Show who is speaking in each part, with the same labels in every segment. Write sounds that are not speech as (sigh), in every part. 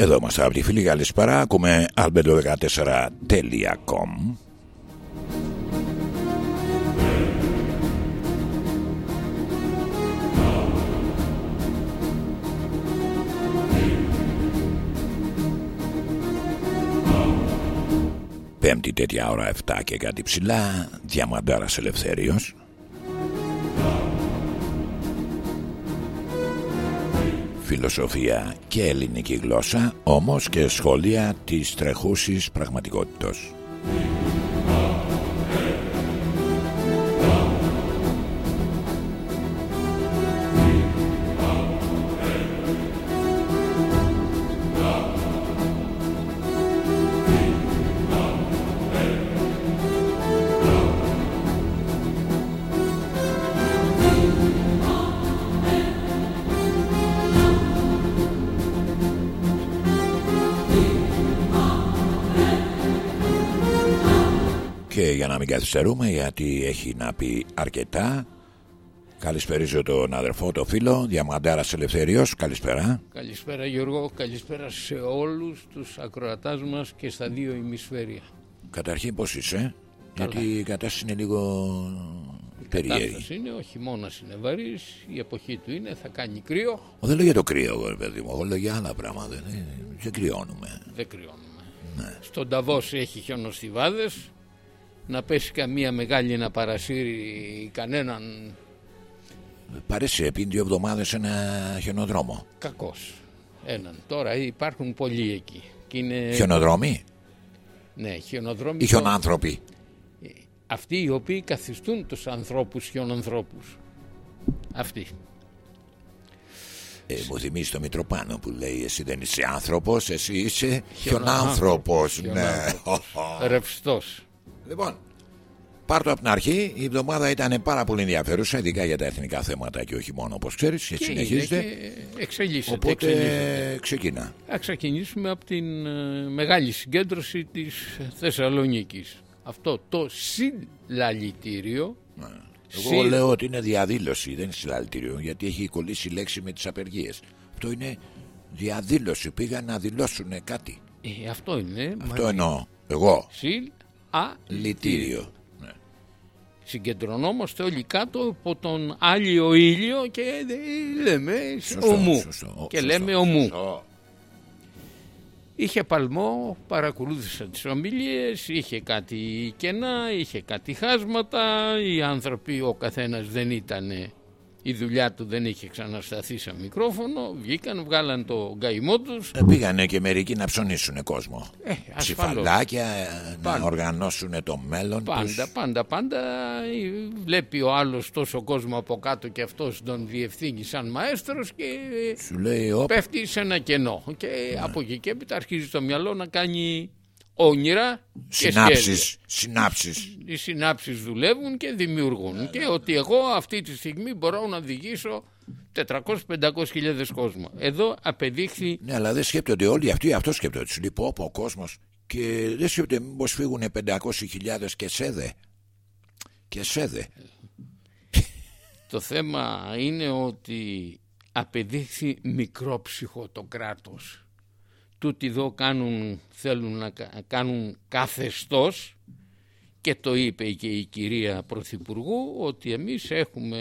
Speaker 1: Εδώ είμαστε από τη φίλη καλησπέρα Ακούμε albedo14.com Πέμπτη τέτοια ώρα 7 και κάτι ψηλά. Διαμαντάρας Ελευθέριος Φιλοσοφία και ελληνική γλώσσα Όμως και σχόλια της τρεχούσης πραγματικότητας καθυστερούμε γιατί έχει να πει αρκετά. Καλησπέριζω τον αδερφό, τον φίλο Διαμαντάρας Ελευθεριος Καλησπέρα.
Speaker 2: Καλησπέρα Γιώργο, καλησπέρα σε όλους τους ακροατάς μας και στα δύο ημισφαίρια.
Speaker 1: Καταρχήν πως είσαι; Γιατί η κατάσταση είναι λίγο
Speaker 2: Η
Speaker 1: περίεργη.
Speaker 2: κατάσταση είναι, ο χειμώνας είναι βαρύς, η εποχή του είναι, θα κάνει κρύο,
Speaker 1: Ο, Δεν λέω για το κρύο εγώ, ρε παιδί μου. Εγώ λέω για άλλα πράγματα Δεν, δεν κρυώνουμε.
Speaker 2: Δεν κρυώνουμε.
Speaker 1: Ναι.
Speaker 2: Στον Ταβός έχει χιονοστιβάδες, να πέσει καμία μεγάλη να παρασύρει κανέναν
Speaker 1: Παρέσει επί δύο εβδομάδες ένα χιονοδρόμο
Speaker 2: κακός. Έναν. Τώρα υπάρχουν πολλοί εκεί. Και είναι,
Speaker 1: Χιονοδρόμοι;
Speaker 2: Ναι, χιονοδρόμοι.
Speaker 1: ή χιονάνθρωποι;
Speaker 2: Αυτοί οι οποίοι καθιστούν τους ανθρώπους χιονανθρώπους. Αυτοί.
Speaker 1: Ε, μου θυμίζει το Μητροπάνο που λέει Εσύ δεν είσαι άνθρωπος, εσύ είσαι χιονάνθρωπος Ναι (laughs)
Speaker 2: Ρευστός.
Speaker 1: Λοιπόν, πάρ' το από την αρχή. Η εβδομάδα ήταν πάρα πολύ ενδιαφέρουσα Ειδικά για τα εθνικά θέματα και όχι μόνο όπως ξέρεις. Και
Speaker 2: Και
Speaker 1: συνεχίζεται.
Speaker 2: είναι και εξελίσσεται,
Speaker 1: Οπότε
Speaker 2: εξελίσσεται.
Speaker 1: ξεκινά.
Speaker 2: Θα ξεκινήσουμε από την ε, μεγάλη συγκέντρωση της Θεσσαλονίκης. Αυτό το συλλαλητήριο.
Speaker 1: Εγώ
Speaker 2: Συ-
Speaker 1: λέω ότι είναι διαδήλωση Δεν είναι συλλαλητήριο Γιατί έχει κολλήσει η λέξη με τις απεργίες. Αυτό είναι διαδήλωση. Πήγαν να δηλώσουν κάτι.
Speaker 2: Ε, αυτό είναι
Speaker 1: Αυτό εννοώ. Εγώ.
Speaker 2: Συλλ α
Speaker 1: Λυτήριο ναι.
Speaker 2: Συγκεντρωνόμαστε όλοι κάτω από τον Άγιο Ήλιο και ε, λέμε
Speaker 1: Σωστό,
Speaker 2: ομού.
Speaker 1: σωστό,
Speaker 2: και
Speaker 1: σωστό,
Speaker 2: λέμε ομού.
Speaker 1: σωστό.
Speaker 2: Είχε παλμό, παρακολούθησα τις ομιλίες, είχε κάτι κενά, είχε κάτι χάσματα, οι άνθρωποι, ο καθένας δεν ήταν, η δουλειά του δεν είχε ξανασταθεί σε μικρόφωνο, βγήκαν, βγάλαν το γκαημό τους,
Speaker 1: Ε, Πήγανε και μερικοί να ψωνίσουν κόσμο.
Speaker 2: Ε, ασφαλώς.
Speaker 1: Ψηφαλάκια ε, Να
Speaker 2: Πάντα.
Speaker 1: οργανώσουν το μέλλον τους.
Speaker 2: Πάντα, πάντα, πάντα. Ε, βλέπει ο άλλος τόσο κόσμο από κάτω και αυτός τον διευθύνει σαν μαέστρος και ε,
Speaker 1: Σου λέει όπ,
Speaker 2: πέφτει σε ένα κενό. Και από εκεί και έπειτα αρχίζει το μυαλό να κάνει όνειρα και σχέδια.
Speaker 1: Συνάψεις Συνάψεις
Speaker 2: Οι συνάψεις δουλεύουν και δημιουργούν και ότι εγώ αυτή τη στιγμή μπορώ να οδηγήσω 400-500 χιλιάδες κόσμο. Εδώ απεδείχθη
Speaker 1: Ναι αλλά δεν σκέπτονται όλοι αυτοί Αυτό σκέπτονται Σου λέει πω πω ο κόσμος Και δεν σκέπτονται μήπως φύγουν 500.000 και σέδε Και σέδε
Speaker 2: το θέμα είναι ότι απεδείχθη μικρόψυχο το κράτος. Τούτοι εδώ κάνουν, θέλουν να κα- κάνουν καθεστώς και το είπε και η κυρία Πρωθυπουργού ότι εμείς έχουμε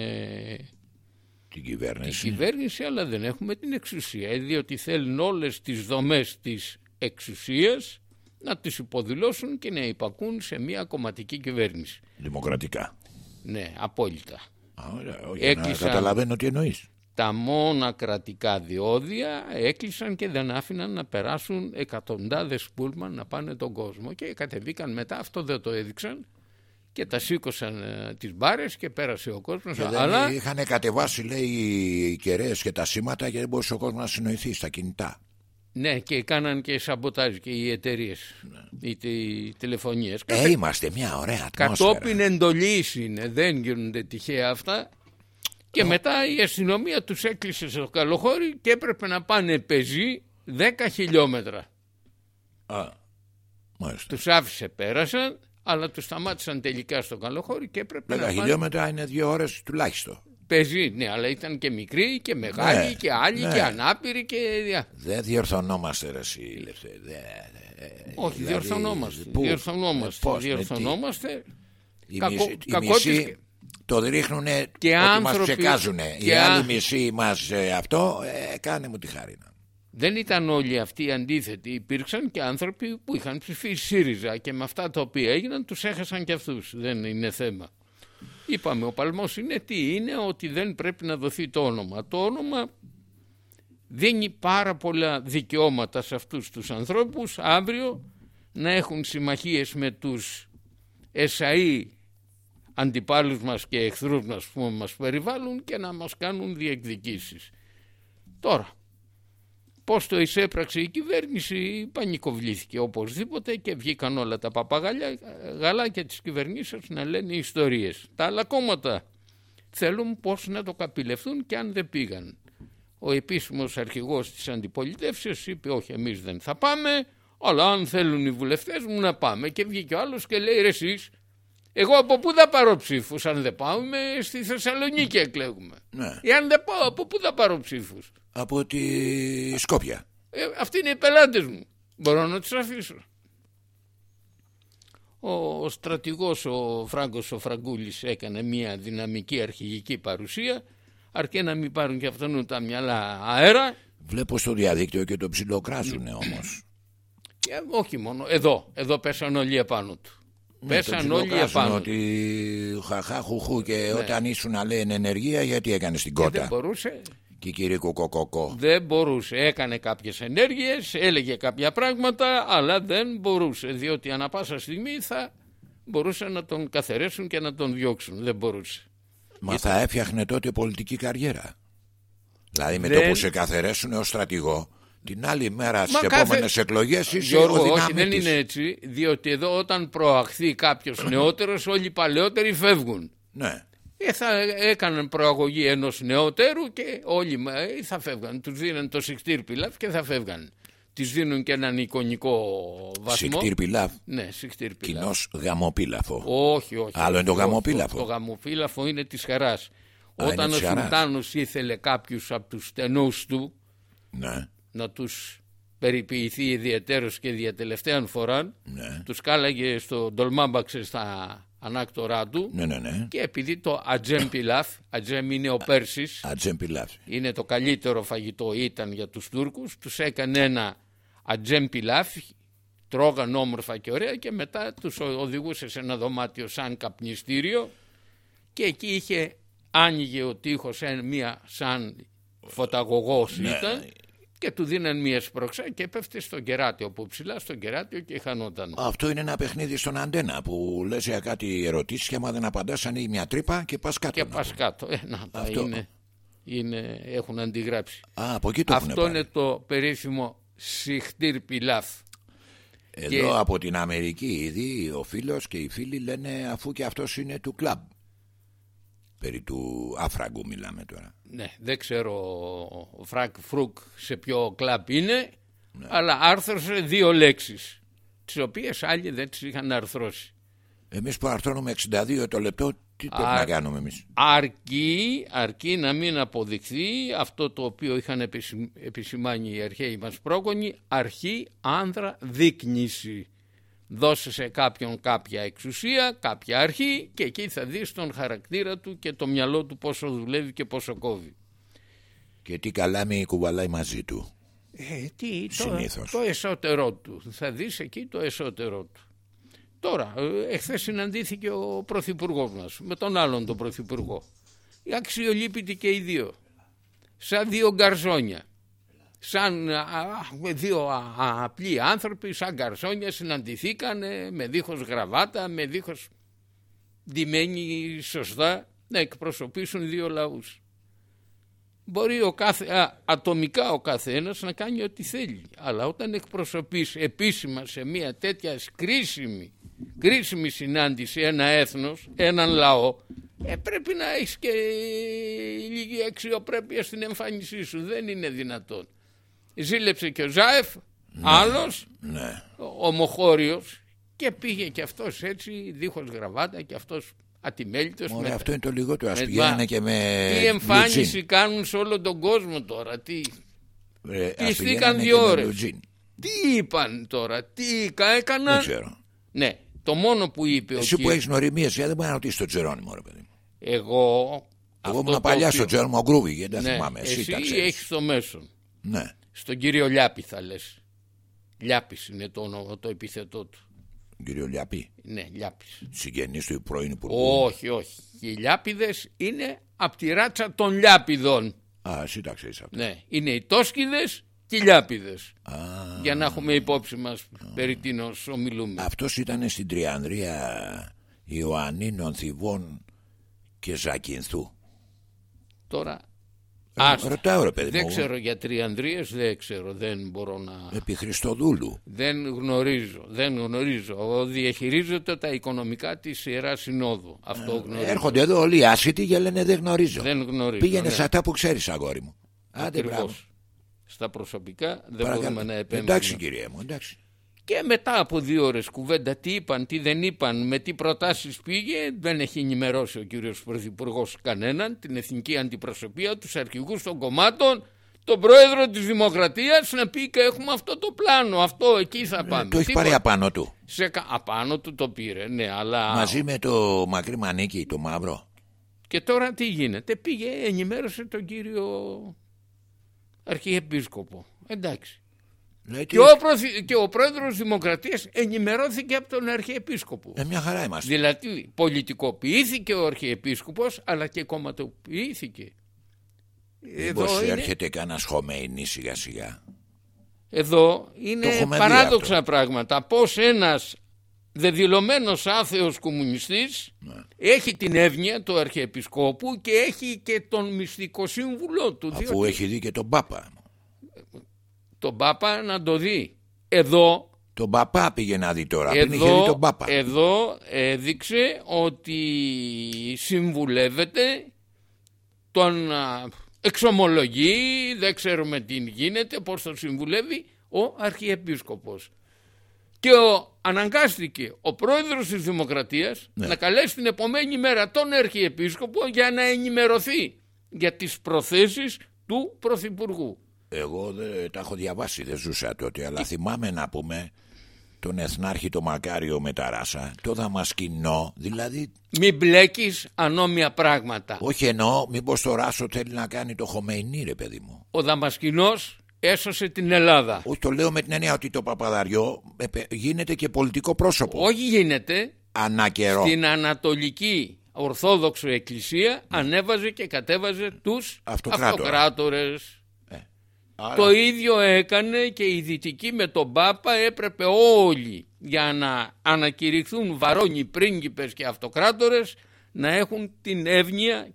Speaker 1: Την
Speaker 2: την
Speaker 1: κυβέρνηση
Speaker 2: κυβέρνηση αλλά δεν έχουμε την εξουσία ε, διότι θέλουν όλες τις δομές της εξουσίας να τις υποδηλώσουν και να υπακούν σε μια κομματική κυβέρνηση.
Speaker 1: Δημοκρατικά
Speaker 2: Ναι, απόλυτα.
Speaker 1: Α, ωραία, όχι, για να
Speaker 2: Έκλεισαν.
Speaker 1: καταλαβαίνω τι εννοείς
Speaker 2: Τα μόνα κρατικά διόδια έκλεισαν και δεν άφηναν να περάσουν εκατοντάδες πούλμαν να πάνε τον κόσμο. Και κατεβήκαν μετά, αυτό δεν το έδειξαν. Και τα σήκωσαν ε, τις μπάρες και πέρασε ο κόσμος.
Speaker 1: Και δεν
Speaker 2: αλλά
Speaker 1: είχαν κατεβάσει λέει οι κεραίες και τα σήματα Και δεν μπορούσε ο κόσμος να συνοηθεί στα κινητά.
Speaker 2: Ναι και κάναν και σαμποτάζ και οι εταιρείες οι, τε- οι τηλεφωνίες.
Speaker 1: Ε είμαστε μια ωραία ατμόσφαιρα.
Speaker 2: κατόπιν εντολής είναι δεν γίνονται τυχαία αυτά και μετά η αστυνομία τους έκλεισε στο καλοχώρι και έπρεπε να πάνε πεζοί 10 χιλιόμετρα
Speaker 1: Α, μάλιστα.
Speaker 2: Τους άφησε πέρασαν αλλά τους σταμάτησαν τελικά στο καλοχώρι και έπρεπε
Speaker 1: 10
Speaker 2: να πάνε
Speaker 1: χιλιόμετρα είναι δύο ώρες τουλάχιστον.
Speaker 2: Παίζει, ναι, αλλά ήταν και μικροί και μεγάλοι
Speaker 1: Ναι,
Speaker 2: και άλλοι
Speaker 1: ναι.
Speaker 2: και ανάπηροι και. δια-
Speaker 1: Δεν διορθωνόμαστε ρε εσύ Λευτερή. Δεν-
Speaker 2: Όχι,
Speaker 1: δηλαδή,
Speaker 2: διορθωνόμαστε.
Speaker 1: πού-
Speaker 2: διορθωνόμαστε.
Speaker 1: ε, πώς, με τι;
Speaker 2: διορθωνόμαστε.
Speaker 1: Οι
Speaker 2: Κακό-
Speaker 1: μισοί- οι
Speaker 2: κακό της-
Speaker 1: μισοί το ρίχνουνε
Speaker 2: Και
Speaker 1: ότι μας
Speaker 2: άνθρωποι-
Speaker 1: ψεκάζουνε. Οι
Speaker 2: και α-
Speaker 1: άλλοι μισοί μας ε, αυτό, ε, κάνε μου τη χάρη.
Speaker 2: Δεν ήταν όλοι αυτοί οι αντίθετοι. Υπήρξαν και άνθρωποι που είχαν ψηφίσει ΣΥΡΙΖΑ και με αυτά τα οποία έγιναν τους έχασαν και αυτούς. Δεν είναι θέμα. Είπαμε, ο παλμός είναι τι είναι, ότι δεν πρέπει να δοθεί το όνομα. Το όνομα δίνει πάρα πολλά δικαιώματα σε αυτούς τους ανθρώπους αύριο να έχουν συμμαχίες με τους ΕΣΑΗ αντιπάλους μας και εχθρούς μας που μας περιβάλλουν και να μας κάνουν διεκδικήσεις. Τώρα, πώς το εισέπραξε η κυβέρνηση πανικοβλήθηκε οπωσδήποτε και βγήκαν όλα τα παπαγαλιά γαλάκια της κυβερνήσεως να λένε ιστορίες. Τα άλλα κόμματα θέλουν πώς να το καπηλευτούν και αν δεν πήγαν. Ο επίσημος αρχηγός της αντιπολιτεύσεως είπε όχι εμείς δεν θα πάμε αλλά αν θέλουν οι βουλευτές μου να πάμε και βγήκε ο άλλος και λέει ρε εσείς εγώ από πού θα πάρω ψήφους αν δεν πάμε στη Θεσσαλονίκη εκλέγουμε.
Speaker 1: Ναι.
Speaker 2: Εάν δεν πάω από πού θα πάρω ψήφους;
Speaker 1: Από τη Σκόπια.
Speaker 2: Ε, αυτοί είναι οι πελάτες μου. Μπορώ να τους αφήσω. Ο στρατηγός ο Φράγκος ο Φραγκούλης έκανε μια δυναμική αρχηγική παρουσία αρκεί να μην πάρουν και αυτόν τα μυαλά αέρα
Speaker 1: Βλέπω στο διαδίκτυο και το ψιλοκράζουνε όμως.
Speaker 2: και όχι μόνο εδώ, εδώ πέσαν όλοι επάνω του.
Speaker 1: Ναι,
Speaker 2: πέσαν
Speaker 1: το
Speaker 2: όλοι
Speaker 1: ψιλοκράζουν
Speaker 2: επάνω του.
Speaker 1: Ότι χαχά χουχού και όταν ήσουν να λέει ενεργεία γιατί έκανε την κότα;
Speaker 2: Ε, Δεν μπορούσε,
Speaker 1: Και κύριε Κοκοκοκό.
Speaker 2: δεν μπορούσε. Έκανε κάποιες ενέργειες, έλεγε κάποια πράγματα, αλλά δεν μπορούσε, διότι ανα πάσα στιγμή θα μπορούσαν να τον καθαρέσουν και να τον διώξουν. Δεν μπορούσε.
Speaker 1: Μα θα έφτιαχνε τότε πολιτική καριέρα. Δηλαδή με
Speaker 2: Δεν-
Speaker 1: το που σε καθαρέσουν ως στρατηγό, την άλλη μέρα στις
Speaker 2: κάθε-
Speaker 1: επόμενες εκλογές είσαι
Speaker 2: Γιώργο,
Speaker 1: ο
Speaker 2: όχι, δεν
Speaker 1: δυναμίτης.
Speaker 2: είναι έτσι, διότι εδώ όταν προαχθεί κάποιος νεότερος, όλοι οι παλαιότεροι φεύγουν.
Speaker 1: Ναι.
Speaker 2: Ε, θα έκαναν προαγωγή ενός νεότερου και όλοι μα- ε, θα φεύγαν. Τους δίναν το σιχτήρ πιλάφ και θα φεύγαν. Τις δίνουν και έναν εικονικό βαθμό.
Speaker 1: Σικτήρ πιλάφ,
Speaker 2: Ναι, σιχτήρ πιλάφ.
Speaker 1: κοινός γαμοπίλαφο.
Speaker 2: Όχι, όχι.
Speaker 1: Άλλο είναι το
Speaker 2: όχι,
Speaker 1: γαμοπίλαφο.
Speaker 2: Το γαμοπίλαφο είναι της χαράς.
Speaker 1: είναι
Speaker 2: Όταν ο
Speaker 1: της χαράς.
Speaker 2: Σουλτάνος ήθελε κάποιους από τους στενούς του
Speaker 1: Ναι,
Speaker 2: να τους περιποιηθεί ιδιαιτέρως και διατελευταία φορά,
Speaker 1: ναι,
Speaker 2: τους κάλαγε στο ντολμάμπαξε στα ανάκτορά του
Speaker 1: ναι, ναι, ναι.
Speaker 2: και επειδή το ατζέμ πιλάφ, (coughs) ατζέμ είναι ο Πέρσης,
Speaker 1: Ατζέμ πιλάφ.
Speaker 2: είναι το καλύτερο φαγητό ήταν για τους Τούρκους, τους έκανε ένα ατζέμ πιλάφ, τρώγαν όμορφα και ωραία και μετά τους ο- οδηγούσε σε ένα δωμάτιο σαν καπνιστήριο και εκεί είχε, άνοιγε ο τείχος ένα- μία σαν φωταγωγός ήταν και του δίναν μία σπροξά και έπεφτε στο κεράτιο από ψηλά στο κεράτιο και χανόταν.
Speaker 1: Αυτό είναι ένα παιχνίδι στον αντένα που λες για κάτι ερωτήσεις και άμα δεν απαντάς ανοίγει μια τρύπα και πας κάτω.
Speaker 2: Και
Speaker 1: να
Speaker 2: πας
Speaker 1: πούμε.
Speaker 2: κάτω. Ε, να, τα
Speaker 1: Αυτό.
Speaker 2: είναι, είναι, έχουν αντιγράψει.
Speaker 1: Α, από εκεί το έχουν
Speaker 2: Αυτό
Speaker 1: πάρει.
Speaker 2: είναι το περίφημο σιχτήρ πιλάφ.
Speaker 1: Εδώ
Speaker 2: και-
Speaker 1: από την Αμερική ήδη ο φίλος και οι φίλοι λένε αφού και αυτός είναι του κλαμπ. Περί του άφραγκου μιλάμε τώρα.
Speaker 2: Ναι, δεν ξέρω ο Φρανκ Φρουκ σε ποιο κλαμπ είναι,
Speaker 1: Ναι.
Speaker 2: αλλά άρθρωσε δύο λέξεις, τις οποίες άλλοι δεν τις είχαν αρθρώσει.
Speaker 1: Εμείς που αρθρώνουμε 62 το λεπτό τι πρέπει
Speaker 2: Α,
Speaker 1: να κάνουμε εμείς;
Speaker 2: Αρκεί, αρκεί να μην αποδειχθεί αυτό το οποίο είχαν επισημ- επισημάνει οι αρχαίοι μας πρόγονοι, αρχή άνδρα δείκνηση. Δώσε σε κάποιον κάποια εξουσία, κάποια αρχή και εκεί θα δεις τον χαρακτήρα του και το μυαλό του πόσο δουλεύει και πόσο κόβει.
Speaker 1: Και τι καλάμι κουβαλάει μαζί του.
Speaker 2: Ε, τι, το,
Speaker 1: Συνήθως.
Speaker 2: το εσωτερό του. Θα δεις εκεί το εσωτερό του. Τώρα, ε, εχθές συναντήθηκε ο πρωθυπουργός μας με τον άλλον τον πρωθυπουργό. Οι αξιολύπητοι και οι δύο. Σαν δύο γκαρζόνια. Σαν α, α, δύο α, α, απλοί άνθρωποι, σαν γκαρζόνια συναντηθήκαν με δίχως γραβάτα, με δίχως ντυμένοι σωστά να εκπροσωπήσουν δύο λαούς. Μπορεί ο κάθε, α, ατομικά ο καθένας να κάνει ό,τι θέλει. Αλλά όταν εκπροσωπείς επίσημα σε μια τέτοια κρίσιμη, κρίσιμη συνάντηση ένα έθνος, έναν λαό, ε, πρέπει να έχεις και λίγη αξιοπρέπεια στην εμφάνισή σου. Δεν είναι δυνατόν. Ζήλεψε και ο Ζάεφ, άλλος,
Speaker 1: Ναι.
Speaker 2: ομοχώριος και πήγε και αυτός έτσι δίχως γραβάτα και αυτός ατιμέλητος.
Speaker 1: Ωραία,
Speaker 2: με...
Speaker 1: αυτό είναι το λιγότερο. Ας
Speaker 2: με-
Speaker 1: πηγαίνανε και με.
Speaker 2: Τι εμφάνιση
Speaker 1: Λουτζίν.
Speaker 2: κάνουν σε όλο τον κόσμο τώρα. Τι,
Speaker 1: Ρε, ας
Speaker 2: κλειστήκαν
Speaker 1: πηγαίνανε
Speaker 2: δύο
Speaker 1: και με
Speaker 2: ώρες.
Speaker 1: Λουτζίν.
Speaker 2: τι είπαν τώρα, τι κα-
Speaker 1: Δεν
Speaker 2: έκαναν.
Speaker 1: ξέρω.
Speaker 2: Ναι, το μόνο που είπε ο
Speaker 1: Εσύ που
Speaker 2: κύριος-
Speaker 1: έχεις νοημίε, δεν μπορείς να ρωτήσεις τον Τζερόνιμο, ρε παιδί. μου.
Speaker 2: Εγώ.
Speaker 1: Εγώ
Speaker 2: αυτό
Speaker 1: ήμουν
Speaker 2: το
Speaker 1: παλιάς
Speaker 2: οποίο-
Speaker 1: στο Τζέρομο Γκρούβι, γιατί δεν
Speaker 2: Ναι,
Speaker 1: θυμάμαι. Εσύ,
Speaker 2: εσύ
Speaker 1: τα ξέρεις.
Speaker 2: έχεις το μέσον.
Speaker 1: Ναι.
Speaker 2: Στον κύριο Λιάπη θα λες. Λιάπης είναι το, όνομα- το επίθετό του.
Speaker 1: Κύριο Λιαπή,
Speaker 2: Ναι, Λιάπης.
Speaker 1: συγγενής του πρώην Υπουργού.
Speaker 2: Όχι, όχι. Οι Λιάπηδες είναι από τη ράτσα των Λιάπηδων.
Speaker 1: Α, εσύ τα ξέρεις αυτά.
Speaker 2: Ναι, είναι οι Τόσκιδες και οι Λιάπηδες.
Speaker 1: Α,
Speaker 2: Για να έχουμε υπόψη μας περί τίνος ομιλούμε.
Speaker 1: αυτός ήταν στην Τριανδρία Ιωαννίνων Θηβών και Ζακυνθού.
Speaker 2: Τώρα,
Speaker 1: Ε,
Speaker 2: άστα.
Speaker 1: Ρωτάω ρε παιδί
Speaker 2: δεν
Speaker 1: μου.
Speaker 2: ξέρω για τριανδρίες, δεν ξέρω, δεν μπορώ να...
Speaker 1: Επί Χριστοδούλου.
Speaker 2: Δεν γνωρίζω, δεν γνωρίζω. Ο διαχειρίζεται τα οικονομικά της Ιεράς Συνόδου. Αυτό γνωρίζω.
Speaker 1: Έρχονται εδώ όλοι άσυτοι και λένε δεν γνωρίζω.
Speaker 2: Δεν γνωρίζω.
Speaker 1: Πήγαινε
Speaker 2: ναι.
Speaker 1: σε αυτά που ξέρεις, αγόρι μου. Άντε, μπράβο.
Speaker 2: Ακριβώς. Στα προσωπικά δεν
Speaker 1: Παρακαλώ.
Speaker 2: μπορούμε να επέμβουμε.
Speaker 1: Εντάξει, κυρία μου, εντάξει.
Speaker 2: Και μετά από δύο ώρες κουβέντα τι είπαν, τι δεν είπαν, με τι προτάσεις πήγε, δεν έχει ενημερώσει ο κύριος Πρωθυπουργός κανέναν, την εθνική αντιπροσωπεία, τους αρχηγούς των κομμάτων, τον πρόεδρο της Δημοκρατίας να πει και έχουμε αυτό το πλάνο, αυτό εκεί θα πάμε.
Speaker 1: Ε, Το έχει
Speaker 2: Τίποτα.
Speaker 1: πάρει απάνω του.
Speaker 2: Σε, κα- απάνω του το πήρε, ναι, αλλά...
Speaker 1: Μαζί με το μακρύ μανίκι, το μαύρο.
Speaker 2: Και τώρα τι γίνεται, πήγε, ενημέρωσε τον κύριο Αρχιεπίσκοπο. Εντάξει.
Speaker 1: Λέει, τι-
Speaker 2: Και ο, πρωθυ... και ο πρόεδρος Δημοκρατίας ενημερώθηκε από τον Αρχιεπίσκοπο.
Speaker 1: Ε, μια χαρά είμαστε.
Speaker 2: Δηλαδή πολιτικοποιήθηκε ο Αρχιεπίσκοπος αλλά και κομματοποιήθηκε.
Speaker 1: Μήπως
Speaker 2: είναι,
Speaker 1: έρχεται κανένας Χομεϊνή σιγά σιγά.
Speaker 2: εδώ
Speaker 1: Το
Speaker 2: είναι
Speaker 1: έχουμε δει
Speaker 2: παράδοξα
Speaker 1: αυτό.
Speaker 2: πράγματα. Πώς ένας δεδηλωμένος άθεος κομμουνιστής
Speaker 1: Ναι.
Speaker 2: έχει την εύνοια του Αρχιεπισκόπου και έχει και τον μυστικό σύμβουλό του.
Speaker 1: Αφού
Speaker 2: διότι
Speaker 1: έχει δει και τον Πάπα.
Speaker 2: Τον Πάπα να το δει. Εδώ
Speaker 1: Τον Παπά πήγε να δει τώρα. Πριν είχε δει
Speaker 2: Εδώ,
Speaker 1: τον Πάπα.
Speaker 2: εδώ έδειξε ότι συμβουλεύεται τον α, εξομολογεί, δεν ξέρουμε τι γίνεται, πώς τον συμβουλεύει ο Αρχιεπίσκοπος. Και ο, αναγκάστηκε ο πρόεδρος της Δημοκρατίας
Speaker 1: Ναι.
Speaker 2: να καλέσει την επομένη μέρα τον Αρχιεπίσκοπο για να ενημερωθεί για τις προθέσεις του Πρωθυπουργού.
Speaker 1: Εγώ δεν τα έχω διαβάσει, δεν ζούσα τότε, αλλά θυμάμαι να πούμε τον Εθνάρχη το Μακάριο με τα ράσα, το Δαμασκηνό, δηλαδή,
Speaker 2: Μην μπλέκεις ανώμια πράγματα.
Speaker 1: όχι εννοώ, μήπως το Ράσο θέλει να κάνει το Χομεϊνί, ρε παιδί μου.
Speaker 2: Ο Δαμασκηνός έσωσε την Ελλάδα.
Speaker 1: Όχι, το λέω με την έννοια ότι το Παπαδαριό επε- γίνεται και πολιτικό πρόσωπο.
Speaker 2: Όχι γίνεται,
Speaker 1: Ανά καιρό.
Speaker 2: στην Ανατολική Ορθόδοξο Εκκλησία ανέβαζε και κατέβαζε τους
Speaker 1: Αυτοκράτορα.
Speaker 2: αυτοκράτορες.
Speaker 1: Άρα,
Speaker 2: Το ίδιο έκανε και οι δυτικοί με τον Πάπα έπρεπε όλοι για να ανακηρυχθούν βαρόνοι πρίγκιπες και αυτοκράτορες να έχουν την εύνοια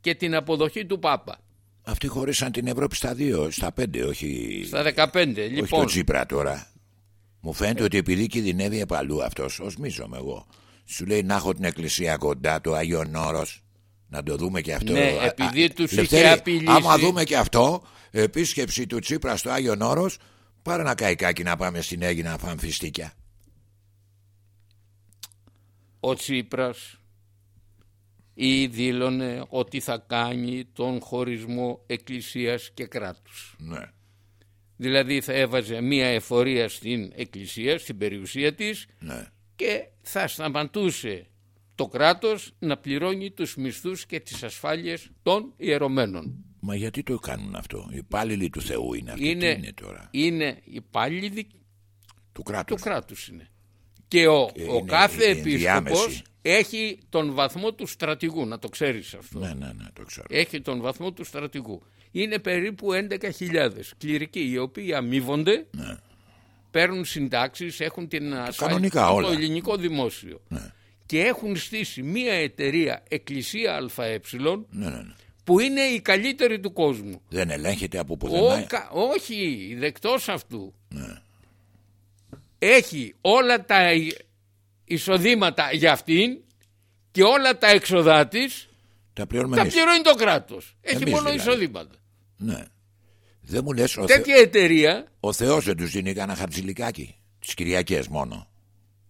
Speaker 2: και την αποδοχή του Πάπα.
Speaker 1: Αυτοί χωρίσαν την Ευρώπη στα δύο, στα πέντε, όχι,
Speaker 2: Στα 15
Speaker 1: όχι
Speaker 2: λοιπόν.
Speaker 1: το Τσίπρα τώρα. Μου φαίνεται ότι επειδή κινδυνεύει επαλού αυτός, ως μίζομαι εγώ, σου λέει να έχω την εκκλησία κοντά, το Άγιον Όρος, να το δούμε και αυτό.
Speaker 2: Ναι,
Speaker 1: Α,
Speaker 2: επειδή
Speaker 1: α,
Speaker 2: τους είχε
Speaker 1: Λευτέρη,
Speaker 2: απειλήσει.
Speaker 1: Άμα δούμε και αυτό, επίσκεψη του Τσίπρα στο Άγιον Όρος, πάρε ένα καϊκάκι να πάμε στην Έγινα να φάμε φιστίκια.
Speaker 2: ο Τσίπρας ή δήλωνε ότι θα κάνει τον χωρισμό εκκλησίας και κράτους.
Speaker 1: Ναι.
Speaker 2: Δηλαδή θα έβαζε μία εφορία στην εκκλησία, στην περιουσία της
Speaker 1: Ναι.
Speaker 2: και θα σταματούσε το κράτος να πληρώνει τους μισθούς και τις ασφάλειες των ιερωμένων.
Speaker 1: Μα γιατί το κάνουν αυτό, οι υπάλληλοι του Θεού είναι αυτοί,
Speaker 2: Είναι,
Speaker 1: τι είναι τώρα,
Speaker 2: είναι υπάλληλοι
Speaker 1: του
Speaker 2: του
Speaker 1: κράτους.
Speaker 2: κράτους είναι. Και ο,
Speaker 1: Και
Speaker 2: ο
Speaker 1: είναι
Speaker 2: κάθε
Speaker 1: η
Speaker 2: επίσκοπος
Speaker 1: ενδιάμεση.
Speaker 2: έχει τον βαθμό του στρατηγού, να το ξέρεις αυτό.
Speaker 1: Ναι, ναι, ναι, το ξέρω.
Speaker 2: έχει τον βαθμό του στρατηγού. Είναι περίπου 11.000 κληρικοί οι οποίοι αμείβονται,
Speaker 1: Ναι.
Speaker 2: παίρνουν συντάξεις, έχουν την ασφάλεια
Speaker 1: κανονικά
Speaker 2: στο
Speaker 1: όλα.
Speaker 2: ελληνικό δημόσιο.
Speaker 1: Ναι.
Speaker 2: Και έχουν στήσει μία εταιρεία Εκκλησία ΑΕ
Speaker 1: Ναι, ναι, ναι.
Speaker 2: που είναι η καλύτερη του κόσμου.
Speaker 1: Δεν ελέγχεται από πουθενά.
Speaker 2: Ο, κα- όχι, δεκτός αυτού.
Speaker 1: Ναι.
Speaker 2: Έχει όλα τα ει- εισοδήματα για αυτήν και όλα τα έξοδά της
Speaker 1: Τα πληρώνουμε
Speaker 2: τα
Speaker 1: εμείς.
Speaker 2: πληρώνει το κράτος. Έχει
Speaker 1: Εμείς
Speaker 2: μόνο
Speaker 1: δηλαδή.
Speaker 2: εισοδήματα.
Speaker 1: Ναι. Δεν μου λες, ο, Θε...
Speaker 2: Τέτοια εταιρεία
Speaker 1: ο Θεός δεν τους δίνει κανένα χαρτζηλικάκι. Τις Κυριακές μόνο.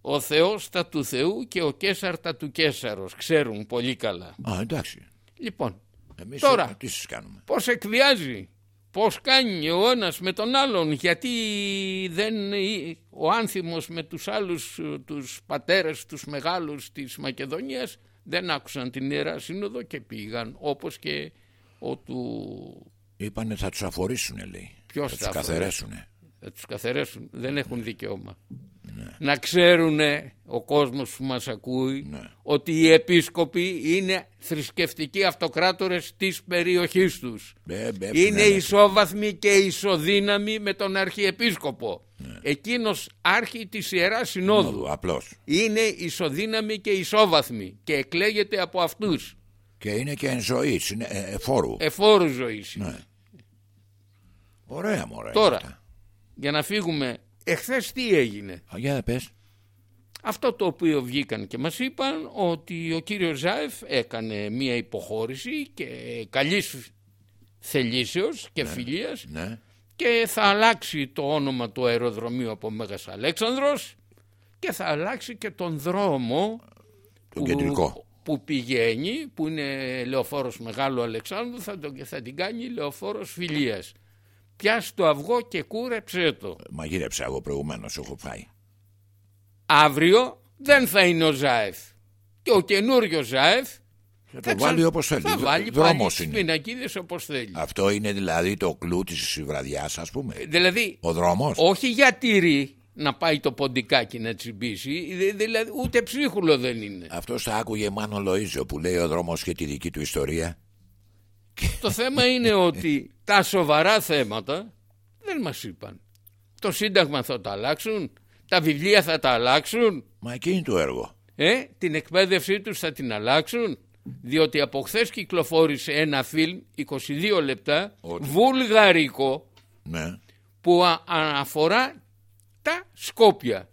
Speaker 2: Ο Θεός τα του Θεού και ο Κέσαρ τα του Κέσαρος. Ξέρουν πολύ καλά.
Speaker 1: Α, εντάξει.
Speaker 2: Λοιπόν,
Speaker 1: Εμείς
Speaker 2: Τώρα.
Speaker 1: ερωτήσεις κάνουμε;
Speaker 2: πώς εκβιάζει, πώς κάνει ο ένας με τον άλλον, γιατί δεν ο άνθιμος με τους άλλους ε, τους πατέρες, τους μεγάλους της Μακεδονίας δεν άκουσαν την Ιερά Σύνοδο και πήγαν όπως και ο του
Speaker 1: Είπανε θα τους αφορήσουν λέει.
Speaker 2: Ποιος
Speaker 1: θα
Speaker 2: θα
Speaker 1: τους καθαρέσουν.
Speaker 2: θα τους καθαρέσουν, δεν έχουν δικαίωμα.
Speaker 1: Ναι.
Speaker 2: Να ξέρουν ο κόσμος που μας ακούει
Speaker 1: Ναι.
Speaker 2: ότι οι επίσκοποι είναι θρησκευτικοί αυτοκράτορες της περιοχής τους.
Speaker 1: Ε, ε,
Speaker 2: είναι
Speaker 1: ναι, ναι.
Speaker 2: ισόβαθμοι και ισοδύναμοι με τον Αρχιεπίσκοπο. Εκείνος άρχη της Ιεράς Συνόδου.
Speaker 1: Συνόδου, Απλώς.
Speaker 2: Είναι ισοδύναμοι και ισόβαθμοι και εκλέγεται από αυτούς.
Speaker 1: Και είναι και εν ζωή, είναι ε, ε, φόρου.
Speaker 2: Εφόρου ζωής. είναι.
Speaker 1: Ναι. Ωραία μωρέ.
Speaker 2: Τώρα,
Speaker 1: αυτά.
Speaker 2: για να φύγουμε, εχθές τι έγινε;
Speaker 1: Α, Για πες.
Speaker 2: Αυτό το οποίο βγήκαν και μας είπαν ότι ο κύριος Ζάεφ έκανε μία υποχώρηση και καλής θελήσεως και φιλίας
Speaker 1: Ναι.
Speaker 2: και θα αλλάξει το όνομα του αεροδρομίου από Μέγας Αλέξανδρος και θα αλλάξει και τον δρόμο
Speaker 1: Τον κεντρικό.
Speaker 2: που πηγαίνει, που είναι λεωφόρος Μεγάλου Αλεξάνδρου, θα, το, θα την κάνει λεωφόρος Φιλίας. Πιάσ' το αυγό και κούρεψέ το.
Speaker 1: Μαγείρεψα εγώ προηγουμένως, έχω φάει.
Speaker 2: Αύριο δεν θα είναι ο Ζάεφ. Και ο καινούριο Ζάεφ
Speaker 1: Θα το βάλει όπως θέλει.
Speaker 2: Θα βάλει πάλι
Speaker 1: Δρόμος
Speaker 2: τις
Speaker 1: είναι.
Speaker 2: πινακίδες όπως θέλει.
Speaker 1: Αυτό είναι δηλαδή το κλου της βραδιάς ας πούμε.
Speaker 2: Δηλαδή,
Speaker 1: Ο δρόμος.
Speaker 2: όχι για τυρί να πάει το ποντικάκι να τσιμπήσει, δε- δηλαδή ούτε ψίχουλο δεν είναι.
Speaker 1: Αυτός θα άκουγε Μάνο Λοΐζο που λέει ο δρόμος και τη δική του ιστορία.
Speaker 2: Το θέμα είναι ότι τα σοβαρά θέματα δεν μας είπαν. Το σύνταγμα θα τα αλλάξουν, τα βιβλία θα τα αλλάξουν,
Speaker 1: Μα εκεί είναι το έργο.
Speaker 2: ε, την εκπαίδευσή τους θα την αλλάξουν. Διότι από χθες κυκλοφόρησε ένα φιλμ 22 λεπτά
Speaker 1: Ότι.
Speaker 2: βουλγαρικό
Speaker 1: Ναι.
Speaker 2: που α- αναφορά τα Σκόπια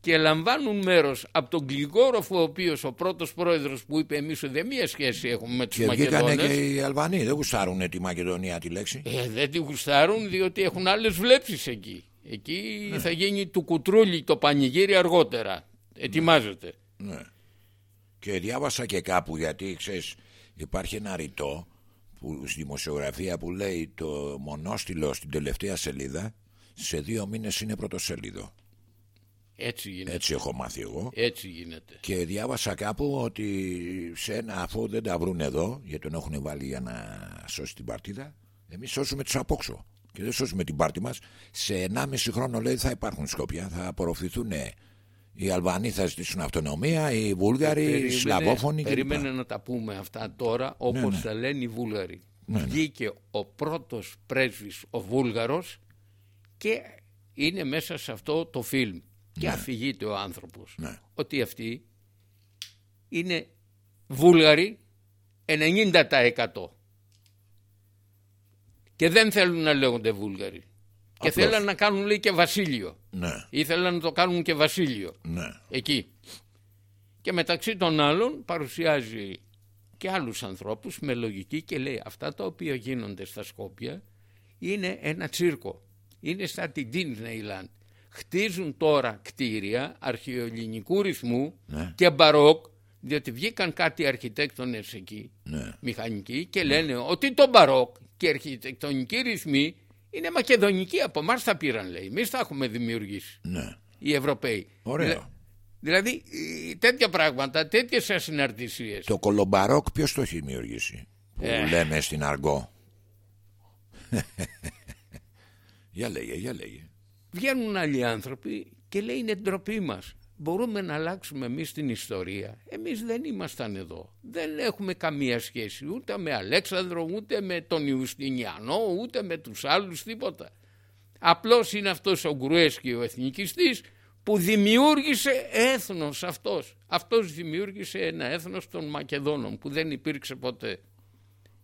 Speaker 2: και λαμβάνουν μέρος από τον Γλυγόροφο ο οποίος ο πρώτος πρόεδρος που είπε εμείς δεν μία σχέση έχουμε με τους
Speaker 1: Και βγήκανε
Speaker 2: Μακεδόνες
Speaker 1: και οι Αλβανοί. Δεν γουστάρουν τη Μακεδονία τη λέξη.
Speaker 2: ε, δεν τη γουστάρουν διότι έχουν άλλες βλέψεις εκεί εκεί
Speaker 1: Ναι.
Speaker 2: θα γίνει του κουτρούλι το πανηγύρι αργότερα ετοιμάζεται
Speaker 1: Ναι. Και διάβασα και κάπου γιατί ξέρεις υπάρχει ένα ρητό που, στη δημοσιογραφία που λέει το μονόστιλο στην τελευταία σελίδα σε δύο μήνες είναι πρωτοσέλιδο.
Speaker 2: Έτσι γίνεται
Speaker 1: Έτσι έχω μάθει εγώ.
Speaker 2: έτσι γίνεται
Speaker 1: Και διάβασα κάπου ότι σε ένα αφού δεν τα βρουν εδώ γιατί τον έχουν βάλει για να σώσει την παρτίδα εμείς σώσουμε τους απόξω και δεν σώσουμε την πάρτη μας σε 1,5 χρόνο λέει θα υπάρχουν Σκόπια θα απορροφηθούν οι Αλβανοί θα ζητήσουν αυτονομία οι Βούλγαροι, οι
Speaker 2: Περίμενε-
Speaker 1: Σλαβόφωνοι κλπ.
Speaker 2: Περίμενε να τα πούμε αυτά τώρα όπως
Speaker 1: ναι.
Speaker 2: τα λένε οι Βούλγαροι.
Speaker 1: Ναι, ναι.
Speaker 2: Βγήκε ο πρώτος πρέσβης ο Βούλγαρος και είναι μέσα σε αυτό το φιλμ και αφηγείται ο άνθρωπος
Speaker 1: Ναι.
Speaker 2: ότι αυτοί είναι Βούλγαροι 90% και δεν θέλουν να λέγονται Βούλγαροι και
Speaker 1: Απλώς.
Speaker 2: θέλαν να κάνουν λέει και βασίλειο
Speaker 1: Ναι,
Speaker 2: ήθελαν να το κάνουν και βασίλειο
Speaker 1: ναι.
Speaker 2: εκεί. Και μεταξύ των άλλων παρουσιάζει και άλλους ανθρώπους με λογική και λέει αυτά τα οποία γίνονται στα Σκόπια είναι ένα τσίρκο. Είναι στα την Disneyland. Χτίζουν τώρα κτίρια αρχαιοελληνικού ρυθμού
Speaker 1: Ναι.
Speaker 2: και μπαρόκ διότι βγήκαν κάτι αρχιτέκτονες εκεί
Speaker 1: Ναι.
Speaker 2: μηχανικοί και λένε ότι το μπαρόκ και οι αρχιτεκτονικοί ρυθμοί είναι μακεδονικοί από εμάς τα πήραν λέει. Εμείς τα έχουμε δημιουργήσει
Speaker 1: ναι.
Speaker 2: οι Ευρωπαίοι.
Speaker 1: Ωραίο.
Speaker 2: Δηλα- Δηλαδή ε, τέτοια πράγματα, τέτοιες ασυναρτησίες.
Speaker 1: Το κολομπαρόκ ποιος το έχει δημιουργήσει που
Speaker 2: Ε.
Speaker 1: λέμε στην αργό; (laughs) για λέγε, για λέγε.
Speaker 2: Βγαίνουν άλλοι άνθρωποι και λέει είναι ντροπή μας. Μπορούμε να αλλάξουμε εμείς την ιστορία. Εμείς δεν ήμασταν εδώ. Δεν έχουμε καμία σχέση ούτε με Αλέξανδρο, ούτε με τον Ιουστινιανό, ούτε με τους άλλους τίποτα. Απλώς είναι αυτός ο Γκρουέσκι ο εθνικιστής που δημιούργησε έθνος αυτός. Αυτός δημιούργησε ένα έθνος των Μακεδόνων που δεν υπήρξε ποτέ.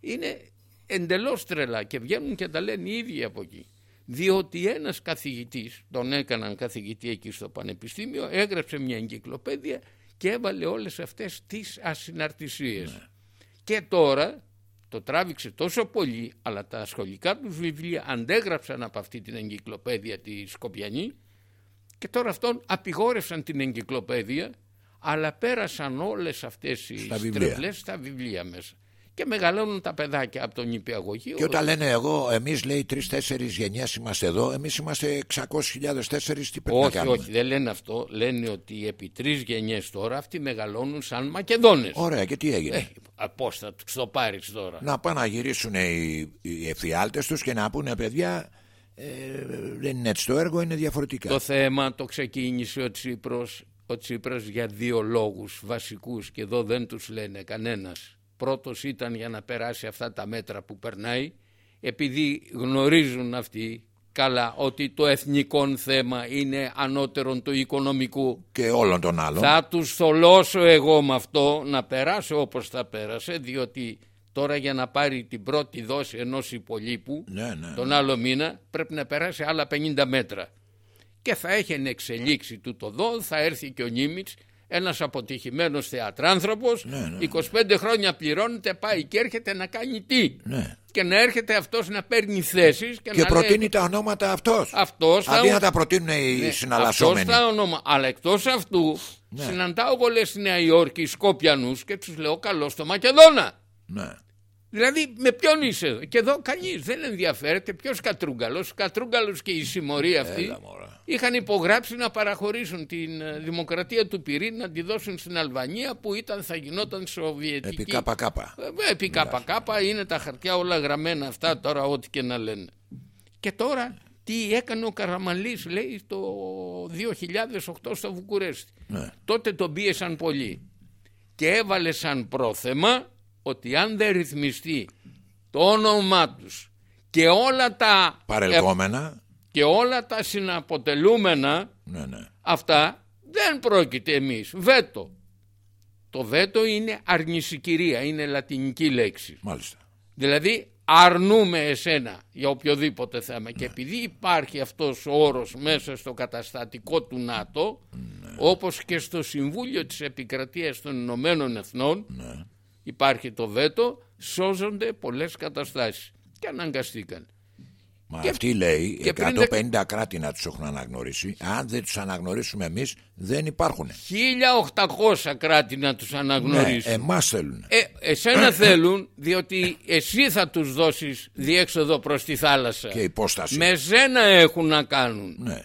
Speaker 2: Είναι εντελώς τρελά και βγαίνουν και τα λένε οι ίδιοι από εκεί. Διότι ένας καθηγητής, τον έκαναν καθηγητή εκεί στο Πανεπιστήμιο, έγραψε μια εγκυκλοπαίδεια και έβαλε όλες αυτές τις ασυναρτησίες. Και τώρα το τράβηξε τόσο πολύ, αλλά τα σχολικά του βιβλία αντέγραψαν από αυτή την εγκυκλοπαίδεια τη Σκοπιανή Και τώρα αυτόν απειγόρευσαν την εγκυκλοπαίδεια αλλά πέρασαν όλες αυτές οι στρεβλές στα βιβλία μέσα και μεγαλώνουν τα παιδάκια από τον νηπιαγωγείο.
Speaker 1: Και όταν λένε εγώ, εμείς λέει τρει-τέσσερι γενιέ είμαστε εδώ, εμείς είμαστε 600.000 τέσσερις, τι πρέπει
Speaker 2: όχι,
Speaker 1: να κάνουμε;
Speaker 2: Όχι, δεν λένε αυτό. Λένε ότι επί τρεις γενιές τώρα αυτοί μεγαλώνουν σαν Μακεδόνες.
Speaker 1: Ωραία, και τι έγινε;
Speaker 2: Ε, Πώς θα το πάρεις τώρα;
Speaker 1: Να πάνε να γυρίσουν οι, οι εφιάλτες τους και να πούνε παιδιά. Ε, δεν είναι έτσι το έργο, είναι διαφορετικά.
Speaker 2: Το θέμα το ξεκίνησε ο Τσίπρος, ο Τσίπρας για δύο λόγους βασικούς και εδώ δεν τους λένε κανένας πρώτος ήταν για να περάσει αυτά τα μέτρα που περνάει επειδή γνωρίζουν αυτοί καλά ότι το εθνικό θέμα είναι ανώτερον του οικονομικού.
Speaker 1: Και όλων των άλλων.
Speaker 2: Θα τους θολώσω εγώ με αυτό να περάσω όπως θα πέρασε διότι τώρα για να πάρει την πρώτη δόση ενός υπολείπου
Speaker 1: ναι, ναι,
Speaker 2: τον άλλο μήνα πρέπει να περάσει άλλα 50 μέτρα. Και θα έχει εξελίξει του το δω θα έρθει και ο Νίμιτς ένας αποτυχημένος θεατράνθρωπος
Speaker 1: ναι,
Speaker 2: 25 ναι. χρόνια πληρώνεται πάει και έρχεται να κάνει τι
Speaker 1: ναι.
Speaker 2: και να έρχεται αυτός να παίρνει θέσεις και,
Speaker 1: και
Speaker 2: να
Speaker 1: προτείνει
Speaker 2: λέει...
Speaker 1: τα ονόματα αυτός,
Speaker 2: αυτός
Speaker 1: αντί
Speaker 2: θα...
Speaker 1: να τα προτείνουν οι ναι, συναλλασσόμενοι
Speaker 2: αυτός τα ονομα... αλλά εκτός αυτού ναι. συναντάω εγώ λέει στη Νέα Υόρκη Σκόπιανους και τους λέω καλό στο Μακεδόνα
Speaker 1: ναι.
Speaker 2: Δηλαδή με ποιον είσαι εδώ; Και εδώ κανείς δεν ενδιαφέρεται. Ποιος Κατρούγκαλος. Κατρούγκαλος και η συμμορία αυτή
Speaker 1: Έλα,
Speaker 2: είχαν υπογράψει να παραχωρήσουν την ε, δημοκρατία του Πυρήν να τη δώσουν στην Αλβανία που ήταν, θα γινόταν Σοβιετική.
Speaker 1: Επί ΚΚ.
Speaker 2: Ε, επί ΚΚ είναι τα χαρτιά όλα γραμμένα αυτά τώρα, ό,τι και να λένε. Και τώρα τι έκανε ο Καραμαλής λέει το 2008 στο Βουκουρέστι.
Speaker 1: Ναι.
Speaker 2: Τότε τον πίεσαν πολύ και έβαλε σαν πρόθεμα ότι αν δεν ρυθμιστεί το όνομά τους και όλα τα
Speaker 1: παρελκόμενα
Speaker 2: και όλα τα συναποτελούμενα
Speaker 1: ναι, ναι.
Speaker 2: αυτά δεν πρόκειται εμείς. Βέτο. Το βέτο είναι αρνησικυρία είναι λατινική λέξη.
Speaker 1: Μάλιστα.
Speaker 2: δηλαδή αρνούμε εσένα για οποιοδήποτε θέμα. Και επειδή υπάρχει αυτός ο όρος μέσα στο καταστατικό του ΝΑΤΟ ναι. όπως και στο Συμβούλιο της Επικρατείας των Ηνωμένων Εθνών
Speaker 1: ναι
Speaker 2: υπάρχει το βέτο, σώζονται πολλές καταστάσεις και αναγκαστήκαν.
Speaker 1: Μα και, αυτή λέει 150 κράτη να τους έχουν αναγνωρίσει. Αν δεν τους αναγνωρίσουμε εμείς δεν υπάρχουν.
Speaker 2: 1800 κράτη να τους αναγνωρίσουν.
Speaker 1: Ναι, εμάς θέλουν.
Speaker 2: Ε, εσένα (coughs) θέλουν διότι εσύ θα τους δώσεις διέξοδο προς τη θάλασσα.
Speaker 1: Και υπόσταση.
Speaker 2: Με σένα έχουν να κάνουν.
Speaker 1: Ναι.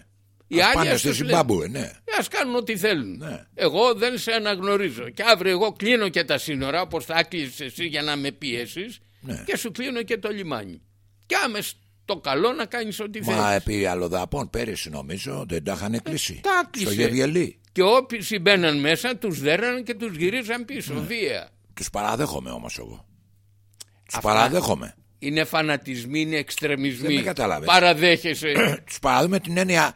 Speaker 2: Οι
Speaker 1: ας πάνε στη Ζιμπάμπουε, ναι.
Speaker 2: Ας κάνουν ό,τι θέλουν.
Speaker 1: Ναι.
Speaker 2: Εγώ δεν σε αναγνωρίζω. Και αύριο εγώ κλείνω και τα σύνορα, όπως θα έκλεισε εσύ για να με πιέσεις,
Speaker 1: ναι.
Speaker 2: και σου κλείνω και το λιμάνι. Και άμεσα το καλό να κάνεις ό,τι θέλεις.
Speaker 1: Μα επί αλλοδαπών πέρυσι νομίζω δεν τα είχαν κλείσει.
Speaker 2: Τα κλείσε.
Speaker 1: Στο Γεβιελί.
Speaker 2: Και όποιοι μπαίναν μέσα, τους δέραν και τους γυρίζαν πίσω.
Speaker 1: Ναι.
Speaker 2: Βία.
Speaker 1: Τους παραδέχομαι όμως εγώ. Τους παραδέχομαι.
Speaker 2: Είναι φανατισμοί, είναι εξτρεμισμοί.
Speaker 1: Δεν με
Speaker 2: Παραδέχεσαι.
Speaker 1: τους παραδέχομαι την έννοια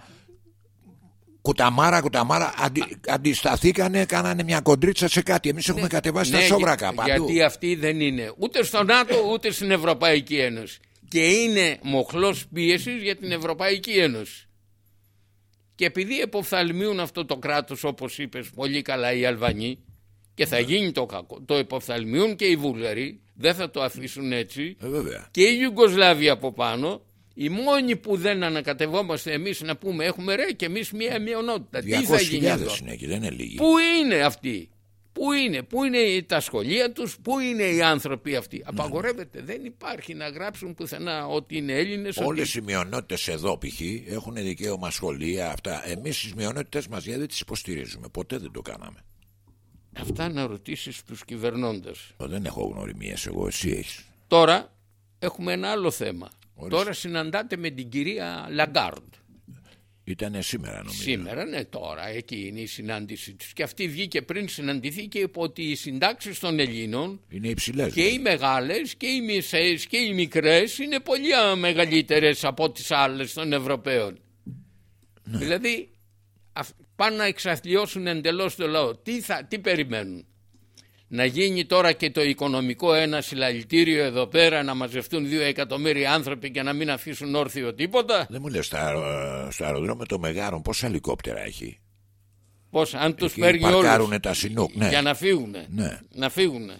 Speaker 1: κουταμάρα, κουταμάρα, αντι, αντισταθήκανε, κάνανε μια κοντρίτσα σε κάτι. Εμείς έχουμε ναι, κατεβάσει ναι, τα σόβρακα παντού.
Speaker 2: Γιατί αυτοί δεν είναι ούτε στο ΝΑΤΟ ούτε στην Ευρωπαϊκή Ένωση. Και είναι μοχλός πίεσης για την Ευρωπαϊκή Ένωση. Και επειδή εποφθαλμιούν αυτό το κράτος, όπως είπες πολύ καλά οι Αλβανοί, και θα γίνει το κακό, το εποφθαλμιούν και οι Βούλγαροι, δεν θα το αφήσουν έτσι.
Speaker 1: Ε,
Speaker 2: και οι Ιουγκοσλάβοι από πάνω, οι μόνοι που δεν ανακατευόμαστε εμείς να πούμε έχουμε ρε και εμείς μία μειονότητα. Τι θα γίνει εδώ.
Speaker 1: είναι εκεί, δεν είναι λίγοι.
Speaker 2: Πού είναι αυτοί, Πού είναι, πού είναι τα σχολεία τους, πού είναι οι άνθρωποι αυτοί; Ναι. Απαγορεύεται, δεν υπάρχει να γράψουν πουθενά ότι είναι Έλληνες.
Speaker 1: Όλες
Speaker 2: ότι...
Speaker 1: οι μειονότητες εδώ π.χ. έχουν δικαίωμα σχολεία αυτά. Εμείς τις μειονότητες μας γιατί δεν τις υποστηρίζουμε; Ποτέ δεν το κάναμε.
Speaker 2: Αυτά να ρωτήσεις τους κυβερνώντες.
Speaker 1: Δεν έχω γνωριμίες εγώ, εσύ έχεις.
Speaker 2: Τώρα έχουμε ένα άλλο θέμα. Τώρα συναντάτε με την κυρία Λαγκάρντ.
Speaker 1: Ήταν σήμερα νομίζω.
Speaker 2: Σήμερα, ναι, τώρα εκεί είναι η συνάντησή τους. Και αυτή βγήκε πριν συναντηθεί και είπε ότι οι συντάξεις των Ελλήνων
Speaker 1: είναι υψηλές.
Speaker 2: Και οι μεγάλες και οι μισές και οι μικρές είναι πολύ μεγαλύτερες από τις άλλες των Ευρωπαίων. Ναι. Δηλαδή πάνε να εξαθλιώσουν εντελώς το λαό. Τι, θα, τι περιμένουν; Να γίνει τώρα και το οικονομικό ένα συλλαλητήριο εδώ πέρα να μαζευτούν δύο εκατομμύρια άνθρωποι και να μην αφήσουν όρθιο τίποτα;
Speaker 1: Δεν μου λες στο αεροδρόμιο το Μεγάρων πόσα ελικόπτερα έχει;
Speaker 2: Πώς αν τους παίρνει όλους;
Speaker 1: τα συνούκ, ναι.
Speaker 2: για να φύγουν.
Speaker 1: Ναι.
Speaker 2: Να φύγουν.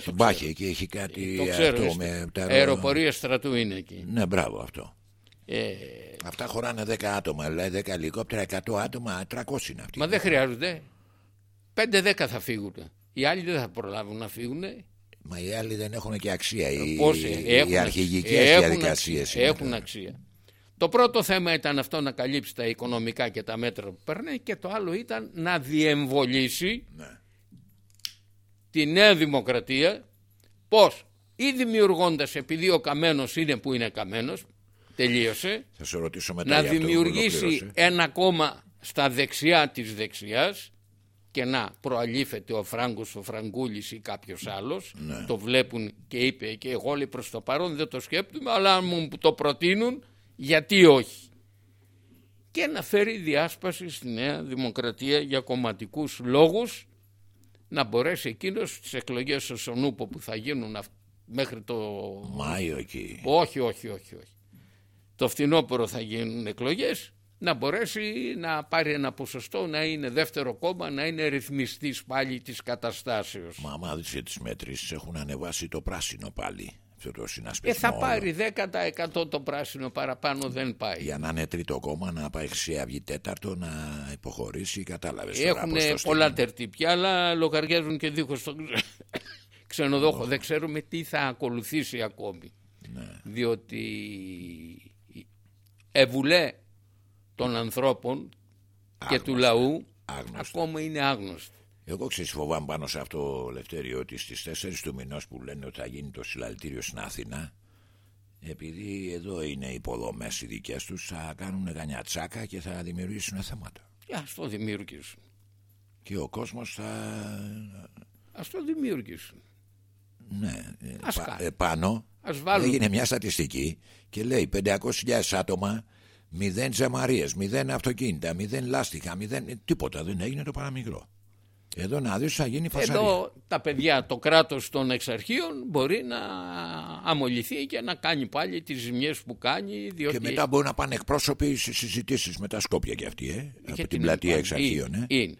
Speaker 1: Στην Πάχη εκεί έχει κάτι
Speaker 2: το ξέρω,
Speaker 1: αυτό με
Speaker 2: τα... Αεροπορία στρατού είναι εκεί.
Speaker 1: Ναι μπράβο αυτό.
Speaker 2: Ε,
Speaker 1: Αυτά χωράνε 10 άτομα, δηλαδή 10 ελικόπτερα, 100 άτομα, 300 είναι αυτοί.
Speaker 2: μα δεν χρειάζονται. 5-10 θα φύγουν. Οι άλλοι δεν θα προλάβουν να φύγουν.
Speaker 1: Μα οι άλλοι δεν έχουν και αξία. Οι,
Speaker 2: Πώς,
Speaker 1: οι,
Speaker 2: έχουν,
Speaker 1: οι αρχηγικές
Speaker 2: έχουν
Speaker 1: διαδικασίες
Speaker 2: αξία,
Speaker 1: είναι
Speaker 2: Έχουν
Speaker 1: τώρα.
Speaker 2: αξία. Το πρώτο θέμα ήταν αυτό να καλύψει τα οικονομικά και τα μέτρα που παίρνει και το άλλο ήταν να διεμβολήσει
Speaker 1: Ναι.
Speaker 2: τη Νέα Δημοκρατία πως ή δημιουργώντας επειδή ο Καμένος είναι που είναι Καμένος τελείωσε
Speaker 1: Θα σε ρωτήσω μετά
Speaker 2: να
Speaker 1: για αυτό που
Speaker 2: δημιουργήσει
Speaker 1: ολοκλήρωσε.
Speaker 2: ένα κόμμα στα δεξιά της δεξιάς και να προαλήφεται ο Φράγκος, ο Φραγκούλης ή κάποιος άλλος
Speaker 1: Ναι.
Speaker 2: το βλέπουν και είπε και εγώ λέει προς το παρόν δεν το σκέπτομαι αλλά αν μου το προτείνουν γιατί όχι και να φέρει διάσπαση στη Νέα Δημοκρατία για κομματικούς λόγους να μπορέσει εκείνος στις εκλογές στο Σονούπο που θα γίνουν αυ- μέχρι το
Speaker 1: Μάιο εκεί.
Speaker 2: όχι, όχι, όχι, όχι. Το φθινόπωρο θα γίνουν εκλογές να μπορέσει να πάρει ένα ποσοστό, να είναι δεύτερο κόμμα, να είναι ρυθμιστής πάλι της καταστάσεως.
Speaker 1: Μα άμα δεις τις μέτρησεις έχουν ανεβάσει το πράσινο πάλι. Αυτό το
Speaker 2: Ε,
Speaker 1: συνασπισμό.
Speaker 2: θα
Speaker 1: όλο.
Speaker 2: πάρει 10% το πράσινο παραπάνω δεν πάει.
Speaker 1: Για να είναι τρίτο κόμμα, να πάει Χρυσή Αυγή τέταρτο, να υποχωρήσει, κατάλαβες τώρα
Speaker 2: Έχουν
Speaker 1: πώς το
Speaker 2: πολλά
Speaker 1: στείλουν.
Speaker 2: τερτυπιά, αλλά λογαριάζουν και δίχως τον (laughs) ξενοδόχο. Δεν ξέρουμε τι θα ακολουθήσει ακόμη.
Speaker 1: Ναι.
Speaker 2: Διότι η ευουλέ των ανθρώπων και του λαού
Speaker 1: Άγνωστα.
Speaker 2: ακόμα είναι άγνωστη.
Speaker 1: Εγώ ξέρεις φοβάμαι πάνω σε αυτό Λευτέριο ότι στις 4 του μηνός που λένε ότι θα γίνει το συλλαλητήριο στην Αθήνα επειδή εδώ είναι οι υποδομές οι δικές τους θα κάνουν γανιατσάκα και θα δημιουργήσουν θέματα.
Speaker 2: Ε, Ας το δημιουργήσουν.
Speaker 1: Και ο κόσμος θα...
Speaker 2: Ας το δημιουργήσουν.
Speaker 1: Ναι, ε,
Speaker 2: Ας
Speaker 1: πα-
Speaker 2: κάνει.
Speaker 1: ε, πάνω
Speaker 2: Ας βάλουν.
Speaker 1: έγινε μια στατιστική και λέει 500.000 άτομα μηδέν τζαμαρίες, μηδέν αυτοκίνητα, μηδέν λάστιχα, μηδέν... ε, τίποτα δεν έγινε το παραμικρό. Εδώ να δεις θα γίνει φασαρία.
Speaker 2: Εδώ τα παιδιά, το κράτος των εξαρχείων μπορεί να αμολυθεί και να κάνει πάλι τις ζημιές που κάνει διότι
Speaker 1: Και μετά μπορούν να πάνε εκπρόσωποι σε συζητήσεις με τα Σκόπια και αυτοί, ε, από
Speaker 2: Γιατί
Speaker 1: την πλατεία
Speaker 2: είναι-
Speaker 1: εξαρχείων. Ε.
Speaker 2: Είναι. είναι.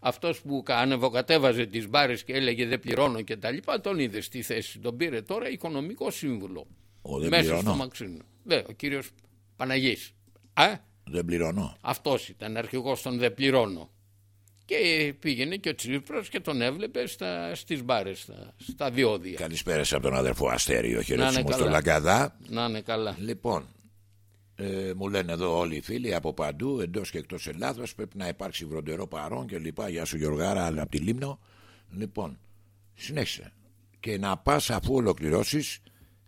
Speaker 2: Αυτός που ανεβοκατέβαζε τις μπάρες και έλεγε δεν πληρώνω και τα λοιπά τον είδε στη θέση. Τον πήρε τώρα οικονομικό σύμβουλο.
Speaker 1: Ο, δεν
Speaker 2: μέσα
Speaker 1: πληρώνω.
Speaker 2: στο Μαξίνο. Ναι, ο κύριος Παναγής. Α,
Speaker 1: Δεν πληρώνω.
Speaker 2: αυτός ήταν αρχηγός των δεν πληρώνω. Και πήγαινε και ο Τσίπρας και τον έβλεπε στα, στις μπάρες, στα, στα διόδια.
Speaker 1: Καλησπέρα σε από τον αδερφό Αστέριο. Χαιρετισμό
Speaker 2: είναι
Speaker 1: στο
Speaker 2: καλά.
Speaker 1: Λαγκαδά.
Speaker 2: Να είναι καλά.
Speaker 1: Λοιπόν, ε, μου λένε εδώ όλοι οι φίλοι από παντού, εντός και εκτός Ελλάδος, πρέπει να υπάρξει βροντερό παρόν και λοιπά. Γεια σου Γιωργάρα, αλλά από τη Λίμνο. Λοιπόν, συνέχισε. Και να πας αφού ολοκληρώσεις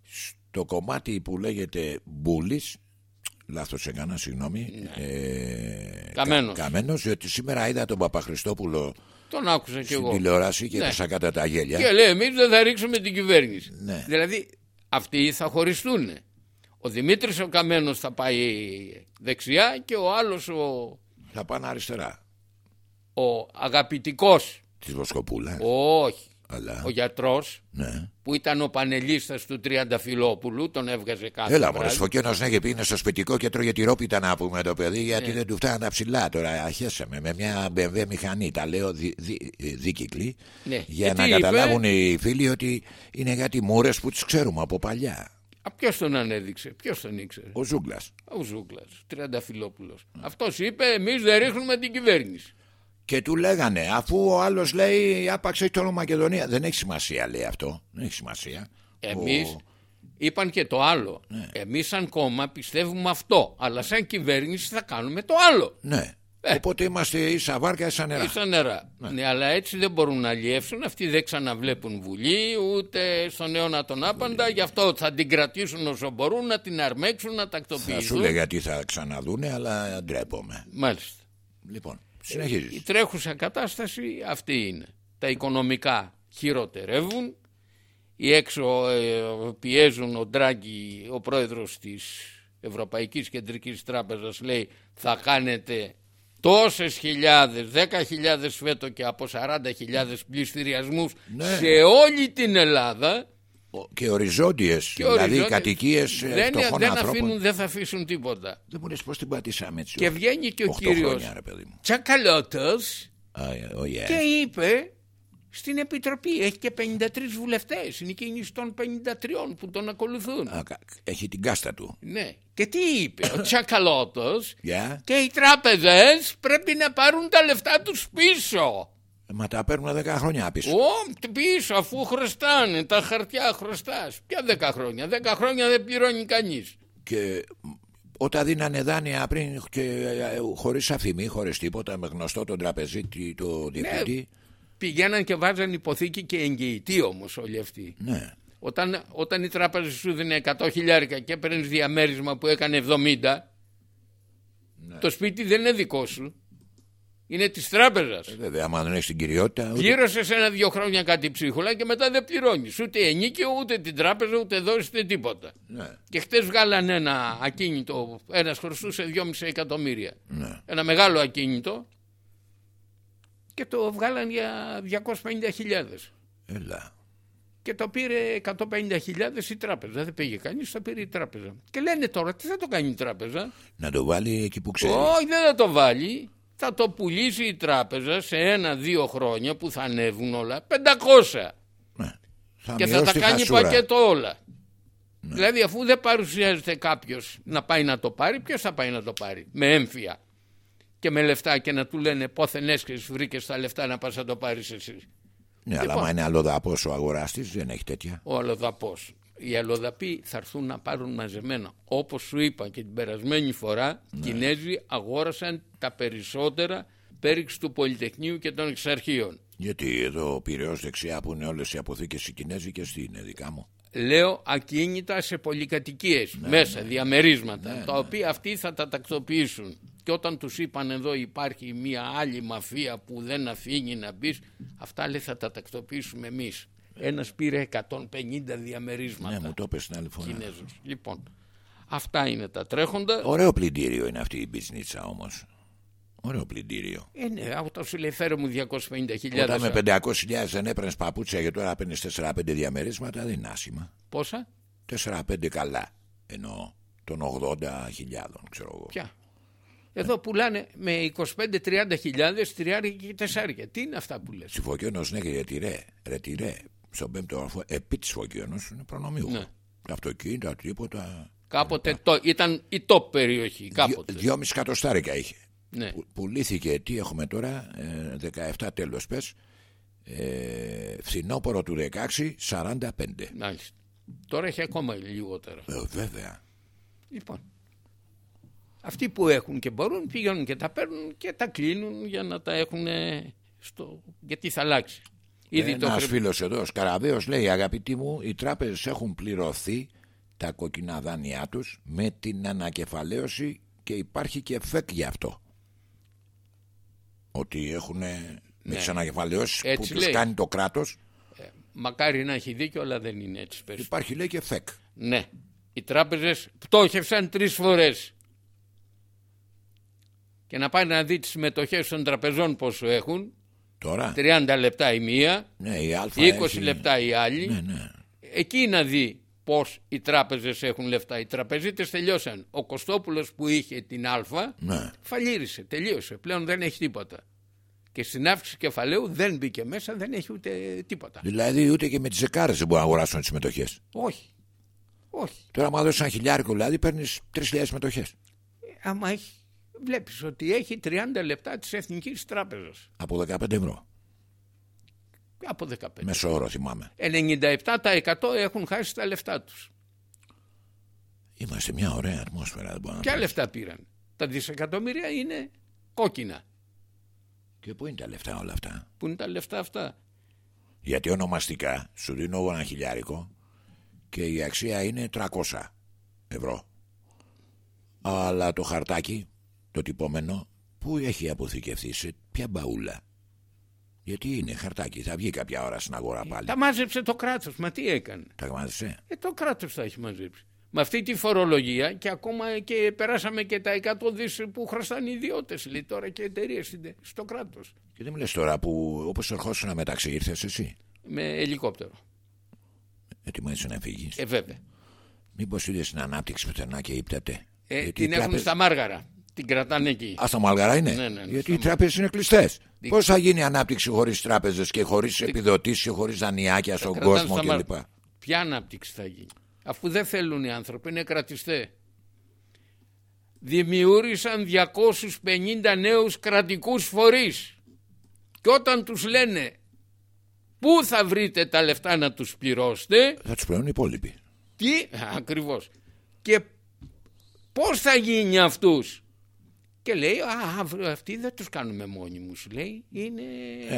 Speaker 1: στο κομμάτι που λέγεται Μπούλης. Λάθος έκανα, συγγνώμη. Ε,
Speaker 2: Καμένος.
Speaker 1: Κα, καμένος, διότι σήμερα είδα τον Παπαχριστόπουλο
Speaker 2: Τον άκουσα κι
Speaker 1: στην
Speaker 2: εγώ.
Speaker 1: τηλεόραση και
Speaker 2: Ναι.
Speaker 1: έδωσα κατά τα γέλια.
Speaker 2: Και λέει εμείς δεν θα ρίξουμε την κυβέρνηση.
Speaker 1: Ναι.
Speaker 2: Δηλαδή αυτοί θα χωριστούν. Ο Δημήτρης ο Καμένος θα πάει δεξιά και ο άλλος ο,
Speaker 1: Θα πάνε αριστερά.
Speaker 2: ο αγαπητικός,
Speaker 1: Της Βοσκοπούλας.
Speaker 2: όχι,
Speaker 1: Αλλά.
Speaker 2: ο γιατρός
Speaker 1: Ναι.
Speaker 2: που ήταν ο πανελίστας του Τριανταφυλόπουλου, τον έβγαζε κάθε
Speaker 1: Έλα μωρέ,
Speaker 2: βράδυ.
Speaker 1: Φωκένο να είχε πει είναι στο σπιτικό και τρώγε τυρόπιτα να πούμε το παιδί
Speaker 2: Ναι.
Speaker 1: γιατί δεν του φτάνουν τα ψηλά τώρα. Αχέσαι με, με μια BMW μηχανή. Τα λέω δι, δι, δίκυκλη
Speaker 2: Ναι.
Speaker 1: για
Speaker 2: Και
Speaker 1: να
Speaker 2: τι είπε;
Speaker 1: καταλάβουν οι φίλοι ότι είναι κάτι μούρες που τις ξέρουμε από παλιά.
Speaker 2: Α, ποιος τον ανέδειξε, ποιος τον ήξερε;
Speaker 1: Ο Ζούγκλας.
Speaker 2: Ο Ζούγκλας, Τριανταφυλόπουλος. Αυτός είπε εμείς δεν ρίχνουμε την κυβέρνηση.
Speaker 1: Και του λέγανε, αφού ο άλλος λέει άπαξ έχει το όνομα Μακεδονία. Δεν έχει σημασία, λέει αυτό. Δεν έχει σημασία.
Speaker 2: Εμείς
Speaker 1: Ο-
Speaker 2: είπαν και το άλλο.
Speaker 1: Ναι.
Speaker 2: Εμείς σαν κόμμα πιστεύουμε αυτό. Αλλά σαν κυβέρνηση θα κάνουμε το άλλο.
Speaker 1: Ναι.
Speaker 2: Ε.
Speaker 1: Οπότε είμαστε ίσα βάρκα, ίσα νερά.
Speaker 2: Ίσα νερά. Ναι. αλλά έτσι δεν μπορούν να αλλιεύσουν. Αυτοί δεν ξαναβλέπουν Βουλή, ούτε στον αιώνα τον άπαντα. Γι' αυτό θα την κρατήσουν όσο μπορούν, να την αρμέξουν, να
Speaker 1: Θα σου
Speaker 2: τακτοποιήσουν.
Speaker 1: λέγα τι θα ξαναδούνε, αλλά ντρέπομαι.
Speaker 2: Μάλιστα.
Speaker 1: Λοιπόν,
Speaker 2: Η
Speaker 1: συνεχίζει.
Speaker 2: τρέχουσα κατάσταση αυτή είναι. Τα οικονομικά χειροτερεύουν. Οι έξω ε, πιέζουν ο Ντράγκη, ο πρόεδρος της Ευρωπαϊκής Κεντρικής Τράπεζας λέει θα κάνετε τόσες χιλιάδες, δέκα χιλιάδες φέτο και από 40 χιλιάδες πληστηριασμούς
Speaker 1: Ναι.
Speaker 2: σε όλη την Ελλάδα
Speaker 1: Και οριζόντιες,
Speaker 2: και
Speaker 1: δηλαδή
Speaker 2: οριζόντια-
Speaker 1: κατοικίες
Speaker 2: δεν,
Speaker 1: φτωχών
Speaker 2: δεν,
Speaker 1: ανθρώπων.
Speaker 2: αφήνουν, δεν θα αφήσουν τίποτα.
Speaker 1: Δεν μου λες πώς την πατήσαμε έτσι.
Speaker 2: Και βγαίνει και ο
Speaker 1: Οχτώ
Speaker 2: κύριος
Speaker 1: χρόνια, ρε παιδί μου.
Speaker 2: Τσακαλώτος
Speaker 1: Α, ε, oh, yeah.
Speaker 2: και είπε Στην Επιτροπή έχει και 53 βουλευτές. Είναι κίνηση των 53 που τον ακολουθούν.
Speaker 1: Α, έχει την κάστα του.
Speaker 2: Ναι. Και τι είπε ο Τσακαλώτος
Speaker 1: Yeah.
Speaker 2: και οι τράπεζες πρέπει να πάρουν τα λεφτά τους πίσω.
Speaker 1: Ε, Μα τα παίρνουν 10 χρόνια πίσω.
Speaker 2: Ω, πίσω αφού χρωστάνε, τα χαρτιά χρωστάς. Ποια 10 χρόνια, 10 χρόνια δεν πληρώνει κανείς.
Speaker 1: Και όταν δίνανε δάνεια πριν και ε, χωρίς αφημί, χωρίς τίποτα, με γνωστό τον τραπεζίτη, το διευθυντή.
Speaker 2: Πηγαίναν και βάζαν υποθήκη και εγγυητή όμως όλοι αυτοί.
Speaker 1: Ναι.
Speaker 2: Όταν, όταν η τράπεζα σου δίνει 100 χιλιάρικα και παίρνει διαμέρισμα που έκανε 70, το σπίτι δεν είναι δικό σου. Είναι της τράπεζας.
Speaker 1: Ε, Βέβαια, άμα δεν έχεις την κυριότητα. ούτε-
Speaker 2: Πλήρωσες ένα-δύο χρόνια κάτι ψίχουλα και μετά δεν πληρώνεις. Ούτε ενίκιο, ούτε την τράπεζα, ούτε δώσει ούτε τίποτα.
Speaker 1: Ναι.
Speaker 2: Και χτες βγάλανε ένα ακίνητο, ένας χρωστούσε 2,5 εκατομμύρια.
Speaker 1: Ναι.
Speaker 2: Ένα μεγάλο ακίνητο και το βγάλαν για 250.000.
Speaker 1: Έλα.
Speaker 2: Και το πήρε 150.000 η τράπεζα. Δεν πήγε κανείς, το πήρε η τράπεζα. Και λένε τώρα τι θα το κάνει η τράπεζα;
Speaker 1: Να το βάλει εκεί που ξέρει.
Speaker 2: Όχι, δεν θα το βάλει. Θα το πουλήσει η τράπεζα σε ένα-δύο χρόνια που θα ανέβουν όλα 500.
Speaker 1: Ναι. Θα
Speaker 2: και θα
Speaker 1: μειώσει
Speaker 2: τα
Speaker 1: τη
Speaker 2: κάνει
Speaker 1: χασούρα.
Speaker 2: πακέτο όλα. Δηλαδή, αφού δεν παρουσιάζεται κάποιος να πάει να το πάρει, ποιος θα πάει να το πάρει; Με έμφυα και με λεφτά και να του λένε πόθεν έσχεσαι, βρήκες τα λεφτά να πας να το πάρεις εσύ.
Speaker 1: Ναι, αλλά
Speaker 2: Λοιπόν.
Speaker 1: άμα είναι αλλοδαπό ο αγοραστή, δεν έχει τέτοια.
Speaker 2: Ο αλλοδαπό. Οι αλλοδαποί θα έρθουν να πάρουν μαζεμένα. Όπως σου είπα και την περασμένη φορά, οι Κινέζοι αγόρασαν τα περισσότερα πέριξ του Πολυτεχνείου και των εξαρχείων.
Speaker 1: Γιατί εδώ ο Πυραιός δεξιά που είναι όλες οι αποθήκες οι Κινέζικε, τι είναι δικά μου.
Speaker 2: Λέω ακίνητα σε πολυκατοικίες μέσα, διαμερίσματα, τα οποία αυτοί θα τα τακτοποιήσουν. Και όταν τους είπαν εδώ υπάρχει μια άλλη μαφία που δεν αφήνει να μπεις, αυτά λέει θα τα τακτοποιήσουμε εμείς. Ένας πήρε 150 διαμερίσματα.
Speaker 1: Ναι, μου το είπες την άλλη φορά.
Speaker 2: Κινέζους. Λοιπόν, αυτά είναι τα τρέχοντα.
Speaker 1: Ωραίο πλυντήριο είναι αυτή η μπιζνίτσα όμως. Ωραίο πλυντήριο.
Speaker 2: Ε, ναι, όταν σου λέει φέρε μου 250.000.
Speaker 1: Όταν με 500.000 δεν έπαιρνες παπούτσια και τώρα παίρνεις 4-5 διαμερίσματα, δεν είναι άσημα.
Speaker 2: Πόσα,
Speaker 1: 4-5 καλά. Εννοώ των 80.000, ξέρω εγώ.
Speaker 2: ποια; Εδώ πουλάνε με 25-30 χιλιάδες, τριάρια και τεσσάρια. Τι είναι αυτά που λες;
Speaker 1: Στη Φωκιόνο ναι, και γιατί ρε, ρε, τι ρε. Στον πέμπτο όροφο, επί της Φωκιόνο είναι προνομιούχο.
Speaker 2: Ναι.
Speaker 1: Τα αυτοκίνητα, τίποτα.
Speaker 2: Κάποτε το, ήταν η top περιοχή. Κάποτε.
Speaker 1: Δυο- Δυόμιση εκατοστάρικα είχε.
Speaker 2: Ναι.
Speaker 1: Που- Πουλήθηκε, τι έχουμε τώρα, ε, 17 τέλος πες, ε, φθινόπωρο του 16, 45.
Speaker 2: Μάλιστα. Τώρα έχει ακόμα λιγότερα.
Speaker 1: Ε, βέβαια.
Speaker 2: Λοιπόν. Αυτοί που έχουν και μπορούν πηγαίνουν και τα παίρνουν και τα κλείνουν για να τα έχουν ε, στο... γιατί θα αλλάξει. Ήδη το
Speaker 1: Ένας
Speaker 2: χρημα-
Speaker 1: φίλος εδώ, Σκαραβαίος, λέει αγαπητοί μου, οι τράπεζες έχουν πληρωθεί τα κοκκινά δάνειά τους με την ανακεφαλαίωση και υπάρχει και φεκ γι' αυτό. Ότι έχουν με τις ανακεφαλαίωσεις που
Speaker 2: Ναι. Έτσι
Speaker 1: τους
Speaker 2: λέει.
Speaker 1: κάνει το κράτος
Speaker 2: Μακάρι να έχει δίκιο αλλά δεν είναι έτσι περισσότερο.
Speaker 1: υπάρχει λέει και φεκ.
Speaker 2: Ναι. Οι τράπεζες πτώχευσαν τρεις φορές. Και να πάει να δει τις συμμετοχές των τραπεζών πόσο έχουν.
Speaker 1: Τώρα,
Speaker 2: 30 λεπτά η μία,
Speaker 1: ναι, η Α
Speaker 2: 20
Speaker 1: έχει-
Speaker 2: λεπτά η άλλη.
Speaker 1: Ναι, ναι.
Speaker 2: Εκεί να δει πώς οι τράπεζες έχουν λεφτά. Οι τραπεζίτες τελειώσαν. Ο Κωστόπουλος που είχε την Α
Speaker 1: ναι.
Speaker 2: φαλήρισε, τελείωσε. Πλέον δεν έχει τίποτα. Και στην αύξηση κεφαλαίου δεν μπήκε μέσα, δεν έχει ούτε τίποτα.
Speaker 1: Δηλαδή ούτε και με τις ζεκάρες δεν μπορούν να αγοράσουν τις συμμετοχές.
Speaker 2: Όχι. Όχι.
Speaker 1: Τώρα, άμα δώσεις ένα χιλιάρικο, δηλαδή παίρνεις 3.000 συμμετοχέ.
Speaker 2: Ε, Άμα έχεις, βλέπεις ότι έχει 30 λεπτά της Εθνικής Τράπεζας.
Speaker 1: Από 15 ευρώ.
Speaker 2: Από 15.
Speaker 1: Μέσο όρο θυμάμαι.
Speaker 2: 97% έχουν χάσει τα λεφτά τους.
Speaker 1: Είμαστε μια ωραία ατμόσφαιρα. Δεν μπορώ να
Speaker 2: Ποια
Speaker 1: πω.
Speaker 2: λεφτά πήραν; Τα δισεκατομμύρια είναι κόκκινα.
Speaker 1: Και πού είναι τα λεφτά όλα αυτά;
Speaker 2: Πού είναι τα λεφτά αυτά;
Speaker 1: Γιατί ονομαστικά σου δίνω εγώ ένα χιλιάρικο και η αξία είναι 300 ευρώ. Αλλά το χαρτάκι, το τυπώμενο, πού έχει αποθηκευτεί, σε ποια μπαούλα. Γιατί είναι χαρτάκι, θα βγει κάποια ώρα στην αγορά πάλι.
Speaker 2: Τα μάζεψε το κράτος. Μα τι έκανε;
Speaker 1: Τα μάθησε.
Speaker 2: Ε, το κράτος τα έχει μαζέψει. Με αυτή τη φορολογία και ακόμα και περάσαμε και τα 100 δις που χρωστάνε οι ιδιώτες. Λέει τώρα και εταιρείες στο κράτος.
Speaker 1: Και δεν μου λες τώρα που όπως ερχόσουν μεταξύ ήρθες εσύ;
Speaker 2: Με ελικόπτερο.
Speaker 1: Ετοιμάζεσαι να φύγεις;
Speaker 2: Ε, βέβαια.
Speaker 1: Μήπως είδες την ανάπτυξη πουθενά και ύπτατε.
Speaker 2: Ε,
Speaker 1: Γιατί
Speaker 2: την
Speaker 1: οι
Speaker 2: έχουν
Speaker 1: τράπεζες-
Speaker 2: στα Μάργαρα. Την κρατάνε εκεί.
Speaker 1: Α, στα Μαλγαρά είναι.
Speaker 2: Ναι, ναι, ναι,
Speaker 1: Γιατί
Speaker 2: στα
Speaker 1: οι τράπεζες είναι κλειστές.
Speaker 2: Δι-
Speaker 1: Πώς θα γίνει η ανάπτυξη χωρίς τράπεζες και χωρίς επιδοτήσεις και χωρίς δανειάκια στον
Speaker 2: Κρατάνε
Speaker 1: κόσμο
Speaker 2: στα Μαλ-
Speaker 1: κλπ.
Speaker 2: Ποια ανάπτυξη θα γίνει; Αφού δεν θέλουν οι άνθρωποι, είναι κρατιστέ. Δημιούργησαν 250 νέους κρατικούς φορείς. Και όταν τους λένε πού θα βρείτε τα λεφτά να τους πληρώσετε,
Speaker 1: Θα τους πληρώνουν οι υπόλοιποι.
Speaker 2: τι, ακριβώς, και πώς θα γίνει αυτούς; Και λέει, α, αυ- αυτοί δεν τους κάνουμε μόνιμους, λέει, είναι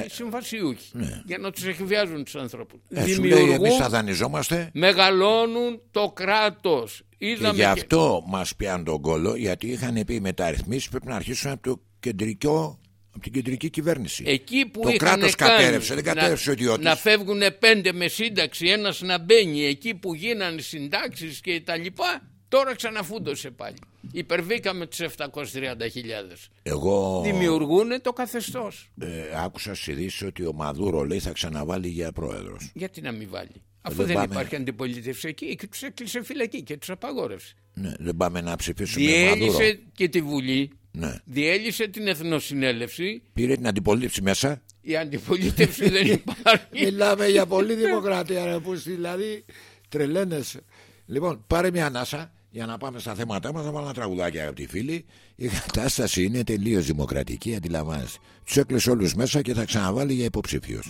Speaker 2: συμβασιούχοι, για να τους εκβιάζουν τους ανθρώπους.
Speaker 1: Ε, σου λέει, εμείς
Speaker 2: Δημιουργούν,
Speaker 1: θα δανειζόμαστε
Speaker 2: μεγαλώνουν το κράτος.
Speaker 1: και
Speaker 2: Είδαμε
Speaker 1: γι' αυτό μας πιάνουν τον κόλλο, γιατί είχαν πει οι μεταρρυθμίσεις πρέπει να αρχίσουν από, το κεντρικό, από την κεντρική κυβέρνηση.
Speaker 2: Εκεί που
Speaker 1: Το
Speaker 2: είχαν
Speaker 1: κράτος
Speaker 2: κάνει
Speaker 1: κατέρευσε, δεν κατέρευσε ο
Speaker 2: να,
Speaker 1: ιδιώτης.
Speaker 2: να φεύγουν πέντε με σύνταξη, ένας να μπαίνει εκεί που γίνανε συντάξεις και τα λοιπά, τώρα ξαναφούντωσε πάλι. Υπερβήκαμε τις 730.000.
Speaker 1: Εγώ
Speaker 2: Δημιουργούν το καθεστώς.
Speaker 1: ε, άκουσα στις ειδήσεις ότι ο Μαδούρο λέει θα ξαναβάλει για πρόεδρος.
Speaker 2: Γιατί να μην βάλει; Αφού
Speaker 1: δεν
Speaker 2: δεν,
Speaker 1: πάμε.
Speaker 2: υπάρχει αντιπολίτευση εκεί και τους έκλεισε φυλακή και τους απαγόρευσε.
Speaker 1: Ναι, δεν πάμε να ψηφίσουμε Μαδούρο.
Speaker 2: Διέλυσε και τη Βουλή,
Speaker 1: Ναι.
Speaker 2: διέλυσε την Εθνοσυνέλευση,
Speaker 1: Πήρε την αντιπολίτευση μέσα;
Speaker 2: η αντιπολίτευση δεν (laughs) υπάρχει.
Speaker 1: Μιλάμε για πολύ δημοκρατία, ρε, που δηλαδή τρελαίνεσαι. Λοιπόν, πάρε μια ανάσα για να πάμε στα θέματά μας. Να βάλω ένα τραγουδάκι, αγαπητοί φίλοι. Η κατάσταση είναι τελείως δημοκρατική, αντιλαμβάνεσαι. Του έκλεισε όλους μέσα και θα ξαναβάλει για υποψήφιου.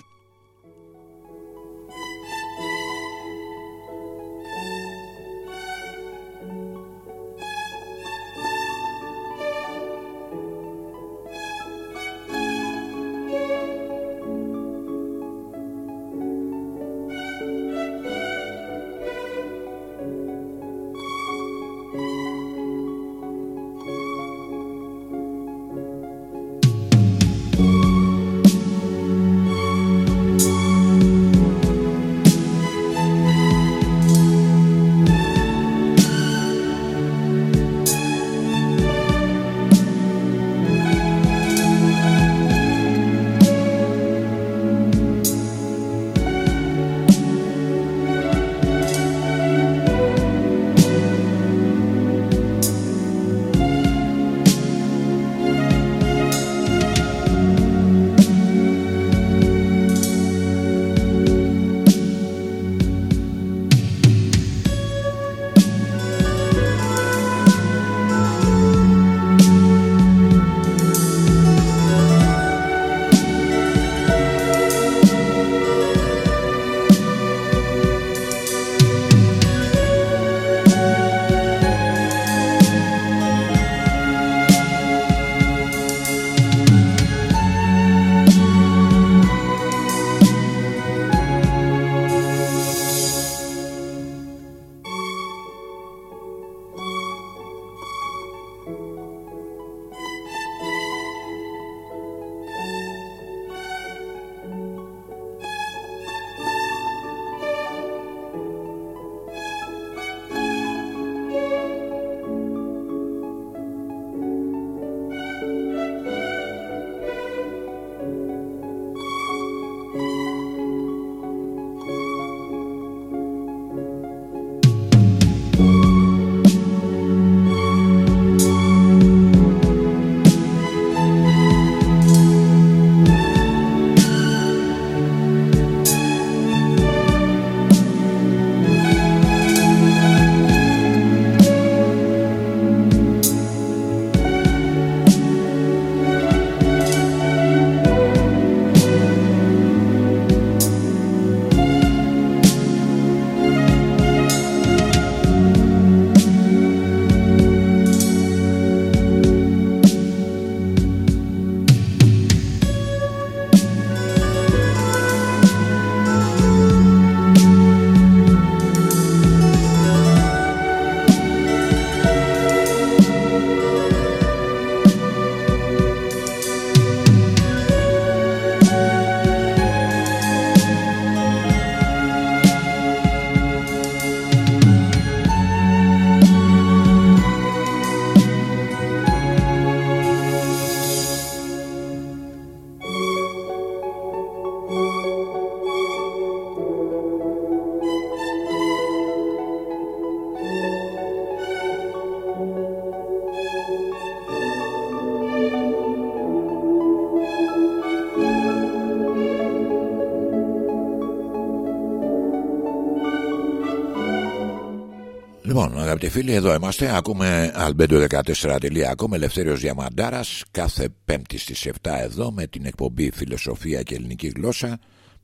Speaker 1: Φίλοι, εδώ είμαστε. Ακούμε albedo14.com, Ελευθέριος Διαμαντάρας, κάθε πέμπτη στις 7 εδώ με την εκπομπή Φιλοσοφία και Ελληνική Γλώσσα.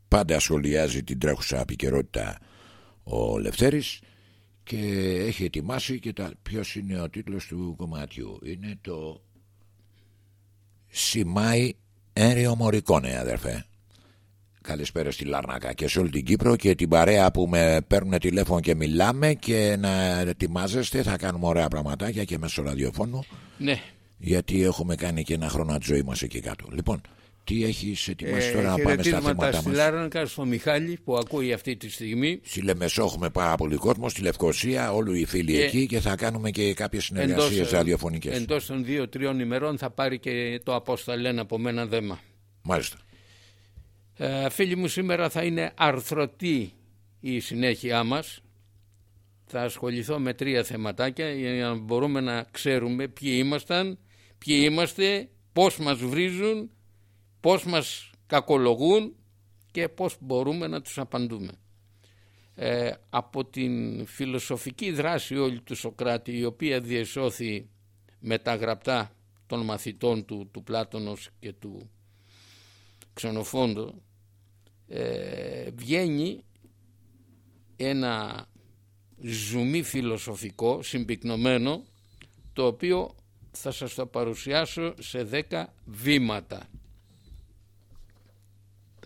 Speaker 1: Πάντα σχολιάζει την τρέχουσα επικαιρότητα ο Λευτέρης και έχει ετοιμάσει και τα... ποιος είναι ο τίτλος του κομματιού. Είναι το «Σιμάι Έρεο Μωρικόνε, αδερφέ». Καλησπέρα στη Λάρνακα και σε όλη την Κύπρο και την παρέα που με παίρνουν τηλέφωνο και μιλάμε και να ετοιμάζεστε. Θα κάνουμε ωραία πραγματάκια και μέσω ραδιοφώνου.
Speaker 2: Ναι.
Speaker 1: Γιατί έχουμε κάνει και ένα χρόνο τη ζωή μας εκεί κάτω. Λοιπόν, τι έχεις ετοιμάσει ε, τώρα να πάμε στα θέματα
Speaker 2: μας; Στη Λάρνακα, στο Μιχάλη που ακούει αυτή τη στιγμή.
Speaker 1: Στη Λεμεσό έχουμε πάρα πολύ κόσμο, στη Λευκοσία, όλοι οι φίλοι και εκεί και θα κάνουμε και κάποιες συνεργασίες ραδιοφωνικές.
Speaker 2: Εντός των δύο-τριών ημερών θα πάρει και το απόσταλεν από μένα δέμα.
Speaker 1: Μάλιστα.
Speaker 2: Ε, φίλοι μου σήμερα θα είναι αρθρωτή η συνέχειά μας. Θα ασχοληθώ με τρία θεματάκια για να μπορούμε να ξέρουμε ποιοι ήμασταν ποιοι είμαστε, πώς μας βρίζουν πώς μας κακολογούν και πώς μπορούμε να τους απαντούμε. Ε, από την φιλοσοφική δράση όλη του Σοκράτη η οποία διεσώθη με τα γραπτά των μαθητών του, του Πλάτωνος και του Ξενοφόντου ε, βγαίνει ένα ζουμί φιλοσοφικό συμπυκνωμένο το οποίο θα σας το παρουσιάσω σε δέκα βήματα.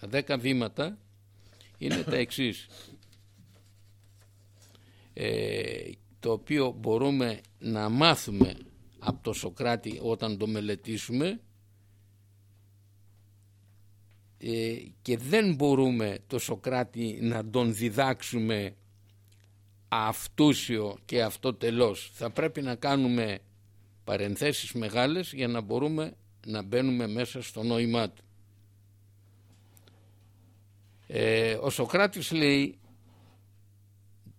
Speaker 2: Τα δέκα βήματα είναι τα εξής. Ε, το οποίο μπορούμε να μάθουμε από το Σοκράτη όταν το μελετήσουμε ε, και δεν μπορούμε το Σοκράτη να τον διδάξουμε αυτούσιο και αυτό τελώς. Θα πρέπει να κάνουμε παρενθέσεις μεγάλες για να μπορούμε να μπαίνουμε μέσα στο νόημά του. Ε, ο Σοκράτης λέει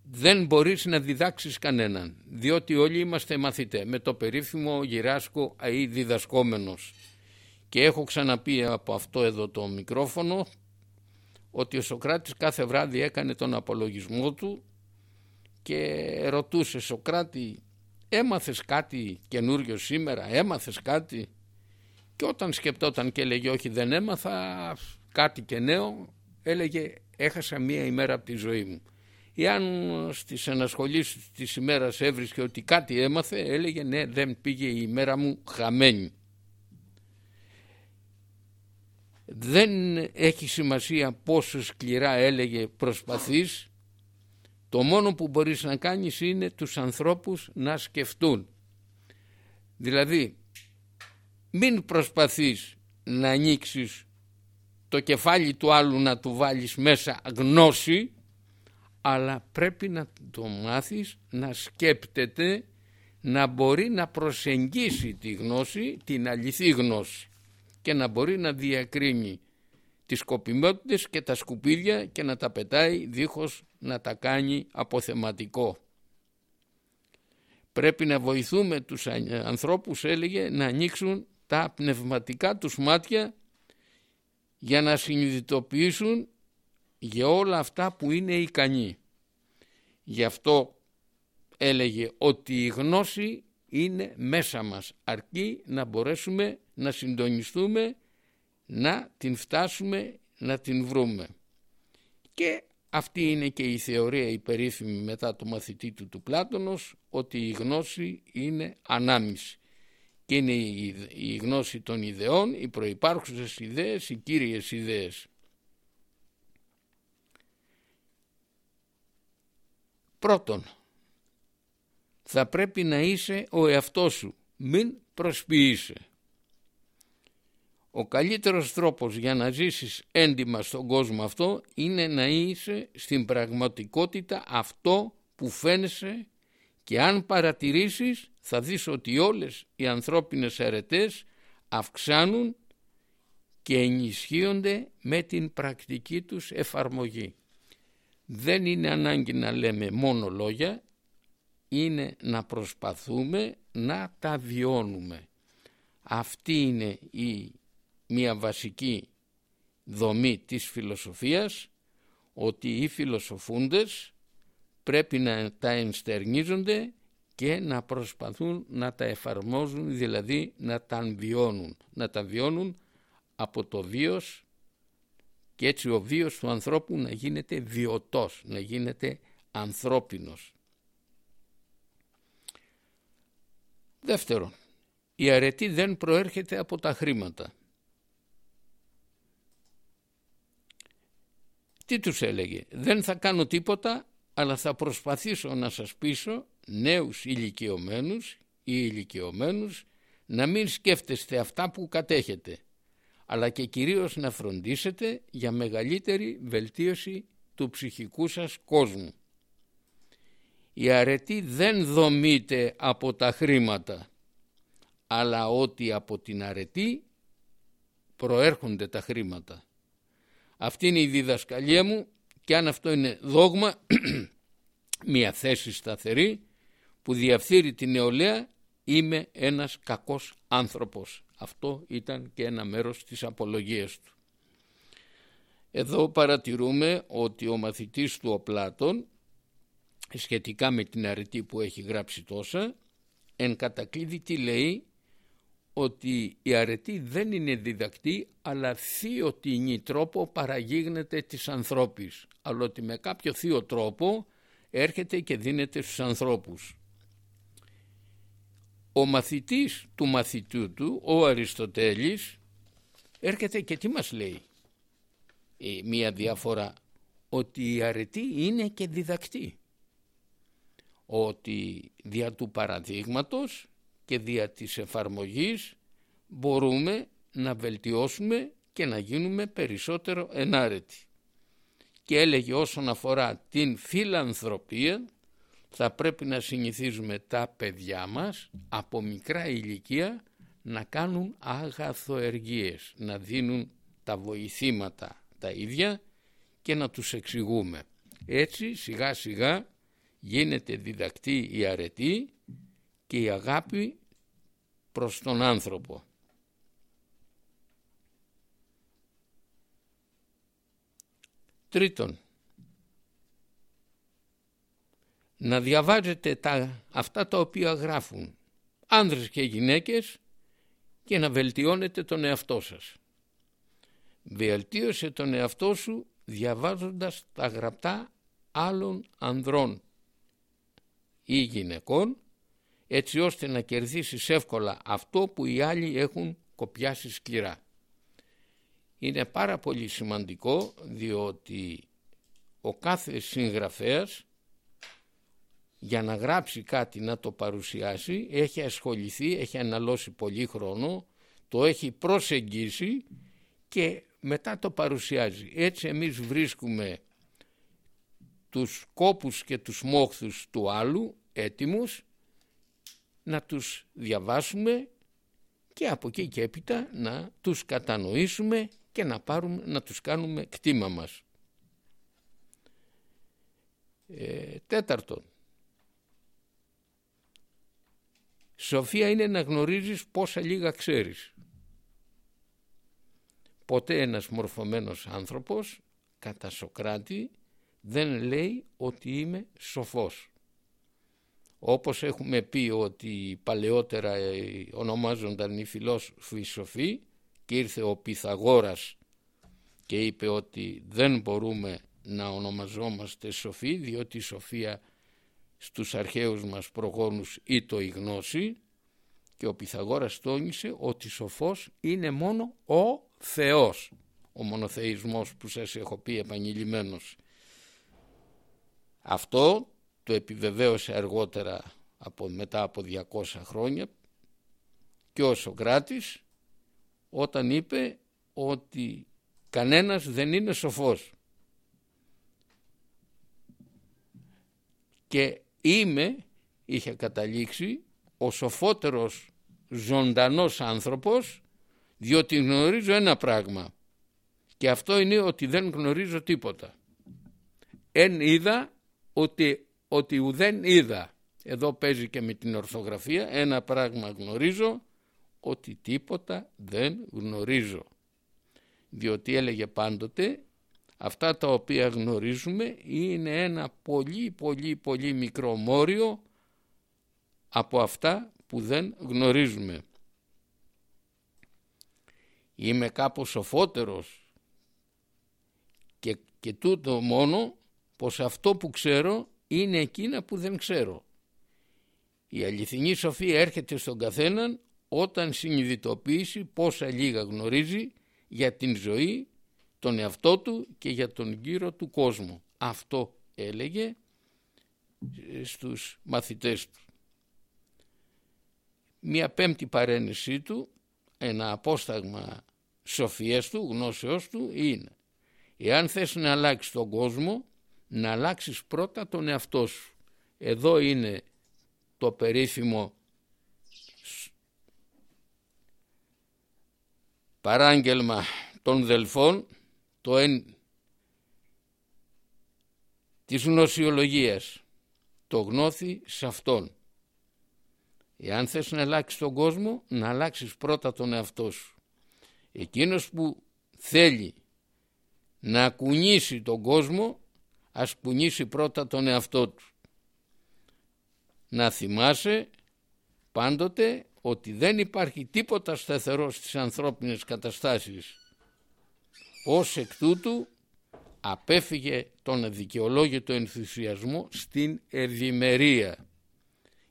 Speaker 2: δεν μπορείς να διδάξεις κανέναν διότι όλοι είμαστε μαθητές με το περίφημο γυράσκο αή διδασκόμενος και έχω ξαναπεί από αυτό εδώ το μικρόφωνο ότι ο Σοκράτης κάθε βράδυ έκανε τον απολογισμό του και ρωτούσε Σοκράτη έμαθες κάτι καινούριο σήμερα, έμαθες κάτι; Και όταν σκεπτόταν και έλεγε όχι δεν έμαθα κάτι και νέο έλεγε έχασα μία ημέρα από τη ζωή μου. Εάν στις ενασχολήσεις της ημέρας έβρισκε ότι κάτι έμαθε έλεγε ναι δεν πήγε η ημέρα μου χαμένη. Δεν έχει σημασία πόσο σκληρά έλεγε προσπαθείς. Το μόνο που μπορείς να κάνεις είναι τους ανθρώπους να σκεφτούν. Δηλαδή μην προσπαθείς να ανοίξεις το κεφάλι του άλλου να του βάλεις μέσα γνώση αλλά πρέπει να το μάθεις να σκέπτεται να μπορεί να προσεγγίσει τη γνώση, την αληθή γνώση και να μπορεί να διακρίνει τις σκοπιμότητες και τα σκουπίδια και να τα πετάει δίχως να τα κάνει αποθεματικό. Πρέπει να βοηθούμε τους ανθρώπους έλεγε να ανοίξουν τα πνευματικά τους μάτια για να συνειδητοποιήσουν για όλα αυτά που είναι ικανοί. Γι' αυτό έλεγε ότι η γνώση είναι μέσα μας αρκεί να μπορέσουμε να συντονιστούμε να την φτάσουμε να την βρούμε και αυτή είναι και η θεωρία η περίφημη μετά το μαθητή του του Πλάτωνος ότι η γνώση είναι ανάμιση και είναι η γνώση των ιδεών, οι προϋπάρχουσες ιδέες, οι κύριες ιδέες. Πρώτον, θα πρέπει να είσαι ο εαυτός σου, μην προσποιείσαι. Ο καλύτερος τρόπος για να ζήσεις έντιμα στον κόσμο αυτό είναι να είσαι στην πραγματικότητα αυτό που φαίνεσαι και αν παρατηρήσεις θα δεις ότι όλες οι ανθρώπινες αρετές αυξάνουν και ενισχύονται με την πρακτική τους εφαρμογή. Δεν είναι ανάγκη να λέμε μόνο λόγια, είναι να προσπαθούμε να τα βιώνουμε. Αυτή είναι η μια βασική δομή της φιλοσοφίας ότι οι φιλοσοφούντες πρέπει να τα ενστερνίζονται και να προσπαθούν να τα εφαρμόζουν, δηλαδή να τα βιώνουν, να τα βιώνουν από το βίος και έτσι ο βίος του ανθρώπου να γίνεται βιωτός, να γίνεται ανθρώπινος. Δεύτερον, η αρετή δεν προέρχεται από τα χρήματα. Τι τους έλεγε, δεν θα κάνω τίποτα αλλά θα προσπαθήσω να σας πείσω νέους ηλικιωμένους ή ηλικιωμένους να μην σκέφτεστε αυτά που κατέχετε αλλά και κυρίως να φροντίσετε για μεγαλύτερη βελτίωση του ψυχικού σας κόσμου. Η αρετή δεν δομείται από τα χρήματα αλλά ότι από την αρετή προέρχονται τα χρήματα. Αυτή είναι η διδασκαλία μου και αν αυτό είναι δόγμα (clears throat) μια θέση σταθερή που διαφθείρει την νεολαία είμαι ένας κακός άνθρωπος. Αυτό ήταν και ένα μέρος της απολογίας του. Εδώ παρατηρούμε ότι ο μαθητής του ο Πλάτων σχετικά με την αρετή που έχει γράψει τόσα εν κατακλείδη τι λέει; Ότι η αρετή δεν είναι διδακτή αλλά θείωτηνή τρόπο παραγίγνεται της ανθρώπης αλλά ότι με κάποιο θείο τρόπο έρχεται και δίνεται στους ανθρώπους. Ο μαθητής του μαθητού του, ο Αριστοτέλης, έρχεται και τι μας λέει; Ε, μία διαφορά, ότι η αρετή είναι και διδακτή. Ότι δια του παραδείγματος και δια της εφαρμογής μπορούμε να βελτιώσουμε και να γίνουμε περισσότερο ενάρετοι και έλεγε όσον αφορά την φιλανθρωπία θα πρέπει να συνηθίζουμε τα παιδιά μας από μικρά ηλικία να κάνουν αγαθοεργίες, να δίνουν τα βοηθήματα τα ίδια και να τους εξηγούμε. Έτσι σιγά σιγά γίνεται διδακτή η αρετή και η αγάπη προς τον άνθρωπο. Τρίτον, να διαβάζετε τα, αυτά τα οποία γράφουν άνδρες και γυναίκες και να βελτιώνετε τον εαυτό σας. Βελτίωσε τον εαυτό σου διαβάζοντας τα γραπτά άλλων ανδρών ή γυναικών έτσι ώστε να κερδίσεις εύκολα αυτό που οι άλλοι έχουν κοπιάσει σκληρά είναι πάρα πολύ σημαντικό διότι ο κάθε συγγραφέας για να γράψει κάτι να το παρουσιάσει έχει ασχοληθεί, έχει αναλώσει πολύ χρόνο, το έχει προσεγγίσει και μετά το παρουσιάζει. Έτσι εμείς βρίσκουμε τους κόπους και τους μόχθους του άλλου έτοιμους να τους διαβάσουμε και από εκεί και έπειτα να τους κατανοήσουμε και να, πάρουμε, να τους κάνουμε κτήμα μας. Ε, τέταρτον, σοφία είναι να γνωρίζεις πόσα λίγα ξέρεις. Ποτέ ένας μορφωμένος άνθρωπος κατά Σοκράτη δεν λέει ότι είμαι σοφός. Όπως έχουμε πει ότι παλαιότερα ε, ονομάζονταν οι φιλόσοφοι σοφοί και ήρθε ο Πυθαγόρας και είπε ότι δεν μπορούμε να ονομαζόμαστε σοφοί διότι η σοφία στους αρχαίους μας προγόνους ήτο η γνώση. Και ο Πυθαγόρας τόνισε ότι σοφός είναι μόνο ο Θεός ο μονοθεϊσμός που σας έχω πει επανειλημμένος. Αυτό το επιβεβαίωσε αργότερα από, μετά από 200 χρόνια και ο Σοκράτης όταν είπε ότι κανένας δεν είναι σοφός. Και είμαι, είχε καταλήξει, ο σοφότερος ζωντανός άνθρωπος διότι γνωρίζω ένα πράγμα και αυτό είναι ότι δεν γνωρίζω τίποτα. Εν είδα ότι, ότι ουδέν είδα. Εδώ παίζει και με την ορθογραφία ένα πράγμα γνωρίζω ότι τίποτα δεν γνωρίζω. Διότι έλεγε πάντοτε αυτά τα οποία γνωρίζουμε είναι ένα πολύ πολύ πολύ μικρό μόριο από αυτά που δεν γνωρίζουμε. Είμαι κάπως σοφότερος και, και τούτο μόνο πως αυτό που ξέρω είναι εκείνα που δεν ξέρω. Η αληθινή σοφία έρχεται στον καθέναν όταν συνειδητοποιήσει πόσα λίγα γνωρίζει για την ζωή, τον εαυτό του και για τον κύριο του κόσμου. Αυτό έλεγε στους μαθητές του. Μια πέμπτη παρένεσή του, ένα απόσταγμα σοφιές του, γνώσεώς του είναι εάν θες να αλλάξεις τον κόσμο να αλλάξεις πρώτα τον εαυτό σου. Εδώ είναι το περίφημο παράγγελμα των δελφών το εν της γνωσιολογίας το γνώθη σε αυτόν. Εάν θες να αλλάξεις τον κόσμο να αλλάξεις πρώτα τον εαυτό σου. Εκείνος που θέλει να κουνήσει τον κόσμο ας κουνήσει πρώτα τον εαυτό του να θυμάσαι πάντοτε ότι δεν υπάρχει τίποτα σταθερό στις ανθρώπινες καταστάσεις. Ως εκ τούτου απέφυγε τον αδικαιολόγητο ενθουσιασμό στην ευημερία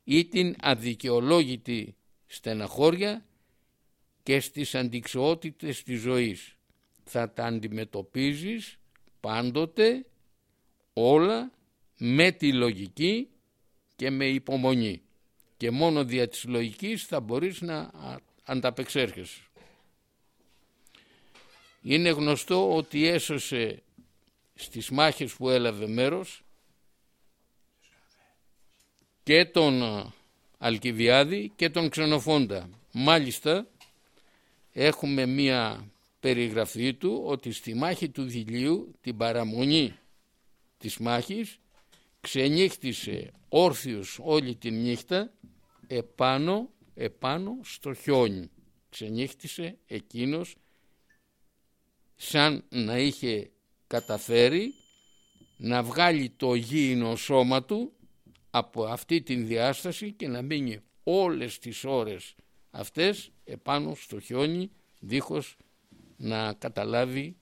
Speaker 2: ή την αδικαιολόγητη στεναχώρια και στις αντικσοότητες της ζωής. Θα τα αντιμετωπίζεις πάντοτε όλα με τη λογική και με υπομονή και μόνο δια της λογικής θα μπορείς να ανταπεξέρχεσαι. Είναι γνωστό ότι έσωσε στις μάχες που έλαβε μέρος και τον Αλκιβιάδη και τον Ξενοφόντα. Μάλιστα έχουμε μία περιγραφή του ότι στη μάχη του Δηλίου την παραμονή της μάχης ξενύχτησε όρθιος όλη τη νύχτα επάνω, επάνω στο χιόνι. Ξενύχτησε εκείνος σαν να είχε καταφέρει να βγάλει το γήινο σώμα του από αυτή την διάσταση και να μείνει όλες τις ώρες αυτές επάνω στο χιόνι δίχως να καταλάβει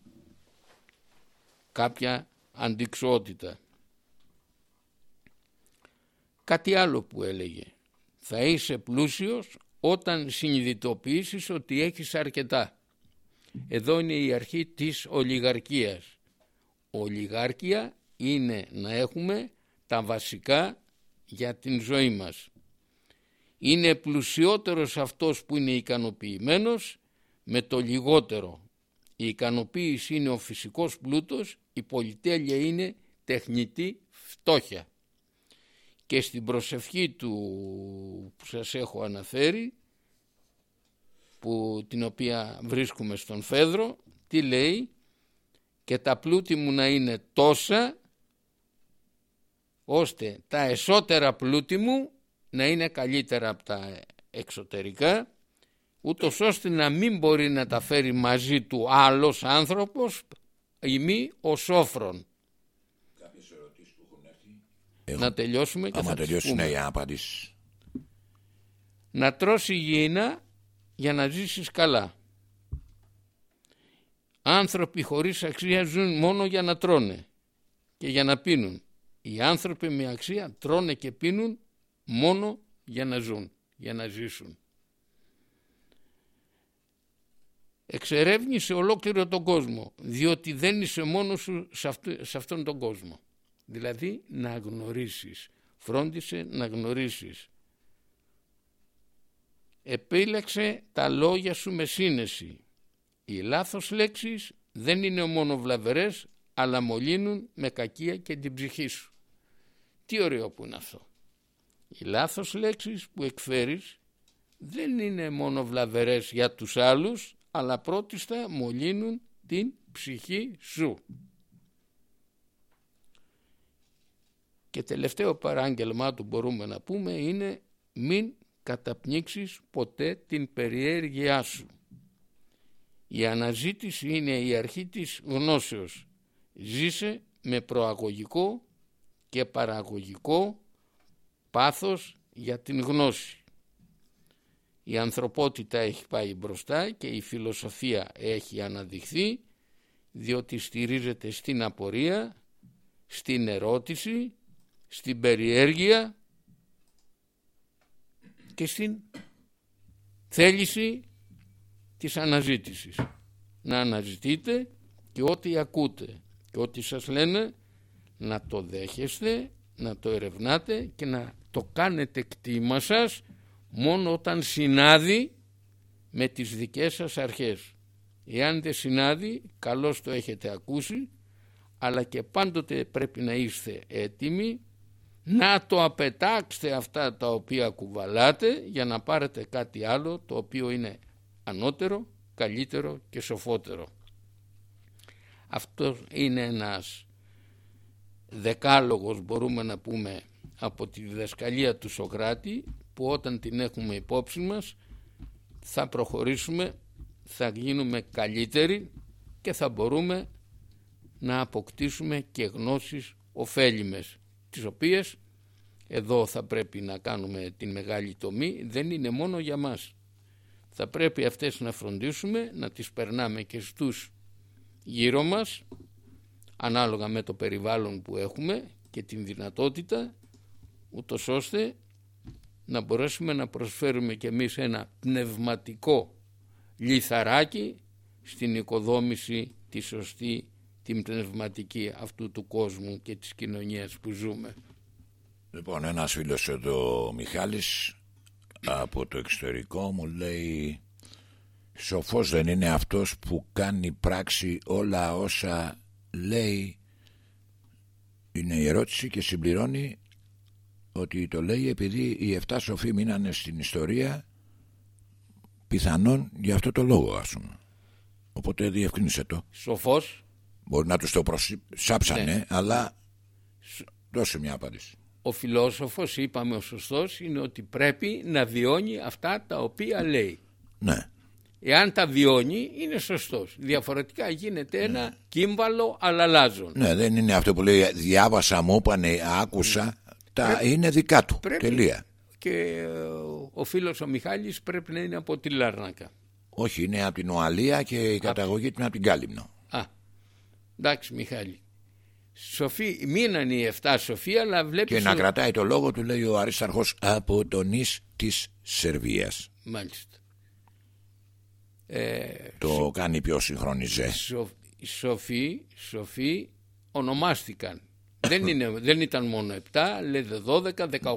Speaker 2: κάποια αντικσότητα. Κάτι άλλο που έλεγε. Θα είσαι πλούσιος όταν συνειδητοποιήσεις ότι έχεις αρκετά. Εδώ είναι η αρχή της ολιγαρκίας. Ολιγάρκεια είναι να έχουμε τα βασικά για την ζωή μας. Είναι πλουσιότερος αυτός που είναι ικανοποιημένος με το λιγότερο. Η ικανοποίηση είναι ο φυσικός πλούτος, η πολυτέλεια είναι τεχνητή φτώχεια. Και στην προσευχή του που σας έχω αναφέρει που, την οποία βρίσκουμε στον Φέδρο τι λέει; Και τα πλούτη μου να είναι τόσα ώστε τα εσώτερα πλούτη μου να είναι καλύτερα από τα εξωτερικά ούτως ώστε να μην μπορεί να τα φέρει μαζί του άλλος άνθρωπος ή μη ο σόφρον να τελειώσουμε και
Speaker 1: Άμα
Speaker 2: θα
Speaker 1: τελειώσει,
Speaker 2: πούμε.
Speaker 1: ναι, για να απαντήσεις.
Speaker 2: Να τρώσει υγιεινά για να ζήσεις καλά. Άνθρωποι χωρίς αξία ζουν μόνο για να τρώνε και για να πίνουν. Οι άνθρωποι με αξία τρώνε και πίνουν μόνο για να ζουν, για να ζήσουν. Εξερεύνησε ολόκληρο τον κόσμο, διότι δεν είσαι μόνος σου σε, αυτό- σε αυτόν τον κόσμο. Δηλαδή να γνωρίσεις. Φρόντισε να γνωρίσεις. Επίλεξε τα λόγια σου με σύνεση. Οι λάθος λέξεις δεν είναι μόνο βλαβερές, αλλά μολύνουν με κακία και την ψυχή σου. Τι ωραίο που είναι αυτό. Οι λάθος λέξεις που εκφέρεις δεν είναι μόνο βλαβερές για τους άλλους, αλλά πρώτιστα μολύνουν την ψυχή σου. Και τελευταίο παράγγελμά του μπορούμε να πούμε είναι μην καταπνίξεις ποτέ την περιέργειά σου. Η αναζήτηση είναι η αρχή της γνώσεως. Ζήσε με προαγωγικό και παραγωγικό πάθος για την γνώση. Η ανθρωπότητα έχει πάει μπροστά και η φιλοσοφία έχει αναδειχθεί διότι στηρίζεται στην απορία, στην ερώτηση, στην περιέργεια και στην θέληση της αναζήτησης. Να αναζητείτε και ό,τι ακούτε και ό,τι σας λένε να το δέχεστε, να το ερευνάτε και να το κάνετε κτήμα σας μόνο όταν συνάδει με τις δικές σας αρχές. Εάν δεν συνάδει, καλώς το έχετε ακούσει, αλλά και πάντοτε πρέπει να είστε έτοιμοι να το απετάξετε αυτά τα οποία κουβαλάτε για να πάρετε κάτι άλλο το οποίο είναι ανώτερο, καλύτερο και σοφότερο. Αυτό είναι ένας δεκάλογος μπορούμε να πούμε από τη διδασκαλία του Σοκράτη που όταν την έχουμε υπόψη μας θα προχωρήσουμε, θα γίνουμε καλύτεροι και θα μπορούμε να αποκτήσουμε και γνώσεις ωφέλιμες τις οποίες εδώ θα πρέπει να κάνουμε την μεγάλη τομή. Δεν είναι μόνο για μας. Θα πρέπει αυτές να φροντίσουμε να τις περνάμε και στους γύρω μας ανάλογα με το περιβάλλον που έχουμε και την δυνατότητα ούτως ώστε να μπορέσουμε να προσφέρουμε και εμείς ένα πνευματικό λιθαράκι στην οικοδόμηση τη σωστή την πνευματική αυτού του κόσμου και της κοινωνίας που ζούμε.
Speaker 1: Λοιπόν, ένας φίλος εδώ, Μιχάλης, από το εξωτερικό μου λέει σοφός δεν είναι αυτός που κάνει πράξη όλα όσα λέει είναι η ερώτηση και συμπληρώνει ότι το λέει επειδή οι 7 σοφοί μείνανε στην ιστορία πιθανόν για αυτό το λόγο ας πούμε. Οπότε διευκρίνησε το.
Speaker 2: Σοφός.
Speaker 1: Μπορεί να τους το προσάψανε ναι. αλλά δώσε μια απάντηση.
Speaker 2: Ο φιλόσοφος είπαμε ο σωστός είναι ότι πρέπει να βιώνει αυτά τα οποία λέει.
Speaker 1: Ναι.
Speaker 2: Εάν τα βιώνει είναι σωστός. Διαφορετικά γίνεται ένα ναι. κύμβαλο αλλάζον.
Speaker 1: Ναι δεν είναι αυτό που λέει διάβασα μου είπανε άκουσα τα είναι δικά του. Πρέπει, Τελεία.
Speaker 2: Και ε, ο φίλος ο Μιχάλης πρέπει να είναι από τη Λάρνακα.
Speaker 1: Όχι, είναι από την Οαλία και η καταγωγή του είναι από την Κάλυμνο.
Speaker 2: Α, εντάξει Μιχάλη. Σοφή, μείναν οι 7 σοφοί, αλλά βλέπεις.
Speaker 1: Και να κρατάει το λόγο του, λέει ο Αρισταρχός από τον Ις της Σερβίας.
Speaker 2: Μάλιστα.
Speaker 1: Ε, το κάνει πιο συγχρονιζέ.
Speaker 2: Οι σοφοί, σοφοί ονομάστηκαν δεν, είναι, δεν ήταν μόνο 7, λέτε 12,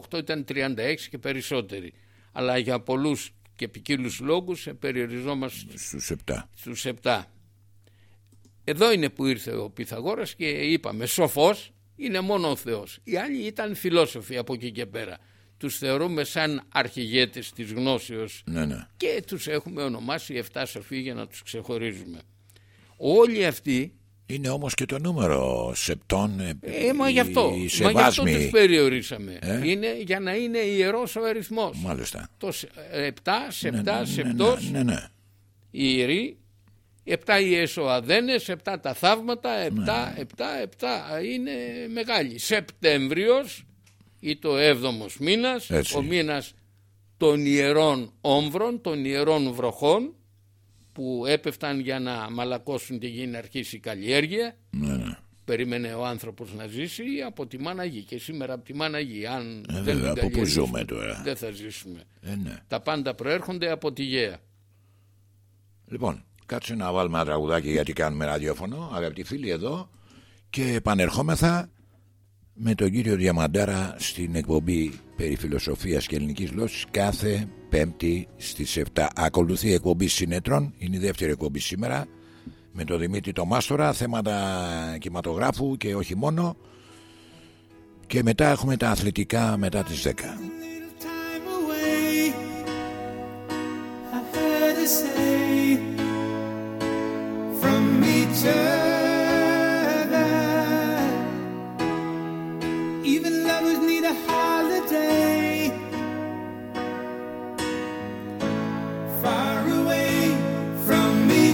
Speaker 2: 18 ήταν 36 και περισσότεροι. Αλλά για πολλούς και ποικίλους λόγους περιοριζόμαστε
Speaker 1: στους 7.
Speaker 2: Στους 7. Εδώ είναι που ήρθε ο Πυθαγόρας και είπαμε σοφός είναι μόνο ο Θεός. Οι άλλοι ήταν φιλόσοφοι από εκεί και πέρα. Τους θεωρούμε σαν αρχηγέτες της γνώσεως
Speaker 1: ναι, ναι.
Speaker 2: και τους έχουμε ονομάσει 7 σοφοί για να τους ξεχωρίζουμε. Όλοι αυτοί
Speaker 1: είναι όμως και το νούμερο σεπτών ε,
Speaker 2: ε, μα γι' αυτό, μα γι αυτό τους περιορίσαμε. Ε; Είναι για να είναι ιερός ο αριθμός.
Speaker 1: Μάλιστα.
Speaker 2: Το 7, σεπτά,
Speaker 1: ναι,
Speaker 2: σεπτός
Speaker 1: ναι, ναι, ναι,
Speaker 2: Ιερή Επτά οι εσωαδένες, επτά τα θαύματα, επτά, ναι. επτά, επτά. Είναι μεγάλη. Σεπτέμβριος ή το έβδομος μήνας, ο μήνας των ιερών όμβρων, των ιερών βροχών που έπεφταν για να μαλακώσουν τη γη να αρχίσει η καλλιέργεια.
Speaker 1: Ναι, ναι.
Speaker 2: Περίμενε ο άνθρωπος να ζήσει από τη μάνα γη και σήμερα από τη μάνα γη. Αν
Speaker 1: ε, δεν βέβαια, από πού ζούμε τώρα;
Speaker 2: Δεν θα ζήσουμε.
Speaker 1: Ε, ναι.
Speaker 2: Τα πάντα προέρχονται από τη γέα.
Speaker 1: Λοιπόν, κάτσε να βάλουμε ένα τραγουδάκι γιατί κάνουμε ραδιόφωνο, αγαπητοί φίλοι εδώ και επανερχόμεθα με τον κύριο Διαμαντάρα στην εκπομπή περί φιλοσοφίας και ελληνικής γλώσσης κάθε πέμπτη στις 7 ακολουθεί η εκπομπή συνέτρων είναι η δεύτερη εκπομπή σήμερα με τον Δημήτρη το Μάστορα θέματα κινηματογράφου και όχι μόνο. Και μετά έχουμε τα αθλητικά μετά τις 10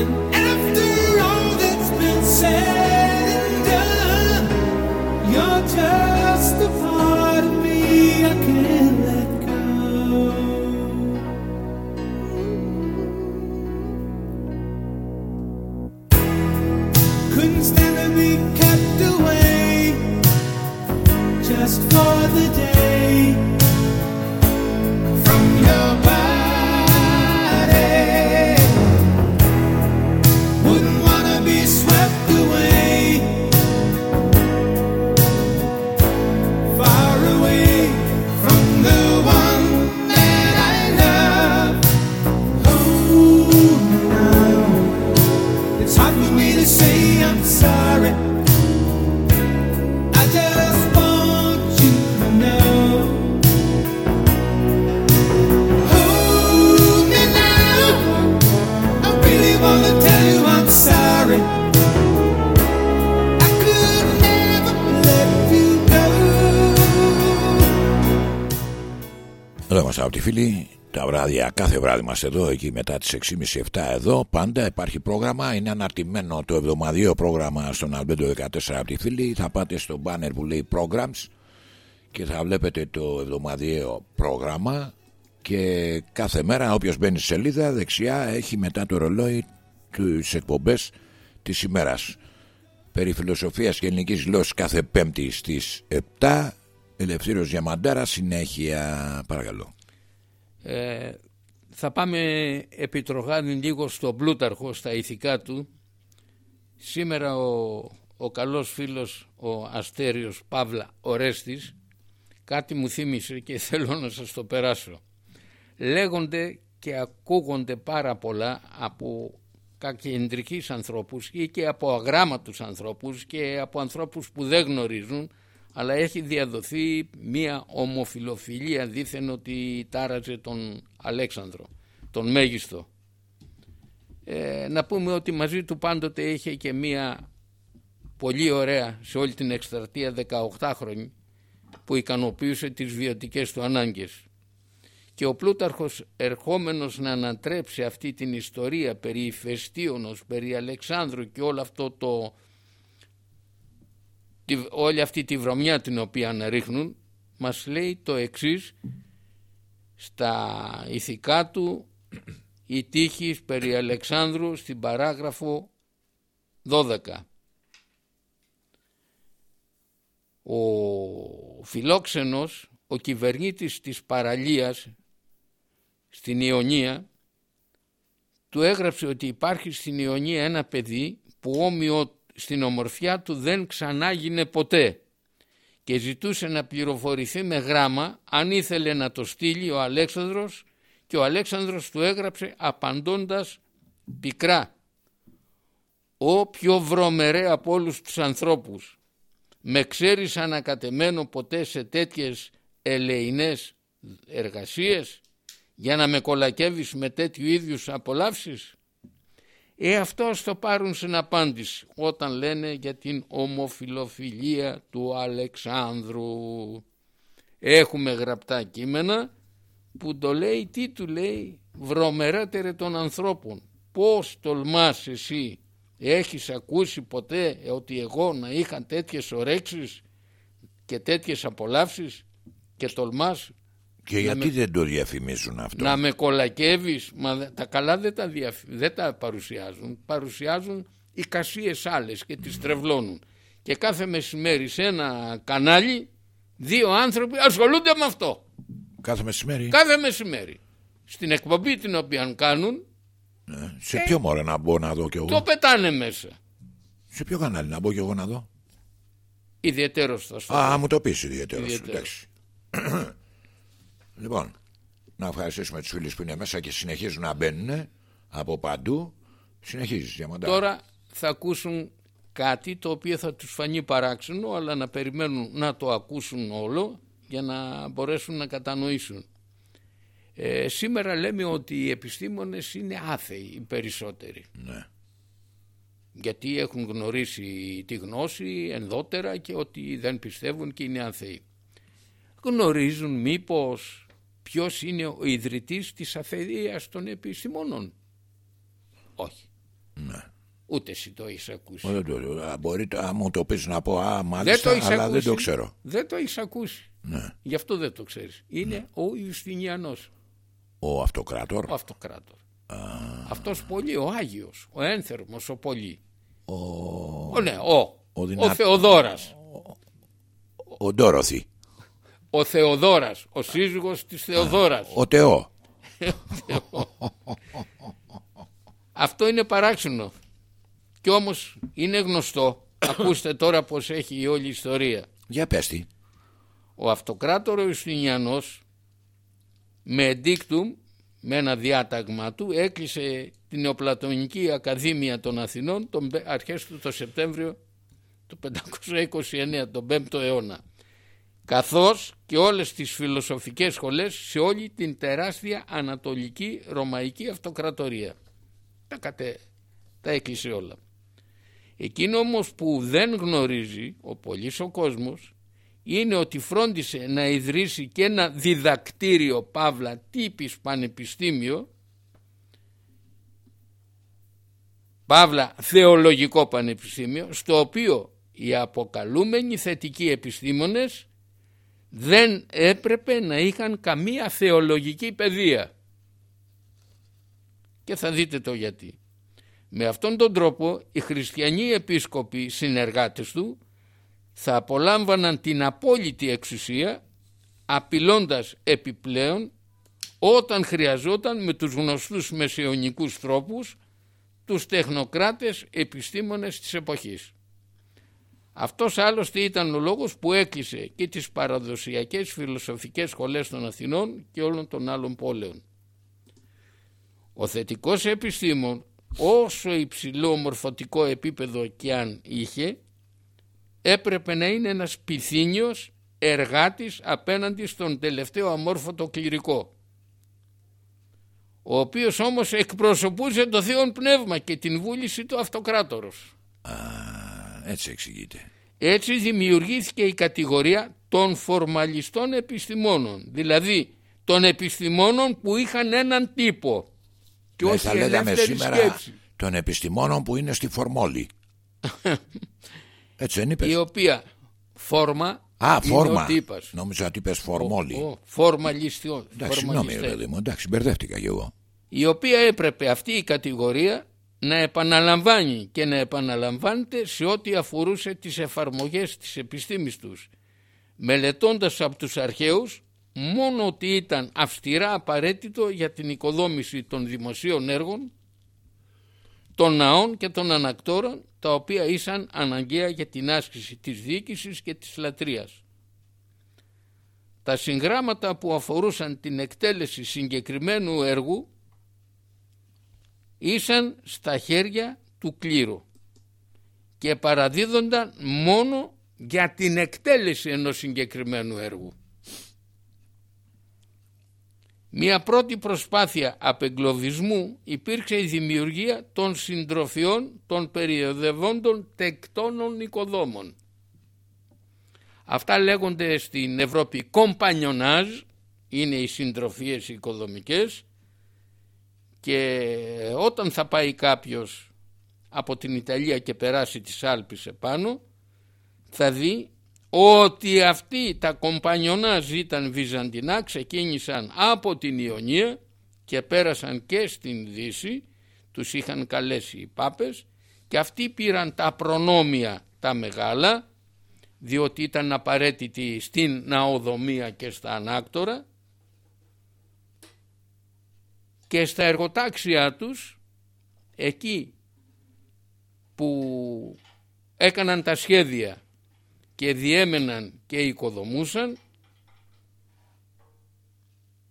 Speaker 3: Uh, just a part of me. I can't
Speaker 1: Εδώ είμαστε από τη φίλη. Τα βράδια, κάθε βράδυ μας εδώ, εκεί μετά τις 6.30-7 εδώ, πάντα υπάρχει πρόγραμμα. Είναι αναρτημένο το εβδομαδιαίο πρόγραμμα στον Αλμπέντο 14 από τη φίλη. Θα πάτε στο banner που λέει programs και θα βλέπετε το εβδομαδιαίο πρόγραμμα και κάθε μέρα όποιος μπαίνει στη σελίδα δεξιά έχει μετά το ρολόι τις εκπομπές της ημέρας. Περί φιλοσοφίας και ελληνικής γλώσσης κάθε πέμπτη στις 7 Ελευθέριος Διαμαντάρας συνέχεια παρακαλώ.
Speaker 2: Ε, θα πάμε επιτροχάνει λίγο στο Πλούταρχο, στα ηθικά του. Σήμερα ο, ο καλός φίλος, ο Αστέριος Παύλα Ορέστης, κάτι μου θύμισε και (laughs) θέλω να σας το περάσω. Λέγονται και ακούγονται πάρα πολλά από κακεντρικείς ανθρώπους ή και από αγράμματους ανθρώπους και από ανθρώπους που δεν γνωρίζουν αλλά έχει διαδοθεί μία ομοφιλοφιλία δήθεν ότι τάραζε τον Αλέξανδρο, τον μέγιστο. Ε, να πούμε ότι μαζί του πάντοτε είχε και μία πολύ ωραία σε όλη την εκστρατεία 18 χρόνια που ικανοποιούσε τις βιωτικές του ανάγκες. Και ο Πλούταρχος ερχόμενος να ανατρέψει αυτή την ιστορία περί Ηφαιστίωνος, περί Αλεξάνδρου και όλο αυτό το τη- όλη αυτή τη βρωμιά την οποία αναρίχνουν μας λέει το εξής στα ηθικά του (clears throat) η τύχης περί Αλεξάνδρου στην παράγραφο 12 ο φιλόξενος ο κυβερνήτης της παραλίας στην Ιωνία του έγραψε ότι υπάρχει στην Ιωνία ένα παιδί που όμοιο στην ομορφιά του δεν ξανάγινε ποτέ. Και ζητούσε να πληροφορηθεί με γράμμα αν ήθελε να το στείλει ο Αλέξανδρος και ο Αλέξανδρος του έγραψε απαντώντας πικρά. «Ω πιο βρωμερέ από όλους τους ανθρώπους, με ξέρεις ανακατεμένο ποτέ σε τέτοιες ελεηνές εργασίες για να με κολακεύεις με τέτοιου ίδιους απολαύσεις» Ε, αυτό ας το πάρουν στην απάντηση όταν λένε για την ομοφιλοφιλία του Αλεξάνδρου. Έχουμε γραπτά κείμενα που το λέει, τι του λέει, βρωμερέτερε των ανθρώπων. Πώς τολμάς εσύ, έχεις ακούσει ποτέ ότι εγώ να είχα τέτοιες ορέξεις και τέτοιες απολαύσεις και τολμάς
Speaker 1: Και γιατί δεν το διαφημίζουν αυτό;
Speaker 2: να με κολακεύεις, μα δε- τα καλά δεν τα, διαφ- δεν τα παρουσιάζουν. Παρουσιάζουν οι κασίες άλλες και τις τρευλώνουν. Και κάθε μεσημέρι σε ένα κανάλι δύο άνθρωποι ασχολούνται με αυτό.
Speaker 1: Κάθε μεσημέρι;
Speaker 2: Κάθε μεσημέρι. Στην εκπομπή την οποία κάνουν
Speaker 1: Ε, σε ποιο μωρέ να μπω να δω κι εγώ;
Speaker 2: το πετάνε μέσα.
Speaker 1: Σε ποιο κανάλι να μπω κι εγώ να δω;
Speaker 2: Ιδιαίτερος θα σου
Speaker 1: Α, μου το πεις ιδιαίτερος.
Speaker 2: Ιδιαίτερος.
Speaker 1: Εντάξει. Λοιπόν, να ευχαριστήσουμε τους φίλους που είναι μέσα και συνεχίζουν να μπαίνουν από παντού. Συνεχίζεις, Διαμαντά.
Speaker 2: Τώρα θα ακούσουν κάτι το οποίο θα τους φανεί παράξενο αλλά να περιμένουν να το ακούσουν όλο για να μπορέσουν να κατανοήσουν. Ε, σήμερα λέμε ότι οι επιστήμονες είναι άθεοι οι περισσότεροι.
Speaker 1: Ναι.
Speaker 2: Γιατί έχουν γνωρίσει τη γνώση ενδότερα και ότι δεν πιστεύουν και είναι άθεοι. Γνωρίζουν μήπως ποιος είναι ο ιδρυτής της αθείας των επιστημόνων. Όχι.
Speaker 1: ναι.
Speaker 2: Ούτε εσύ το έχεις ακούσει.
Speaker 1: Ω, δεν το- α, Μπορεί το- αν μου το πεις να πω α,
Speaker 2: δεν
Speaker 1: μάλιστα,
Speaker 2: το έχεις
Speaker 1: αλλά
Speaker 2: ακούσει.
Speaker 1: δεν το ξέρω.
Speaker 2: Δεν το έχεις ακούσει.
Speaker 1: Ναι.
Speaker 2: Γι' αυτό δεν το ξέρεις. Είναι ο Ιουστινιανός,
Speaker 1: Ο αυτοκράτορ,
Speaker 2: ο αυτοκράτορ. Αυτός πολύ, ο Άγιος, ο ένθερμος, ο πολύ.
Speaker 1: ο,
Speaker 2: Ο, ναι, ο,
Speaker 1: ο
Speaker 2: ο
Speaker 1: δυνα-
Speaker 2: Θεοδόρας.
Speaker 1: ο Ντόροθι,
Speaker 2: Ο Θεοδόρας, ο σύζυγος της Θεοδόρας.
Speaker 1: ο Τεό. (laughs)
Speaker 2: Αυτό είναι παράξενο. Κι όμως είναι γνωστό. (coughs) Ακούστε τώρα πως έχει η όλη ιστορία.
Speaker 1: Για πες τι.
Speaker 2: Ο αυτοκράτορο Ιουστινιανός με εντίκτουμ, με ένα διάταγμα του, έκλεισε την Νεοπλατωνική Ακαδήμια των Αθηνών τον, πε- αρχές του το Σεπτέμβριο του 529, τον 5ο αιώνα. Καθώς και όλες τις φιλοσοφικές σχολές σε όλη την τεράστια Ανατολική Ρωμαϊκή Αυτοκρατορία. Τα, κατε, τα έκλεισε όλα. Εκείνο όμως που δεν γνωρίζει ο πολύς ο κόσμος είναι ότι φρόντισε να ιδρύσει και ένα διδακτήριο παύλα τύπης πανεπιστήμιο παύλα θεολογικό πανεπιστήμιο στο οποίο οι αποκαλούμενοι θετικοί επιστήμονες δεν έπρεπε να είχαν καμία θεολογική παιδεία και θα δείτε το γιατί. Με αυτόν τον τρόπο οι χριστιανοί επίσκοποι συνεργάτες του θα απολάμβαναν την απόλυτη εξουσία απειλώντας επιπλέον όταν χρειαζόταν με τους γνωστούς μεσαιωνικούς τρόπους τους τεχνοκράτες επιστήμονες της εποχής. Αυτός άλλωστε ήταν ο λόγος που έκλεισε και τις παραδοσιακές φιλοσοφικές σχολές των Αθηνών και όλων των άλλων πόλεων. Ο θετικός επιστήμον όσο υψηλό μορφωτικό επίπεδο και αν είχε έπρεπε να είναι ένας πυθύνιος εργάτης απέναντι στον τελευταίο αμόρφωτο κληρικό ο οποίος όμως εκπροσωπούσε το Θείο Πνεύμα και την βούληση του αυτοκράτορος.
Speaker 1: Α, έτσι εξηγείται.
Speaker 2: Έτσι δημιουργήθηκε η κατηγορία των φορμαλιστών επιστημόνων, δηλαδή των επιστημόνων που είχαν έναν τύπο και
Speaker 1: Δεν
Speaker 2: όχι
Speaker 1: θα λέγαμε
Speaker 2: ελεύθερη
Speaker 1: σήμερα
Speaker 2: σκέψη,
Speaker 1: των επιστημόνων που είναι στη Φορμόλη. (laughs) Έτσι δεν είπες;
Speaker 2: η οποία φόρμα
Speaker 1: Α,
Speaker 2: είναι
Speaker 1: φόρμα.
Speaker 2: ο τύπας.
Speaker 1: Νόμιζα ότι είπες Φορμόλη.
Speaker 2: Ο, φορμαλιστιό-
Speaker 1: Εντάξει, συγγνώμη, ρε
Speaker 2: φορμαλιστές.
Speaker 1: παιδί μου. Εντάξει, μπερδεύτηκα κι εγώ.
Speaker 2: η οποία έπρεπε αυτή η κατηγορία να επαναλαμβάνει και να επαναλαμβάνεται σε ό,τι αφορούσε τις εφαρμογές της επιστήμης τους μελετώντας από τους αρχαίους μόνο ότι ήταν αυστηρά απαραίτητο για την οικοδόμηση των δημοσίων έργων των ναών και των ανακτόρων τα οποία ήσαν αναγκαία για την άσκηση της διοίκησης και της λατρείας. Τα συγγράμματα που αφορούσαν την εκτέλεση συγκεκριμένου έργου ήσαν στα χέρια του κλήρου και παραδίδονταν μόνο για την εκτέλεση ενός συγκεκριμένου έργου. Μια πρώτη προσπάθεια απεγκλωβισμού υπήρξε η δημιουργία των συντροφιών των περιοδευόντων τεκτώνων οικοδόμων. Αυτά λέγονται στην Ευρώπη κομπανιονάζ, είναι οι συντροφίες οικοδομικές και όταν θα πάει κάποιος από την Ιταλία και περάσει τις Άλπεις επάνω θα δει ότι αυτοί τα κομπανιονάζ ήταν βυζαντινά, ξεκίνησαν από την Ιωνία και πέρασαν και στην Δύση, τους είχαν καλέσει οι Πάπες και αυτοί πήραν τα προνόμια τα μεγάλα διότι ήταν απαραίτητοι στην ναοδομία και στα ανάκτορα και στα εργοτάξια τους εκεί που έκαναν τα σχέδια και διέμεναν και οικοδομούσαν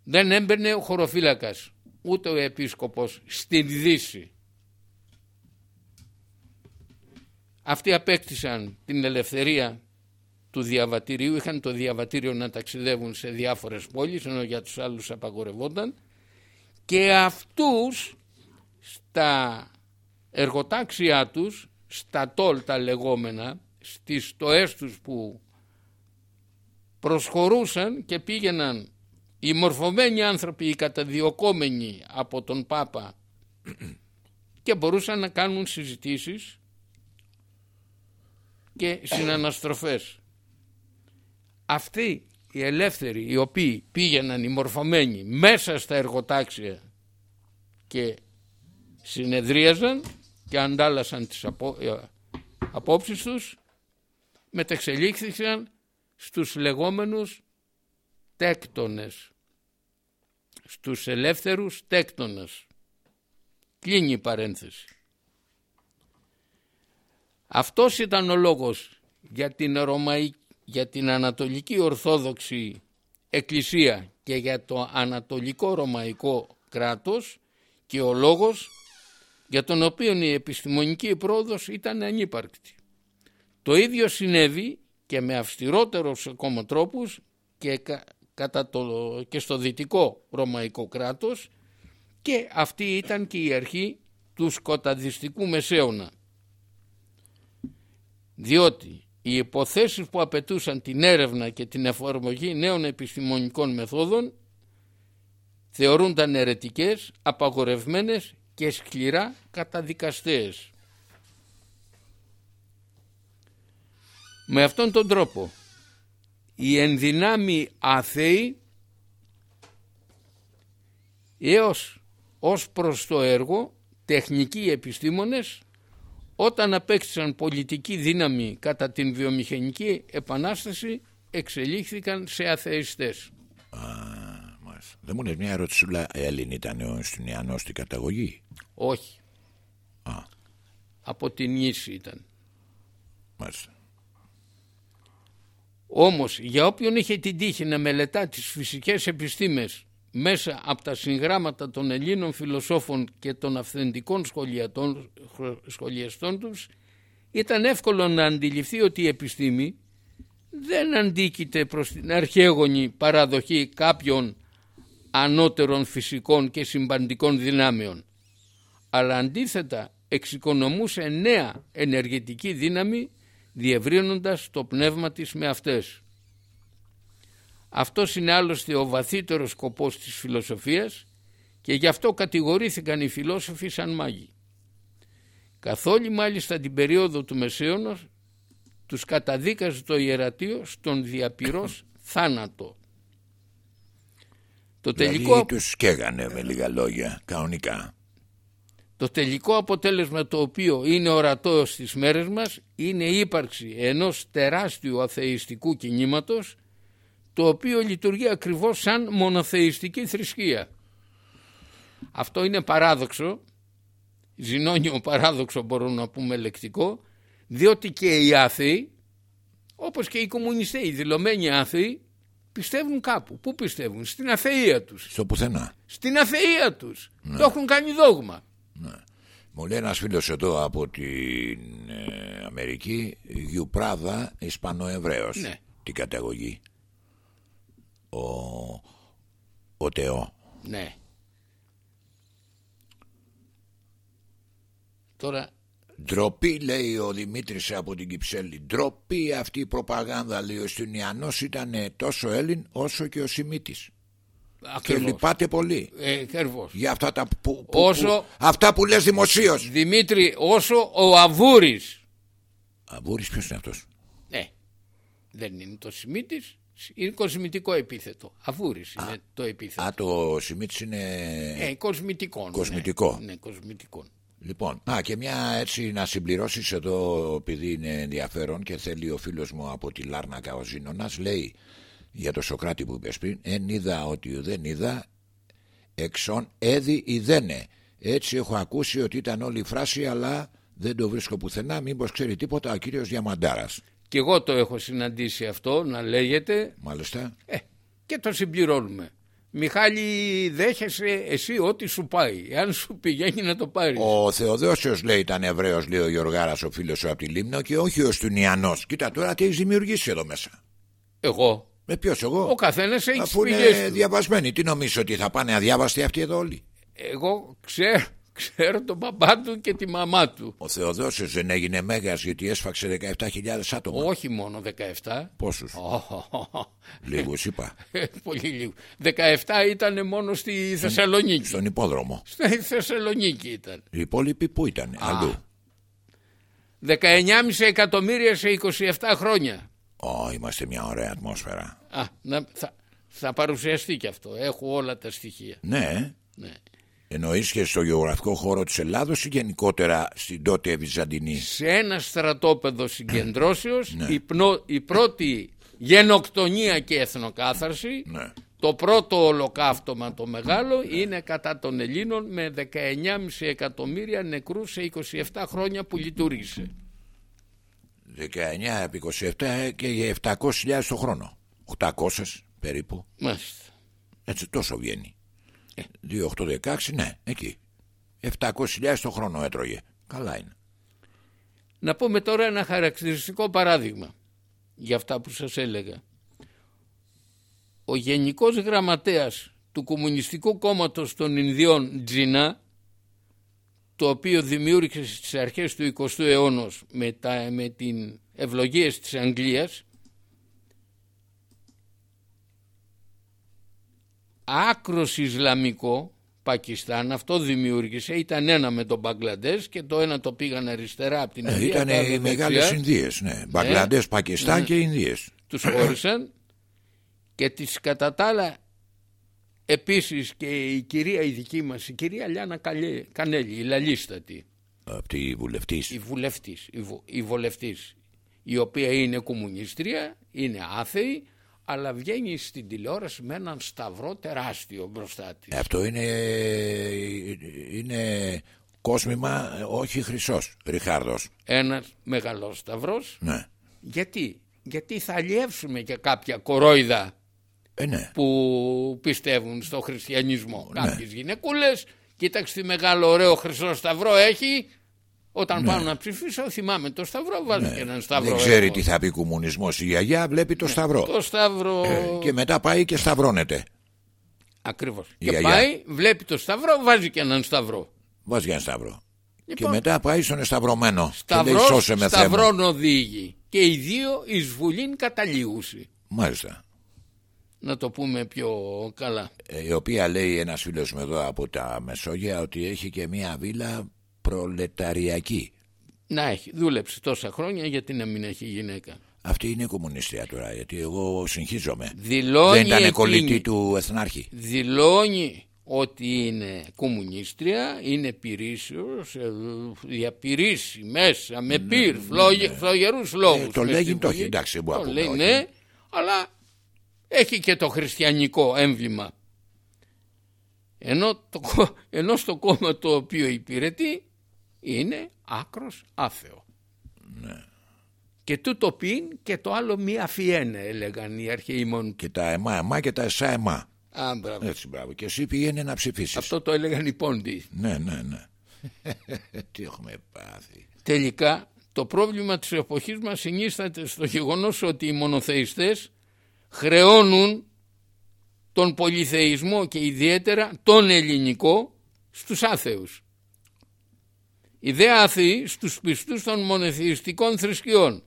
Speaker 2: δεν έμπαινε ο χωροφύλακας ούτε ο επίσκοπος στην Δύση. Αυτοί απέκτησαν την ελευθερία του διαβατηρίου, είχαν το διαβατήριο να ταξιδεύουν σε διάφορες πόλεις ενώ για τους άλλους απαγορευόταν και αυτούς στα εργοτάξια τους, στα τόλ τα λεγόμενα, στις στοές τους που προσχωρούσαν και πήγαιναν οι μορφωμένοι άνθρωποι, οι καταδιωκόμενοι από τον Πάπα και μπορούσαν να κάνουν συζητήσεις και συναναστροφές. Αυτοί οι ελεύθεροι οι οποίοι πήγαιναν οι μορφωμένοι μέσα στα εργοτάξια και συνεδρίαζαν και αντάλλασαν τις απο... ε, απόψεις τους μεταξελίχθηκαν στους λεγόμενους τέκτονες στους ελεύθερους τέκτονες. Κλείνει η παρένθεση. Αυτός ήταν ο λόγος για την, Ρωμαϊ... για την Ανατολική Ορθόδοξη Εκκλησία και για το Ανατολικό Ρωμαϊκό κράτος και ο λόγος για τον οποίο η επιστημονική πρόοδος ήταν ανύπαρκτη. Το ίδιο συνέβη και με αυστηρότερους ακόμα τρόπους και, κατά το, και στο δυτικό ρωμαϊκό κράτος και αυτή ήταν και η αρχή του σκοταδιστικού μεσαίωνα. Διότι οι υποθέσεις που απαιτούσαν την έρευνα και την εφαρμογή νέων επιστημονικών μεθόδων θεωρούνταν ερετικές, απαγορευμένες και σκληρά καταδικαστές. Με αυτόν τον τρόπο οι ενδυνάμοι άθεοι έως ως προς το έργο τεχνικοί επιστήμονες όταν απέκτησαν πολιτική δύναμη κατά την βιομηχανική επανάσταση εξελίχθηκαν σε αθεϊστές.
Speaker 1: Α, μάλιστα. Δεν μου λες μια ερωτησούλα Έλλην ήταν ο Ιστινιανός στην καταγωγή.
Speaker 2: Όχι.
Speaker 1: Α.
Speaker 2: Από την Ίση ήταν.
Speaker 1: Μάλιστα.
Speaker 2: Όμως για όποιον είχε την τύχη να μελετά τις φυσικές επιστήμες μέσα από τα συγγράμματα των Ελλήνων φιλοσόφων και των αυθεντικών σχολιατών, σχολιαστών τους ήταν εύκολο να αντιληφθεί ότι η επιστήμη δεν αντίκειται προς την αρχαίγονη παραδοχή κάποιων ανώτερων φυσικών και συμπαντικών δυνάμεων αλλά αντίθετα εξοικονομούσε νέα ενεργητική δύναμη διευρύνοντας το πνεύμα της με αυτές. Αυτός είναι άλλωστε ο βαθύτερος σκοπός της φιλοσοφίας και γι' αυτό κατηγορήθηκαν οι φιλόσοφοι σαν μάγοι. Καθ' όλη μάλιστα την περίοδο του Μεσαίωνος τους καταδίκαζε το ιερατείο στον διαπυρός (coughs) θάνατο. Το
Speaker 1: Δηλαδή
Speaker 2: τελικό,
Speaker 1: τους σκέγανε με λίγα λόγια, κανονικά.
Speaker 2: το τελικό αποτέλεσμα το οποίο είναι ορατό στις μέρες μας είναι η ύπαρξη ενός τεράστιου αθεϊστικού κινήματος το οποίο λειτουργεί ακριβώς σαν μονοθεϊστική θρησκεία. Αυτό είναι παράδοξο, ζυνόνιο παράδοξο μπορούμε να πούμε λεκτικό, διότι και οι άθεοι, όπως και οι κομμουνιστές, οι δηλωμένοι άθεοι, πιστεύουν κάπου. Πού πιστεύουν, στην αθεία τους.
Speaker 1: Στο πουθενά.
Speaker 2: Στην αθεία τους. Το έχουν κάνει δόγμα.
Speaker 1: Μου λέει ένας φίλος εδώ από την ε, Αμερική, Γιουπράδα, Ισπανοεβραίος.
Speaker 2: Ναι.
Speaker 1: Την καταγωγή. Ο, ο Τεό.
Speaker 2: Ναι. Τώρα
Speaker 1: Ντροπή λέει ο Δημήτρης από την Κυψέλη Ντροπή αυτή η προπαγάνδα λέει ο Στυνιανός ήταν τόσο Έλλην όσο και ο Σιμίτης Και
Speaker 2: ακριβώς.
Speaker 1: λυπάται πολύ
Speaker 2: Ε, ακριβώς.
Speaker 1: Για αυτά τα που, που-
Speaker 2: Όσο-
Speaker 1: που- αυτά που λες δημοσίως
Speaker 2: Δημήτρη όσο ο Αβούρης
Speaker 1: Αβούρης ποιος είναι αυτός;
Speaker 2: Ναι, δεν είναι το Σιμίτης, είναι κοσμητικό επίθετο. Αβούρης είναι το επίθετο.
Speaker 1: Α το Σιμίτης είναι
Speaker 2: Ε, κοσμητικό.
Speaker 1: Κοσμητικό.
Speaker 2: Ναι, ναι κοσμητικό.
Speaker 1: Λοιπόν, α, και μια έτσι να συμπληρώσεις εδώ επειδή είναι ενδιαφέρον και θέλει ο φίλος μου από τη Λάρνακα ο Ζήνωνας λέει για το Σοκράτη που είπες πριν εν είδα ότι δεν είδα εξών έδι ιδένε έτσι έχω ακούσει ότι ήταν όλη η φράση αλλά δεν το βρίσκω πουθενά μήπως ξέρει τίποτα ο κύριος Διαμαντάρας
Speaker 2: Και εγώ το έχω συναντήσει αυτό να λέγεται
Speaker 1: μάλιστα
Speaker 2: ε, και το συμπληρώνουμε. Μιχάλη δέχεσαι εσύ ό,τι σου πάει. Εάν σου πηγαίνει να το πάρεις.
Speaker 1: Ο Θεοδόσιος λέει ήταν Εβραίος, λέει ο Γιωργάρας, ο φίλος σου από τη Λίμνο και όχι ο Στουνιανός. Κοίτα τώρα τι έχεις δημιουργήσει εδώ μέσα.
Speaker 2: Εγώ.
Speaker 1: Με ποιος εγώ;
Speaker 2: Ο καθένας έχει τις
Speaker 1: Αφού
Speaker 2: πηγές
Speaker 1: είναι
Speaker 2: του.
Speaker 1: διαβασμένοι, τι νομίζω ότι θα πάνε αδιάβαστοι αυτοί εδώ όλοι;
Speaker 2: Εγώ ξέρω, ξέρω τον μπαμπά του και τη μαμά του.
Speaker 1: Ο Θεοδόσιος δεν έγινε μέγας γιατί έσφαξε 17.000 άτομα.
Speaker 2: Όχι μόνο 17.
Speaker 1: Πόσους; Λίγους είπα.
Speaker 2: Πολύ λίγο. 17 ήταν μόνο στη Θεσσαλονίκη.
Speaker 1: Στον υπόδρομο.
Speaker 2: Στη Θεσσαλονίκη ήταν.
Speaker 1: Οι υπόλοιποι πού ήταν, αλλού;
Speaker 2: 19,5 εκατομμύρια σε 27 χρόνια.
Speaker 1: Ω, είμαστε μια ωραία ατμόσφαιρα.
Speaker 2: Α, να, θα, θα παρουσιαστεί και αυτό. Έχω όλα τα στοιχεία.
Speaker 1: Ναι,
Speaker 2: Ναι.
Speaker 1: Εννοείς και στο γεωγραφικό χώρο της Ελλάδος ή γενικότερα στην τότε Βυζαντινή;
Speaker 2: Σε ένα στρατόπεδο συγκεντρώσεως
Speaker 1: Ναι.
Speaker 2: η, πνο- η πρώτη γενοκτονία και εθνοκάθαρση
Speaker 1: Ναι.
Speaker 2: το πρώτο ολοκαύτωμα το μεγάλο είναι κατά των Ελλήνων με 19,5 εκατομμύρια νεκρούς σε 27 χρόνια που λειτουργήσε.
Speaker 1: 19 επί 27 και για 700.000 το χρόνο. 800 περίπου.
Speaker 2: Μάλιστα.
Speaker 1: Έτσι τόσο βγαίνει. 2-8-16, ναι, εκεί. 700.000 το χρόνο έτρωγε. Καλά είναι.
Speaker 2: Να πούμε τώρα ένα χαρακτηριστικό παράδειγμα για αυτά που σας έλεγα. Ο Γενικός Γραμματέας του Κομμουνιστικού Κόμματος των Ινδιών Τζινά το οποίο δημιούργησε στις αρχές του 20ου αιώνα με, τα, με την ευλογίες της Αγγλίας άκρος Ισλαμικό Πακιστάν αυτό δημιούργησε ήταν ένα με τον Μπαγκλαντές και το ένα το πήγαν αριστερά από την
Speaker 1: Ε,
Speaker 2: Ινδία
Speaker 1: ήταν
Speaker 2: το άλλο
Speaker 1: οι μεγάλες
Speaker 2: δεξιά.
Speaker 1: Ινδίες. Ναι. Μπαγκλαντές, Πακιστάν και Ινδίες.
Speaker 2: τους χώρισαν και τις κατά τα άλλα επίσης και η κυρία η δική μας η κυρία Λιάνα Καλέ- Κανέλη η λαλίστατη
Speaker 1: Αυτή η βουλευτής.
Speaker 2: η βουλευτής η, βο, η βολευτής η οποία είναι κομμουνίστρια είναι άθεη αλλά βγαίνει στην τηλεόραση με έναν σταυρό τεράστιο μπροστά της
Speaker 1: Αυτό είναι, είναι κόσμημα, ε, όχι χρυσός. Ριχάρδος.
Speaker 2: ένας μεγαλός σταυρός
Speaker 1: Ναι.
Speaker 2: γιατί γιατί θα αλλιεύσουμε και κάποια κορόιδα
Speaker 1: Ε, ναι.
Speaker 2: που πιστεύουν στο χριστιανισμό.
Speaker 1: Ναι.
Speaker 2: Κάποιες γυναικούλες, κοίταξε τι μεγάλο ωραίο χρυσό σταυρό έχει. Όταν πάω να ψηφίσω, θυμάμαι το σταυρό, βάζω και έναν σταυρό.
Speaker 1: Ναι. Δεν ξέρει
Speaker 2: εγώ.
Speaker 1: τι θα πει κομμουνισμός. Η γιαγιά βλέπει το σταυρό.
Speaker 2: Το σταυρό.
Speaker 1: Ε, Και μετά πάει και σταυρώνεται.
Speaker 2: Ακριβώς.
Speaker 1: Η
Speaker 2: Και
Speaker 1: γιαγιά.
Speaker 2: πάει, βλέπει το σταυρό, βάζει και έναν σταυρό.
Speaker 1: Βάζει ένα σταυρό. Και
Speaker 2: Λοιπόν,
Speaker 1: μετά πάει στον εσταυρωμένο. Και λέει
Speaker 2: Σταυρός,
Speaker 1: σώσε με θέμα.
Speaker 2: σταυρόν οδήγει. Και οι δύο εις βουλήν καταλήγουσι.
Speaker 1: Μάλιστα.
Speaker 2: Να το πούμε πιο καλά.
Speaker 1: Ε, η οποία λέει ένας φίλος μου εδώ από τα Μεσόγεια ότι έχει και μια βίλα προλεταριακή.
Speaker 2: Να έχει, δούλεψε τόσα χρόνια γιατί να μην έχει γυναίκα.
Speaker 1: Αυτή είναι κομμουνιστρία τώρα, γιατί εγώ συγχύζομαι.
Speaker 2: Δηλώνει
Speaker 1: Δεν ήταν
Speaker 2: εκείνη-
Speaker 1: κολλητή του Εθνάρχη.
Speaker 2: δηλώνει ότι είναι κομμουνίστρια, είναι πυρήσεως, ε, διαπηρήσει μέσα με πυρ, φλόγε, φλογερούς λόγους.
Speaker 1: Ναι, Ε, το
Speaker 2: μες
Speaker 1: λέγει,
Speaker 2: στη
Speaker 1: το
Speaker 2: Βουλή.
Speaker 1: έχει, εντάξει, δεν μπορώ να
Speaker 2: Το
Speaker 1: πούμε
Speaker 2: λέει,
Speaker 1: όχι.
Speaker 2: ναι, αλλά έχει και το χριστιανικό έμβλημα. Ενώ, το, κο- ενώ στο κόμμα το οποίο υπηρετεί είναι άκρος άθεο.
Speaker 1: Ναι.
Speaker 2: Και τούτο πίν και το άλλο μη αφιένε έλεγαν οι αρχαίοι μόνο.
Speaker 1: Και τα εμά εμά και τα εσά εμά.
Speaker 2: Α, μπράβο.
Speaker 1: Έτσι μπράβο. Και εσύ πήγαινε να ψηφίσεις.
Speaker 2: Αυτό το έλεγαν οι πόντιοι.
Speaker 1: Ναι, ναι, ναι. (laughs) Τι έχουμε πάθει.
Speaker 2: Τελικά το πρόβλημα της εποχής μας συνίσταται στο γεγονός ότι οι μονοθεϊστές χρεώνουν τον πολυθεϊσμό και ιδιαίτερα τον ελληνικό στους άθεους. Οι δε άθεοι στους πιστούς των μονοθεϊστικών θρησκειών.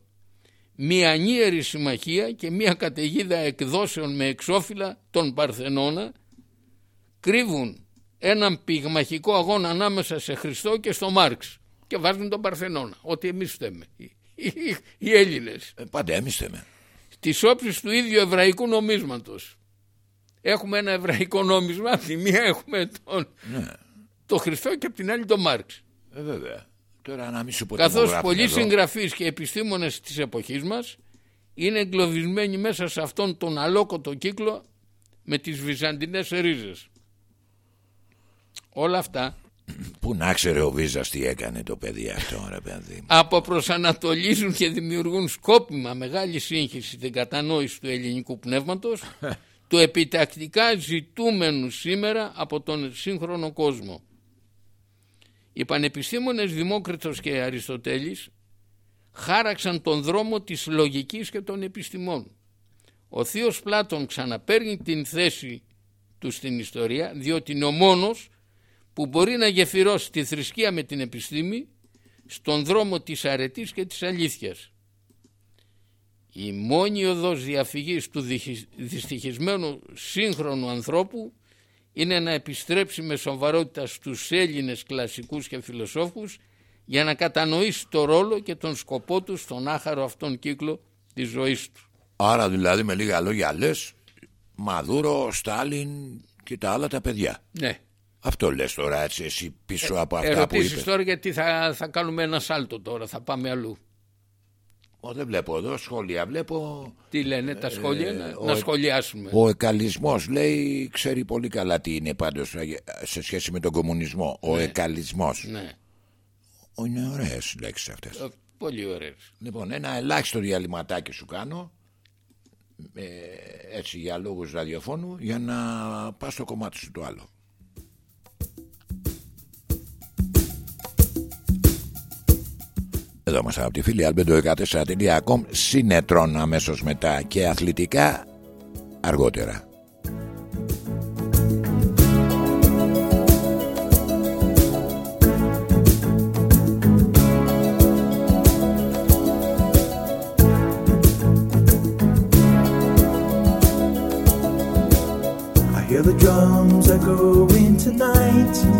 Speaker 2: Μια ανίερη συμμαχία και μια καταιγίδα εκδόσεων με εξώφυλλα των Παρθενώνα κρύβουν έναν πυγμαχικό αγώνα ανάμεσα σε Χριστό και στο Μάρξ και βάζουν τον Παρθενώνα, ότι εμείς φταίμε, οι, οι, οι Έλληνες.
Speaker 1: Ε, πάντα εμείς θέμε.
Speaker 2: Τις όψεις του ίδιου εβραϊκού νομίσματος. Έχουμε ένα εβραϊκό νόμισμα, από τη μία έχουμε τον,
Speaker 1: Ναι.
Speaker 2: το Χριστό και από την άλλη τον Μάρξ.
Speaker 1: Ε, βέβαια. Τώρα να μην σου πω
Speaker 2: Καθώς
Speaker 1: τιμογράφουν
Speaker 2: πολλοί
Speaker 1: εδώ.
Speaker 2: συγγραφείς και επιστήμονες της εποχής μας είναι εγκλωβισμένοι μέσα σε αυτόν τον αλόκοτο κύκλο με τις βυζαντινές ρίζες. Όλα αυτά
Speaker 1: Πού να ξέρει ο Βίζας τι έκανε το παιδί αυτό, ρε παιδί μου.
Speaker 2: αποπροσανατολίζουν και δημιουργούν σκόπιμα μεγάλη σύγχυση στην κατανόηση του ελληνικού πνεύματος (laughs) του επιτακτικά ζητούμενου σήμερα από τον σύγχρονο κόσμο. Οι πανεπιστήμονες Δημόκριτος και Αριστοτέλης χάραξαν τον δρόμο της λογικής και των επιστημών. Ο θείος Πλάτων ξαναπαίρνει την θέση του στην ιστορία διότι είναι ο μόνος που μπορεί να γεφυρώσει τη θρησκεία με την επιστήμη στον δρόμο της αρετής και της αλήθειας. Η μόνη οδός διαφυγής του δυστυχισμένου σύγχρονου ανθρώπου είναι να επιστρέψει με σοβαρότητα στους Έλληνες κλασικούς και φιλοσόφους για να κατανοήσει το ρόλο και τον σκοπό τους στον άχαρο αυτόν κύκλο της ζωής του.
Speaker 1: Άρα δηλαδή με λίγα λόγια λες Μαδούρο, Στάλιν και τα άλλα τα παιδιά.
Speaker 2: Ναι.
Speaker 1: Αυτό λες τώρα έτσι εσύ πίσω από αυτά που
Speaker 2: Ερωτήσεις
Speaker 1: είπες.
Speaker 2: τώρα γιατί θα, θα κάνουμε ένα σάλτο τώρα, θα πάμε αλλού.
Speaker 1: Ω, δεν βλέπω εδώ σχόλια, βλέπω
Speaker 2: Τι λένε τα σχόλια, να,
Speaker 1: Ε, ο-
Speaker 2: να σχολιάσουμε.
Speaker 1: ο εκαλισμός λέει ξέρει πολύ καλά τι είναι πάντως ε, σε σχέση με τον κομμουνισμό. Ο εκαλισμός.
Speaker 2: Ναι,
Speaker 1: Ο, είναι ωραίες λέξεις αυτές.
Speaker 2: Ε, πολύ ωραίες.
Speaker 1: Λοιπόν, ένα ελάχιστο διαλυματάκι σου κάνω ε, έτσι για λόγους ραδιοφώνου για να πας στο κομμάτι σου το άλλο. Εδώ είμαστε από τη φίλη albedo14.com Συνετρών αμέσως μετά και αθλητικά αργότερα.
Speaker 4: I hear the drums echoing tonight,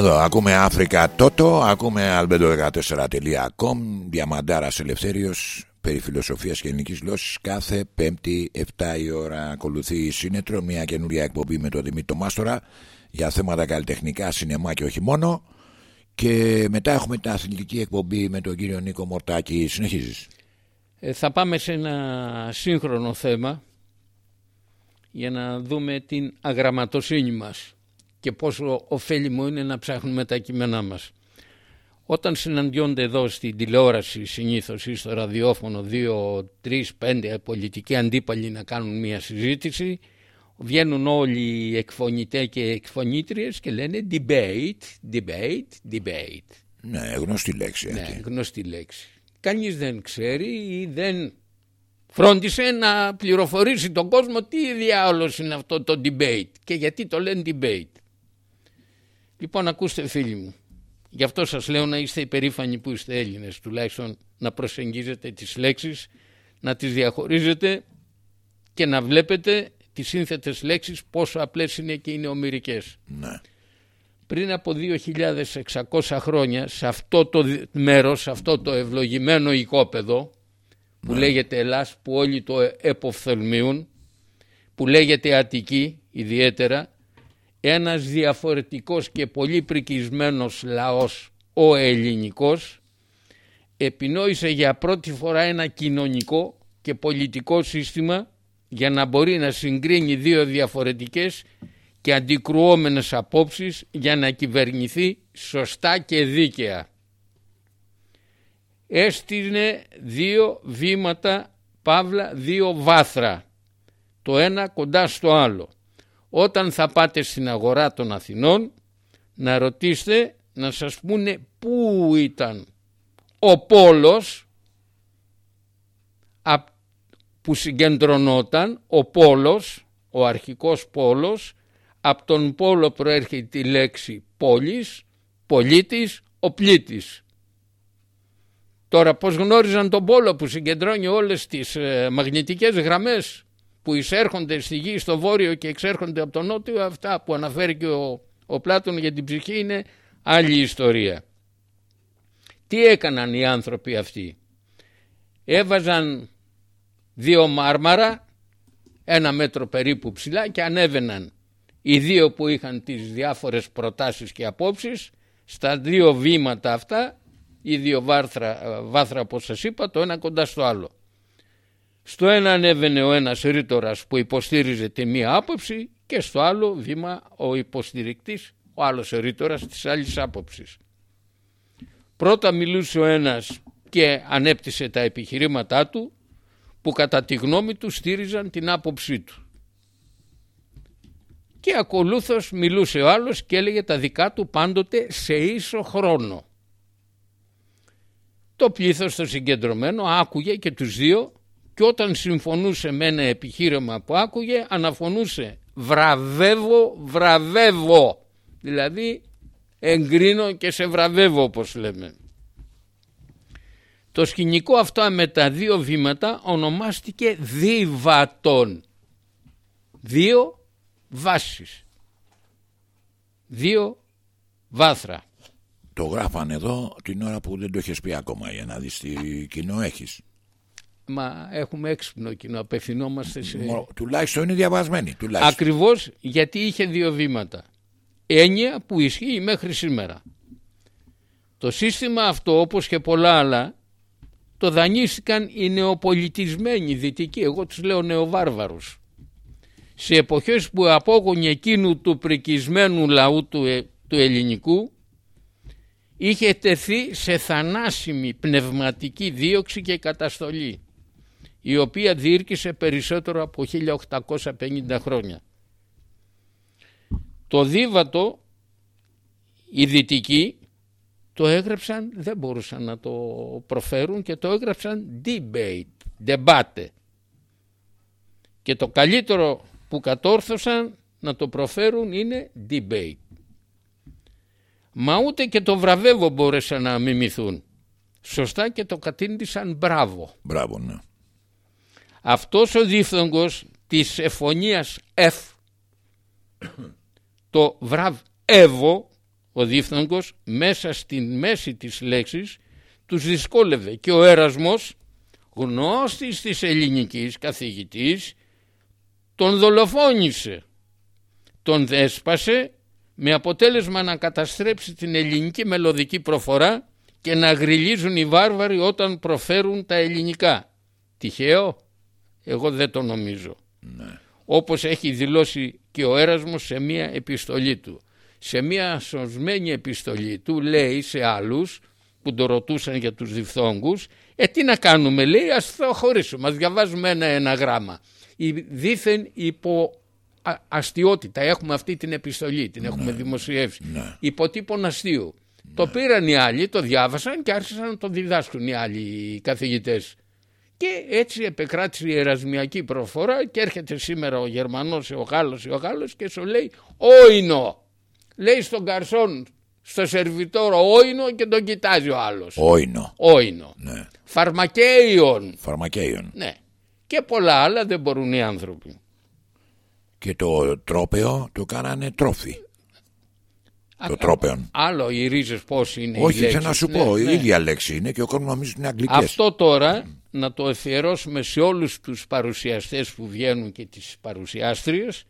Speaker 1: Εδώ ακούμε Αφρικα Τότο, ακούμε albedo14.com, Διαμαντάρας Ελευθέριος, περί φιλοσοφίας και ελληνικής γλώσσης κάθε πέμπτη 7 η ώρα ακολουθεί η Σύνετρο, μια καινούρια εκπομπή με τον Δημήτρη Μάστορα για θέματα καλλιτεχνικά, σινεμά και όχι μόνο. Και μετά έχουμε την αθλητική εκπομπή με τον κύριο Νίκο Μορτάκη, συνεχίζεις.
Speaker 2: Ε, θα πάμε σε ένα σύγχρονο θέμα για να δούμε την αγραμματοσύνη μας και πόσο ωφέλιμο είναι να ψάχνουμε τα κείμενά μας. Όταν συναντιόνται εδώ στην τηλεόραση συνήθως ή στο ραδιόφωνο δύο, τρεις, πέντε πολιτικοί αντίπαλοι να κάνουν μια συζήτηση βγαίνουν όλοι οι εκφωνητές και εκφωνήτριες και λένε debate, debate, debate.
Speaker 1: Ναι, γνωστή λέξη αυτή.
Speaker 2: Ναι, γνωστή λέξη. Κανείς δεν ξέρει ή δεν φρόντισε να πληροφορήσει τον κόσμο τι διάολος είναι αυτό το debate και γιατί το λένε debate. Λοιπόν ακούστε φίλοι μου, γι' αυτό σας λέω να είστε υπερήφανοι που είστε Έλληνες, τουλάχιστον να προσεγγίζετε τις λέξεις, να τις διαχωρίζετε και να βλέπετε τις σύνθετες λέξεις πόσο απλές είναι και είναι ομοιρικές.
Speaker 1: Ναι.
Speaker 2: Πριν από 2.600 χρόνια σε αυτό το δι- μέρος, σε αυτό το ευλογημένο οικόπεδο που λέγεται Ελλάς που όλοι το εποφθαλμίουν που λέγεται Αττική ιδιαίτερα ένας διαφορετικός και πολύ πρικισμένος λαός ο ελληνικός επινόησε για πρώτη φορά ένα κοινωνικό και πολιτικό σύστημα για να μπορεί να συγκρίνει δύο διαφορετικές και αντικρουόμενες απόψεις για να κυβερνηθεί σωστά και δίκαια. Έστεινε δύο βήματα, παύλα, δύο βάθρα, το ένα κοντά στο άλλο. Όταν θα πάτε στην αγορά των Αθηνών, να ρωτήσετε να σας πούνε πού ήταν ο πόλος απ- που συγκεντρωνόταν ο πόλος, ο αρχικός πόλος, από τον πόλο προέρχεται η λέξη πόλης, πολίτης, ο πλήτης. Τώρα πώς γνώριζαν τον πόλο που συγκεντρώνει όλες τις ε, μαγνητικές γραμμές; Που εισέρχονται στη γη στο βόρειο και εξέρχονται από το νότιο, αυτά που αναφέρει και ο, ο Πλάτων για την ψυχή είναι άλλη ιστορία. Τι έκαναν οι άνθρωποι αυτοί; Έβαζαν δύο μάρμαρα, ένα μέτρο περίπου ψηλά και ανέβαιναν οι δύο που είχαν τις διάφορες προτάσεις και απόψεις στα δύο βήματα αυτά, οι δύο βάθρα, βάθρα όπως σας είπα, το ένα κοντά στο άλλο. Στο ένα ανέβαινε ο ένας ρήτορας που υποστήριζε τη μία άποψη και στο άλλο βήμα ο υποστηρικτής, ο άλλος ρήτορας της άλλης άποψης. Πρώτα μιλούσε ο ένας και ανέπτυσε τα επιχειρήματά του που κατά τη γνώμη του στήριζαν την άποψή του. Και ακολούθως μιλούσε ο άλλος και έλεγε τα δικά του πάντοτε σε ίσο χρόνο. Το πλήθος το συγκεντρωμένο άκουγε και τους δύο και όταν συμφωνούσε με ένα επιχείρημα που άκουγε αναφωνούσε βραβεύω, βραβεύω. Δηλαδή εγκρίνω και σε βραβεύω όπως λέμε. Το σκηνικό αυτό με τα δύο βήματα ονομάστηκε δίβατον. Δύο βάσεις. Δύο βάθρα.
Speaker 1: Το γράφαν εδώ την ώρα που δεν το έχεις πει ακόμα για να δεις τι κοινό έχεις.
Speaker 2: Μα έχουμε έξυπνο κοινό, απευθυνόμαστε σε...
Speaker 1: Μο- Τουλάχιστον είναι διαβασμένοι. Τουλάχιστον.
Speaker 2: Ακριβώς γιατί είχε δύο βήματα. Έννοια που ισχύει μέχρι σήμερα. Το σύστημα αυτό όπως και πολλά άλλα το δανείστηκαν οι νεοπολιτισμένοι δυτικοί, εγώ τους λέω νεοβάρβαρους. Σε εποχές που απόγονοι εκείνου του πρικισμένου λαού του, ε- του ελληνικού είχε τεθεί σε θανάσιμη πνευματική δίωξη και καταστολή η οποία διήρκησε περισσότερο από 1850 χρόνια. Το δίβατο οι δυτικοί το έγραψαν, δεν μπορούσαν να το προφέρουν και το έγραψαν debate, debate. Και το καλύτερο που κατόρθωσαν να το προφέρουν είναι debate. Μα ούτε και το βραβεύω μπόρεσαν να μιμηθούν. Σωστά και το κατήντησαν μπράβο.
Speaker 1: Μπράβο, ναι.
Speaker 2: Αυτός ο δίφθογκος της εφωνίας F (coughs) το βραβεύω ο δίφθαγκος μέσα στην μέση της λέξης τους δυσκόλευε και ο Έρασμος γνώστης της ελληνικής καθηγητής τον δολοφόνησε τον δέσπασε με αποτέλεσμα να καταστρέψει την ελληνική μελωδική προφορά και να γριλίζουν οι βάρβαροι όταν προφέρουν τα ελληνικά. Τυχαίο; Εγώ δεν το νομίζω. Όπως έχει δηλώσει και ο Έρασμος σε μία επιστολή του. Σε μία σωσμένη επιστολή του λέει σε άλλους που το ρωτούσαν για τους διφθόγκους «Ε τι να κάνουμε» λέει «Ας το χωρίσουμε, ας διαβάζουμε ένα-ένα γράμμα». Η δήθεν υπό α- αστείότητα έχουμε αυτή την επιστολή, την έχουμε δημοσιεύσει.
Speaker 1: Ναι.
Speaker 2: Υποτύπων αστείου. Το πήραν οι άλλοι, το διάβασαν και άρχισαν να το διδάσκουν οι άλλοι οι καθηγητές. Και έτσι επεκράτησε η ερασμιακή προφορά και έρχεται σήμερα ο Γερμανός, ο Γάλλος, ο Γάλλος και σου λέει «Όινο». Λέει στον καρσόν, στο σερβιτόρο «Όινο» και τον κοιτάζει ο άλλος.
Speaker 1: Όινο.
Speaker 2: Όινο.
Speaker 1: Ναι.
Speaker 2: Φαρμακέιον.
Speaker 1: Φαρμακέιον.
Speaker 2: Ναι. Και πολλά άλλα δεν μπορούν οι άνθρωποι.
Speaker 1: Και το τρόπεο το κάνανε τρόφι. Το τρόπεον.
Speaker 2: Άλλο οι ρίζες πώς είναι οι
Speaker 1: Όχι, θέλω
Speaker 2: λέξεις.
Speaker 1: να σου
Speaker 2: Ναι,
Speaker 1: πω,
Speaker 2: ναι.
Speaker 1: η ίδια λέξη είναι και ο κόσμος νομίζει ότι είναι αγγλικές.
Speaker 2: Αυτό τώρα να το εφιερώσουμε σε όλους τους παρουσιαστές που βγαίνουν και τις παρουσιάστριες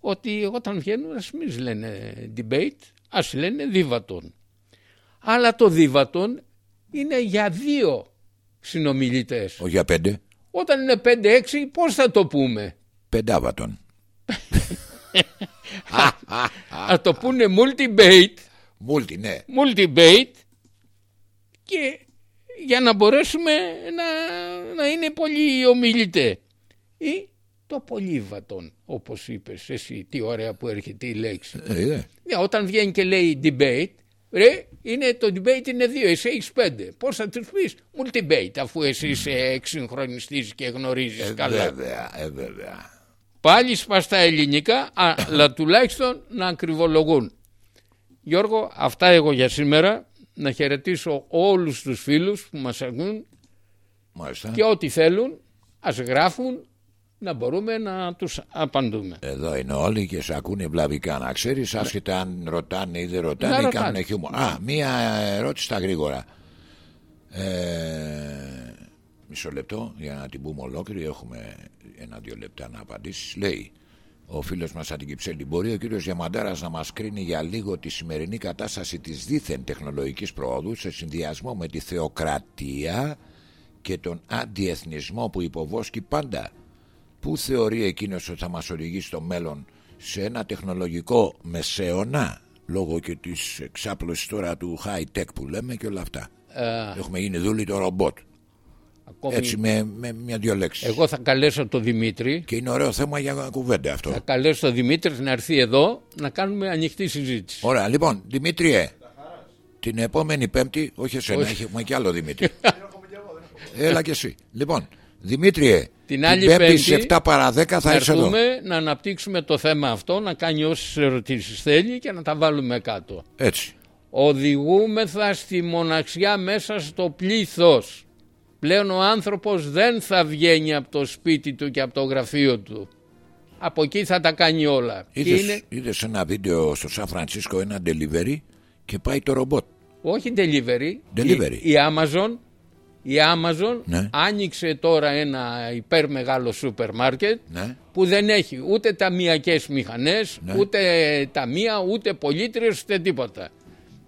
Speaker 2: ότι όταν βγαίνουν ας μην λένε debate, ας λένε δίβατον. Αλλά το δίβατον είναι για δύο συνομιλητές.
Speaker 1: Όχι για πέντε,
Speaker 2: Όταν είναι 5-6 πώς θα το πούμε;
Speaker 1: πεντάβατον. (laughs)
Speaker 2: Θα το πούνε multi-bait
Speaker 1: Μούλτι, ναι.
Speaker 2: multi-bait και για να μπορέσουμε να, να είναι πολύ ομιλητέ. Ή το πολύβατον όπως είπες εσύ τι ωραία που έρχεται η λέξη.
Speaker 1: Ε, ε.
Speaker 2: ναι, όταν βγαίνει και λέει debate ρε είναι, το debate είναι δύο εσύ έχεις πέντε. Πως θα τους πεις; Multi-bait αφού εσύ είσαι εξυγχρονιστής και γνωρίζεις
Speaker 1: Ε,
Speaker 2: καλά.
Speaker 1: βέβαια, ε, βέβαια.
Speaker 2: πάλι σπαστά ελληνικά αλλά τουλάχιστον να ακριβολογούν. Γιώργο αυτά εγώ για σήμερα να χαιρετήσω όλους τους φίλους που μας ακούν
Speaker 1: Μάλιστα.
Speaker 2: και ό,τι θέλουν ας γράφουν να μπορούμε να τους απαντούμε.
Speaker 1: Εδώ είναι όλοι και σε ακούνε βλαβικά να ξέρεις άσχετα αν ρωτάνε ή δεν ρωτάνε
Speaker 2: Να
Speaker 1: ή
Speaker 2: ρωτάνε.
Speaker 1: κάνουν χιούμορ. Α, μία ερώτηση στα γρήγορα. Ε, μισό λεπτό για να την πούμε ολόκληρη. Έχουμε ένα-δύο λεπτά να απαντήσεις. Λέει ο φίλος μας από την Κυψέλη μπορεί ο κύριος Διαμαντάρας να μας κρίνει για λίγο τη σημερινή κατάσταση της δίθεν τεχνολογικής προόδου σε συνδυασμό με τη θεοκρατία και τον αντιεθνισμό που υποβόσκει πάντα. Πού θεωρεί εκείνος ότι θα μας οδηγήσει στο μέλλον σε ένα τεχνολογικό μεσαίωνα λόγω και της εξάπλωσης τώρα του high tech που λέμε και όλα αυτά.
Speaker 2: Ε,
Speaker 1: Έχουμε γίνει δούλοι το ρομπότ.
Speaker 2: Ακόμη,
Speaker 1: Έτσι με, με μια-δυο λέξεις.
Speaker 2: Εγώ θα καλέσω τον Δημήτρη,
Speaker 1: Και είναι ωραίο θέμα για κουβέντα αυτό.
Speaker 2: θα καλέσω τον Δημήτρη να έρθει εδώ να κάνουμε ανοιχτή συζήτηση.
Speaker 1: Ωραία, λοιπόν, Δημήτριε, την επόμενη Πέμπτη, όχι εσένα, έχουμε κι άλλο Δημήτρη. Έλα και εσύ. Λοιπόν, Δημήτριε,
Speaker 2: Την άλλη
Speaker 1: Πέμπτη
Speaker 2: Πέμπτη
Speaker 1: σε 7 παρα 10 θα
Speaker 2: να
Speaker 1: είσαι εδώ.
Speaker 2: έρθουμε να αναπτύξουμε το θέμα αυτό, να κάνει όσες ερωτήσεις θέλει και να τα βάλουμε κάτω.
Speaker 1: Έτσι.
Speaker 2: Οδηγούμεθα στη μοναξιά μέσα στο πλήθος. Πλέον ο άνθρωπος δεν θα βγαίνει από το σπίτι του και από το γραφείο του. Από εκεί θα τα κάνει όλα. Και
Speaker 1: Είδες,
Speaker 2: είναι
Speaker 1: είδες ένα βίντεο στο Σαν Φρανσίσκο ένα delivery και πάει το ρομπότ.
Speaker 2: όχι delivery.
Speaker 1: Delivery.
Speaker 2: Η, η Amazon, η Amazon
Speaker 1: Ναι.
Speaker 2: άνοιξε τώρα ένα υπέρ μεγάλο σούπερ μάρκετ
Speaker 1: Ναι.
Speaker 2: που δεν έχει ούτε ταμιακές μηχανές,
Speaker 1: Ναι.
Speaker 2: ούτε ταμεία, ούτε πολίτριες, ούτε τίποτα.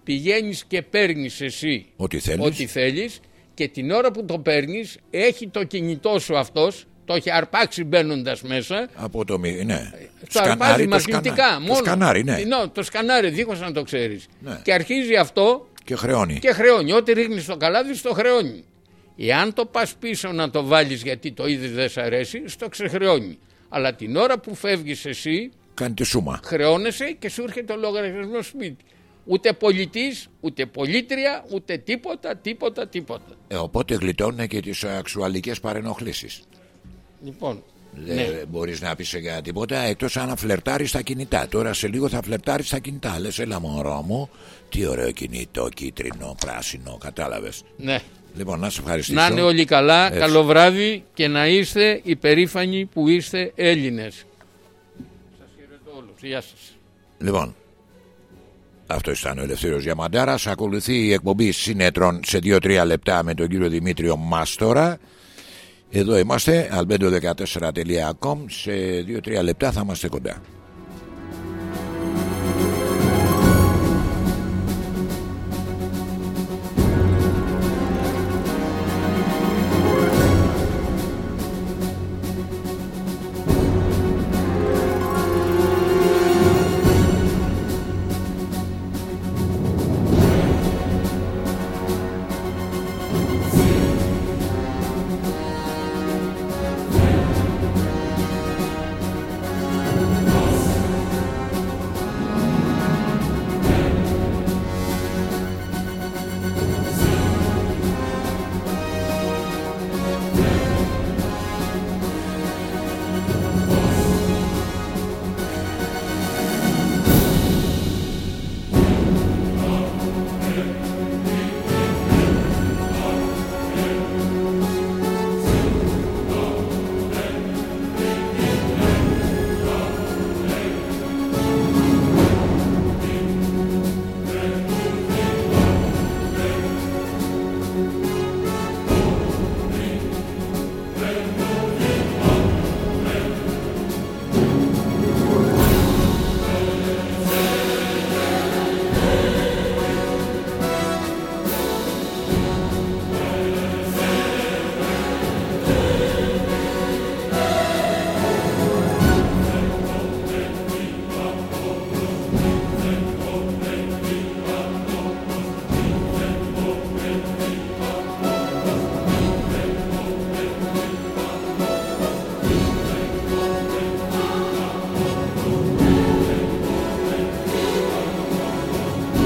Speaker 2: Πηγαίνεις και παίρνεις εσύ
Speaker 1: Ό,τι θέλεις.
Speaker 2: ό,τι θέλεις και την ώρα που το παίρνεις έχει το κινητό σου αυτός, το έχει αρπάξει μπαίνοντας μέσα,
Speaker 1: Από το μη, ναι.
Speaker 2: το αρπάζει
Speaker 1: το
Speaker 2: μαγνητικά
Speaker 1: σκανα-
Speaker 2: μόνο.
Speaker 1: Το σκανάρι, ναι.
Speaker 2: No, το σκανάρι δίχως να το ξέρεις.
Speaker 1: Ναι.
Speaker 2: Και αρχίζει αυτό
Speaker 1: Και χρεώνει.
Speaker 2: και χρεώνει. Ό,τι ρίχνεις στο καλάδι, στο χρεώνει. Εάν το πας πίσω να το βάλεις γιατί το είδες δεν σ' αρέσει, στο ξεχρεώνει. Αλλά την ώρα που φεύγεις εσύ,
Speaker 1: Κάνει τη σούμα.
Speaker 2: χρεώνεσαι και σου έρχεται ο λογαριασμός σπίτι. Ούτε πολιτής, ούτε πολίτρια, ούτε τίποτα, τίποτα, τίποτα.
Speaker 1: Ε, οπότε γλιτώνουν και τις αξουαλικές παρενοχλήσεις.
Speaker 2: Λοιπόν,
Speaker 1: Δεν
Speaker 2: ναι.
Speaker 1: μπορείς να πεις για τίποτα εκτός αν φλερτάρεις τα κινητά. Τώρα σε λίγο θα φλερτάρεις τα κινητά. Λες έλα μωρό μου, τι ωραίο κινητό, κίτρινο, πράσινο, κατάλαβες.
Speaker 2: ναι.
Speaker 1: Λοιπόν, να σε ευχαριστήσω.
Speaker 2: Να είναι όλοι καλά,
Speaker 1: Έτσι.
Speaker 2: καλό βράδυ και να είστε υπερήφανοι που είστε Έλληνες. Σας χαιρετώ όλους. Γεια σας.
Speaker 1: Λοιπόν, Αυτό ήταν ο Ελευθέριος Διαμαντάρας. Ακολουθεί η εκπομπή Συνέτρων σε 2-3 λεπτά με τον κύριο Δημήτριο Μάστορα. Εδώ είμαστε albedo14.com Σε 2-3 λεπτά θα είμαστε κοντά